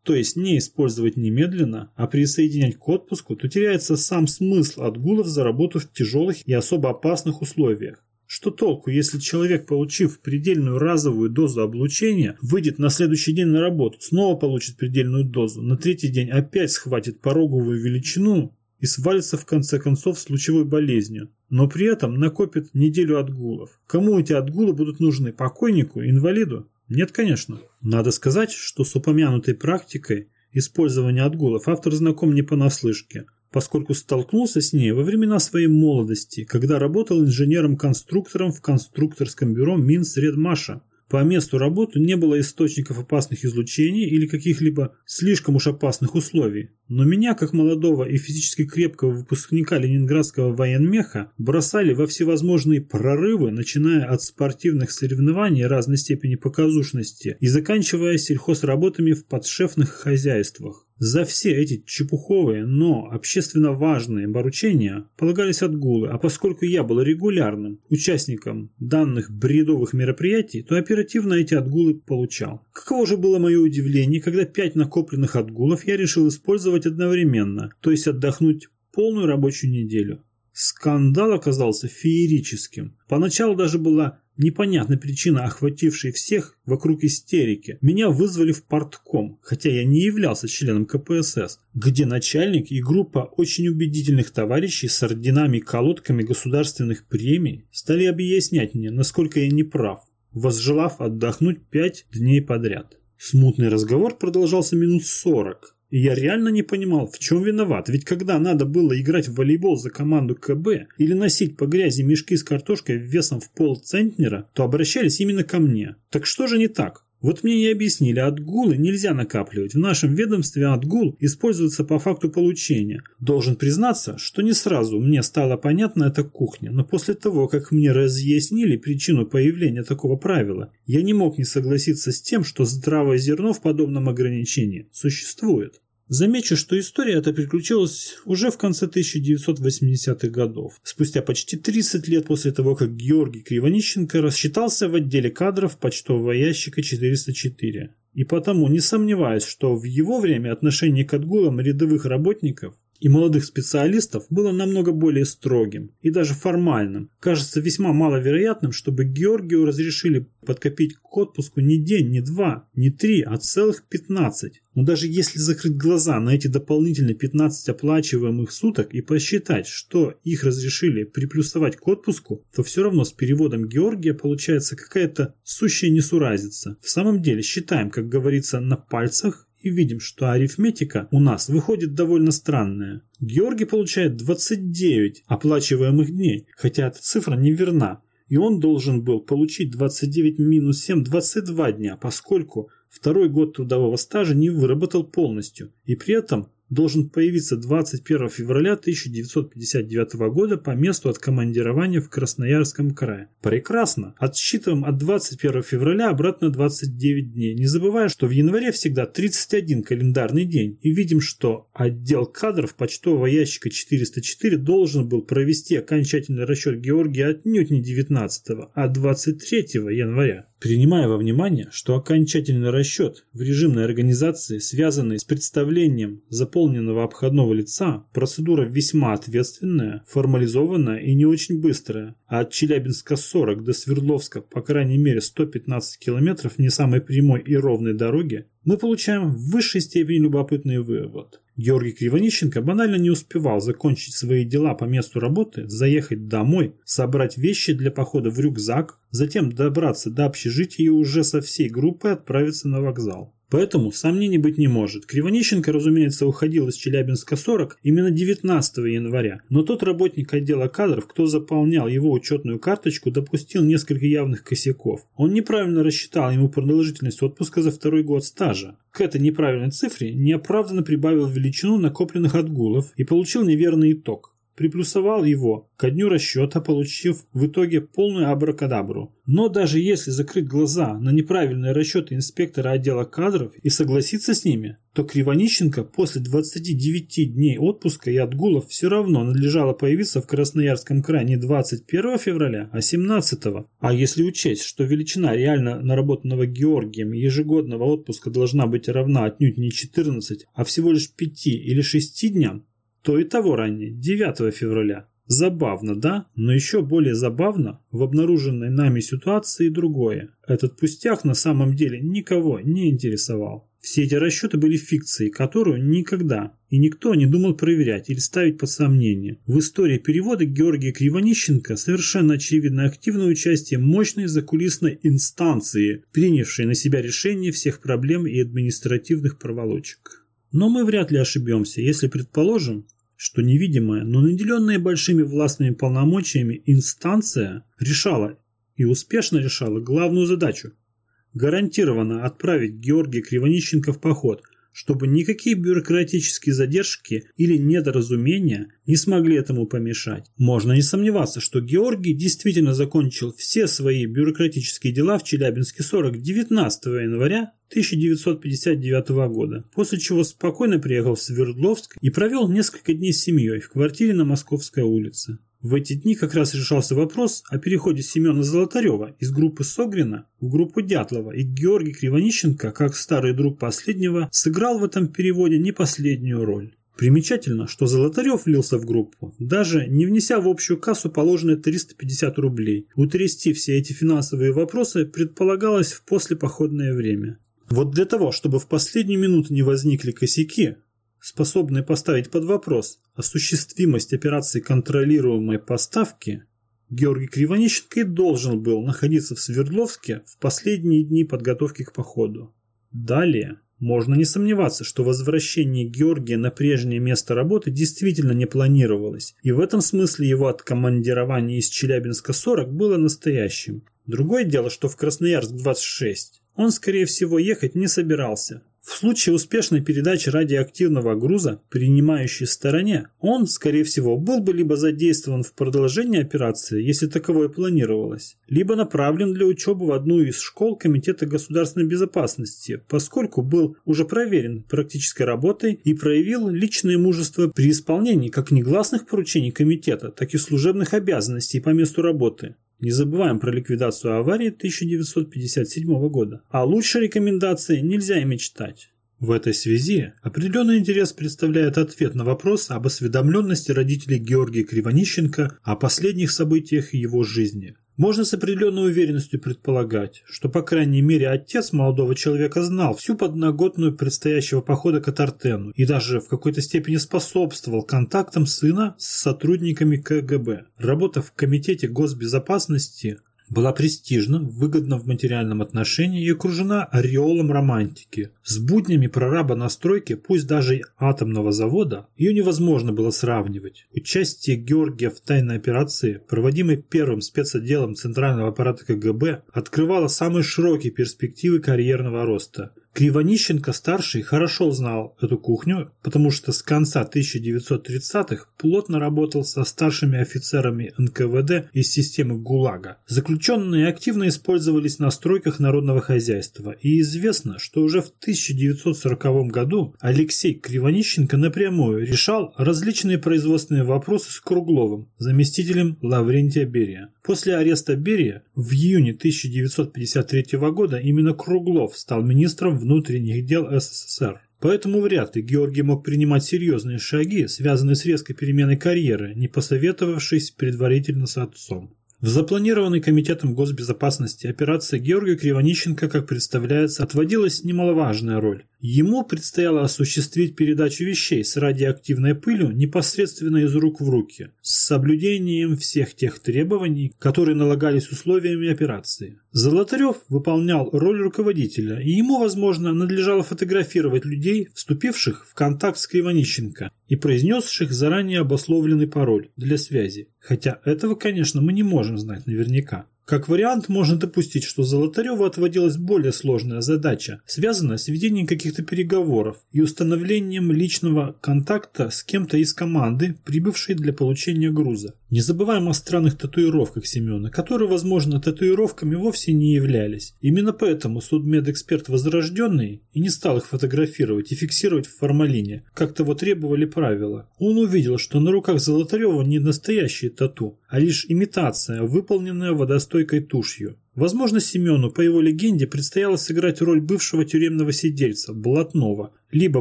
то есть не использовать немедленно, а присоединять к отпуску, то теряется сам смысл отгулов за работу в тяжелых и особо опасных условиях. Что толку, если человек, получив предельную разовую дозу облучения, выйдет на следующий день на работу, снова получит предельную дозу, на третий день опять схватит пороговую величину и свалится в конце концов с лучевой болезнью, но при этом накопит неделю отгулов. Кому эти отгулы будут нужны? Покойнику? Инвалиду? Нет, конечно. Надо сказать, что с упомянутой практикой использования отгулов автор знаком не понаслышке, поскольку столкнулся с ней во времена своей молодости, когда работал инженером-конструктором в конструкторском бюро Минсредмаша. По месту работы не было источников опасных излучений или каких-либо слишком уж опасных условий. Но меня, как молодого и физически крепкого выпускника Ленинградского военмеха, бросали во всевозможные прорывы, начиная от спортивных соревнований разной степени показушности и заканчивая сельхозработами в подшефных хозяйствах. За все эти чепуховые, но общественно важные поручения полагались отгулы, а поскольку я был регулярным участником данных бредовых мероприятий, то оперативно эти отгулы получал. Каково же было мое удивление, когда пять накопленных отгулов я решил использовать одновременно, то есть отдохнуть полную рабочую неделю. Скандал оказался феерическим. Поначалу даже была непонятная причина, охватившей всех вокруг истерики. Меня вызвали в портком, хотя я не являлся членом КПСС, где начальник и группа очень убедительных товарищей с орденами и колодками государственных премий стали объяснять мне, насколько я не прав, возжелав отдохнуть пять дней подряд. Смутный разговор продолжался минут сорок. И я реально не понимал, в чем виноват. Ведь когда надо было играть в волейбол за команду КБ или носить по грязи мешки с картошкой весом в полцентнера, то обращались именно ко мне. Так что же не так? Вот мне и объяснили, отгулы нельзя накапливать. В нашем ведомстве отгул используется по факту получения. Должен признаться, что не сразу мне стало понятна эта кухня, но после того, как мне разъяснили причину появления такого правила, я не мог не согласиться с тем, что здравое зерно в подобном ограничении существует. Замечу, что история эта приключилась уже в конце 1980-х годов, спустя почти 30 лет после того, как Георгий Кривонищенко рассчитался в отделе кадров почтового ящика 404. И потому не сомневаюсь, что в его время отношение к отгулам рядовых работников и молодых специалистов было намного более строгим и даже формальным. Кажется весьма маловероятным, чтобы Георгию разрешили подкопить к отпуску не день, не два, не три, а целых 15. Но даже если закрыть глаза на эти дополнительные 15 оплачиваемых суток и посчитать, что их разрешили приплюсовать к отпуску, то все равно с переводом Георгия получается какая-то сущая несуразица. В самом деле считаем, как говорится, на пальцах и видим, что арифметика у нас выходит довольно странная. Георгий получает 29 оплачиваемых дней, хотя эта цифра неверна, и он должен был получить 29 минус 7 – 22 дня, поскольку второй год трудового стажа не выработал полностью, и при этом должен появиться 21 февраля 1959 года по месту откомандирования в Красноярском крае. Прекрасно. Отсчитываем от 21 февраля обратно 29 дней, не забывая, что в январе всегда 31 календарный день. И видим, что отдел кадров почтового ящика 404 должен был провести окончательный расчет Георгия отнюдь не 19, а 23 января. Принимая во внимание, что окончательный расчет в режимной организации, связанный с представлением заполненного обходного лица, процедура весьма ответственная, формализованная и не очень быстрая, а от Челябинска 40 до Свердловска по крайней мере 115 километров не самой прямой и ровной дороги, мы получаем в высшей степени любопытный вывод. Георгий Кривонищенко банально не успевал закончить свои дела по месту работы, заехать домой, собрать вещи для похода в рюкзак, затем добраться до общежития и уже со всей группой отправиться на вокзал. Поэтому сомнений быть не может. Кривонищенко, разумеется, уходил из Челябинска 40 именно 19 января, но тот работник отдела кадров, кто заполнял его учетную карточку, допустил несколько явных косяков. Он неправильно рассчитал ему продолжительность отпуска за второй год стажа. К этой неправильной цифре неоправданно прибавил величину накопленных отгулов и получил неверный итог приплюсовал его ко дню расчета, получив в итоге полную абракадабру. Но даже если закрыть глаза на неправильные расчеты инспектора отдела кадров и согласиться с ними, то Кривонищенко после 29 дней отпуска и отгулов все равно надлежало появиться в Красноярском крае не 21 февраля, а 17. А если учесть, что величина реально наработанного Георгием ежегодного отпуска должна быть равна отнюдь не 14, а всего лишь 5 или 6 дням, то и того ранее, 9 февраля. Забавно, да? Но еще более забавно в обнаруженной нами ситуации другое. Этот пустяк на самом деле никого не интересовал. Все эти расчеты были фикцией, которую никогда и никто не думал проверять или ставить под сомнение. В истории перевода Георгия Кривонищенко совершенно очевидно активное участие мощной закулисной инстанции, принявшей на себя решение всех проблем и административных проволочек. Но мы вряд ли ошибемся, если предположим, что невидимая, но наделенная большими властными полномочиями инстанция решала и успешно решала главную задачу – гарантированно отправить Георгия Кривонищенко в поход – чтобы никакие бюрократические задержки или недоразумения не смогли этому помешать. Можно не сомневаться, что Георгий действительно закончил все свои бюрократические дела в Челябинске 40 19 января 1959 года, после чего спокойно приехал в Свердловск и провел несколько дней с семьей в квартире на Московской улице. В эти дни как раз решался вопрос о переходе Семена Золотарева из группы Согрина в группу Дятлова, и Георгий Кривонищенко, как старый друг последнего, сыграл в этом переводе не последнюю роль. Примечательно, что Золотарев влился в группу, даже не внеся в общую кассу положенные 350 рублей. Утрясти все эти финансовые вопросы предполагалось в послепоходное время. Вот для того, чтобы в последнюю минуту не возникли косяки, способные поставить под вопрос осуществимость операции контролируемой поставки, Георгий Кривонищенко и должен был находиться в Свердловске в последние дни подготовки к походу. Далее можно не сомневаться, что возвращение Георгия на прежнее место работы действительно не планировалось, и в этом смысле его откомандирование из Челябинска 40 было настоящим. Другое дело, что в Красноярск 26 он, скорее всего, ехать не собирался. В случае успешной передачи радиоактивного груза принимающей стороне, он, скорее всего, был бы либо задействован в продолжении операции, если таковое планировалось, либо направлен для учебы в одну из школ Комитета государственной безопасности, поскольку был уже проверен практической работой и проявил личное мужество при исполнении как негласных поручений комитета, так и служебных обязанностей по месту работы. Не забываем про ликвидацию аварии 1957 года. А лучшей рекомендации нельзя и мечтать. В этой связи определенный интерес представляет ответ на вопрос об осведомленности родителей Георгия Кривонищенко о последних событиях его жизни. Можно с определенной уверенностью предполагать, что, по крайней мере, отец молодого человека знал всю подноготную предстоящего похода к Атартену и даже в какой-то степени способствовал контактам сына с сотрудниками КГБ. Работа в Комитете госбезопасности была престижна, выгодна в материальном отношении и окружена ореолом романтики. С буднями прораба на стройке, пусть даже атомного завода, ее невозможно было сравнивать. Участие Георгия в тайной операции, проводимой первым спецотделом Центрального аппарата КГБ, открывало самые широкие перспективы карьерного роста. Кривонищенко-старший хорошо знал эту кухню, потому что с конца 1930-х плотно работал со старшими офицерами НКВД из системы ГУЛАГа. Заключенные активно использовались на стройках народного хозяйства, и известно, что уже в 1940 году Алексей Кривонищенко напрямую решал различные производственные вопросы с Кругловым, заместителем Лаврентия Берия. После ареста Берия в июне 1953 года именно Круглов стал министром внутренних дел СССР. Поэтому вряд ли Георгий мог принимать серьезные шаги, связанные с резкой переменой карьеры, не посоветовавшись предварительно с отцом. В запланированной Комитетом госбезопасности операции Георгия Кривонищенко, как представляется, отводилась немаловажная роль. Ему предстояло осуществить передачу вещей с радиоактивной пылью непосредственно из рук в руки, с соблюдением всех тех требований, которые налагались условиями операции. Золотарев выполнял роль руководителя, и ему, возможно, надлежало фотографировать людей, вступивших в контакт с Кривонищенко и произнесших заранее обусловленный пароль для связи. Хотя этого, конечно, мы не можем знать наверняка. Как вариант, можно допустить, что Золотареву отводилась более сложная задача, связанная с ведением каких-то переговоров и установлением личного контакта с кем-то из команды, прибывшей для получения груза. Не забываем о странных татуировках Семена, которые, возможно, татуировками вовсе не являлись. Именно поэтому судмедэксперт Возрожденный и не стал их фотографировать и фиксировать в формалине, как того требовали правила. Он увидел, что на руках Золотарева не настоящие тату, а лишь имитация, выполненная водостойкой тушью. Возможно, Семену, по его легенде, предстояло сыграть роль бывшего тюремного сидельца, блатного, либо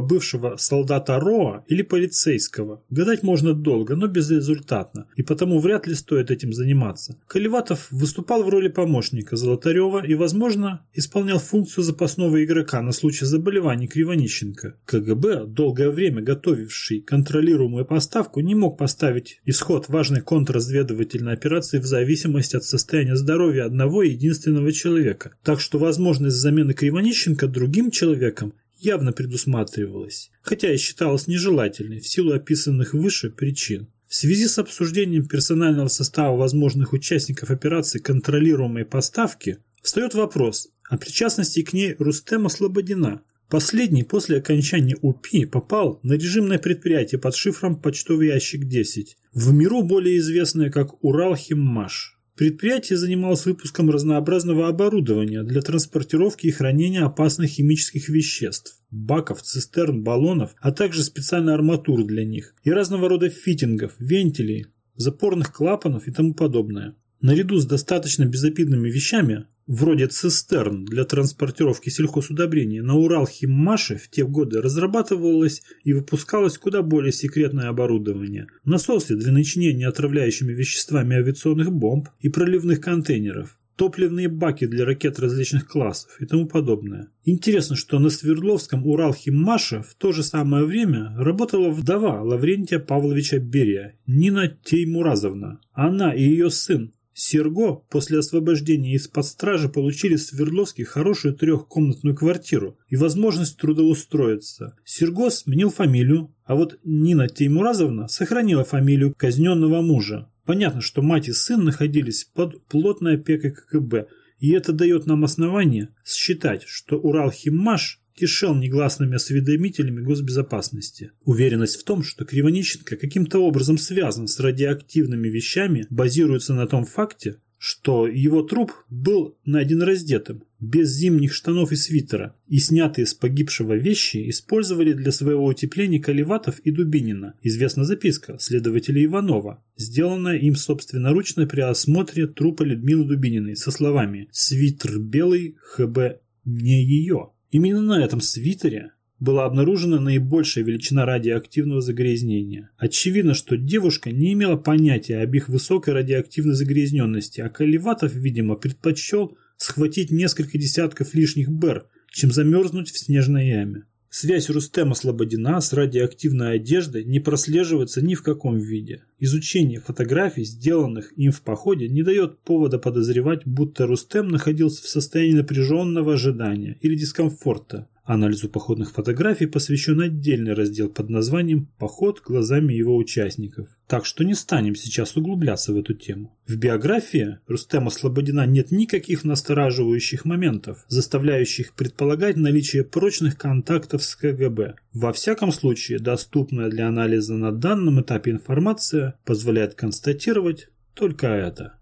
бывшего солдата РОА или полицейского. Гадать можно долго, но безрезультатно, и потому вряд ли стоит этим заниматься. Колеватов выступал в роли помощника Золотарева и, возможно, исполнял функцию запасного игрока на случай заболеваний Кривонищенко. КГБ, долгое время готовивший контролируемую поставку, не мог поставить исход важной контрразведывательной операции в зависимости от состояния здоровья одного единственного человека. Так что возможность замены Кривонищенко другим человеком явно предусматривалось, хотя и считалось нежелательной в силу описанных выше причин. В связи с обсуждением персонального состава возможных участников операции контролируемой поставки встает вопрос о причастности к ней Рустема Слободина. Последний после окончания УПИ попал на режимное предприятие под шифром почтовый ящик 10, в миру более известное как Уралхиммаш. Предприятие занималось выпуском разнообразного оборудования для транспортировки и хранения опасных химических веществ, баков, цистерн, баллонов, а также специальной арматуры для них и разного рода фитингов, вентилей, запорных клапанов и тому подобное. Наряду с достаточно безобидными вещами, вроде цистерн для транспортировки сельхозудобрений, на Уралхиммаше в те годы разрабатывалось и выпускалось куда более секретное оборудование. Насосы для начинения отравляющими веществами авиационных бомб и проливных контейнеров, топливные баки для ракет различных классов и тому подобное. Интересно, что на Свердловском Уралхиммаше в то же самое время работала вдова Лаврентия Павловича Берия, Нина Теймуразовна. Она и ее сын Серго после освобождения из-под стражи получили в Свердловске хорошую трехкомнатную квартиру и возможность трудоустроиться. Серго сменил фамилию, а вот Нина Теймуразовна сохранила фамилию казненного мужа. Понятно, что мать и сын находились под плотной опекой КГБ И это дает нам основание считать, что Уралхиммаш кишел негласными осведомителями госбезопасности. Уверенность в том, что Кривонищенко каким-то образом связан с радиоактивными вещами, базируется на том факте, что его труп был найден раздетым, без зимних штанов и свитера, и снятые с погибшего вещи использовали для своего утепления Каливатов и Дубинина. Известна записка следователя Иванова, сделанная им собственноручно при осмотре трупа Людмилы Дубининой со словами «Свитер белый, ХБ не ее». Именно на этом свитере была обнаружена наибольшая величина радиоактивного загрязнения. Очевидно, что девушка не имела понятия об их высокой радиоактивной загрязненности, а Каливатов, видимо, предпочел схватить несколько десятков лишних бер, чем замерзнуть в снежной яме. Связь Рустема Слободина с радиоактивной одеждой не прослеживается ни в каком виде. Изучение фотографий, сделанных им в походе, не дает повода подозревать, будто Рустем находился в состоянии напряженного ожидания или дискомфорта, Анализу походных фотографий посвящен отдельный раздел под названием «Поход глазами его участников». Так что не станем сейчас углубляться в эту тему. В биографии Рустема Слободина нет никаких настораживающих моментов, заставляющих предполагать наличие прочных контактов с КГБ. Во всяком случае, доступная для анализа на данном этапе информация позволяет констатировать только это.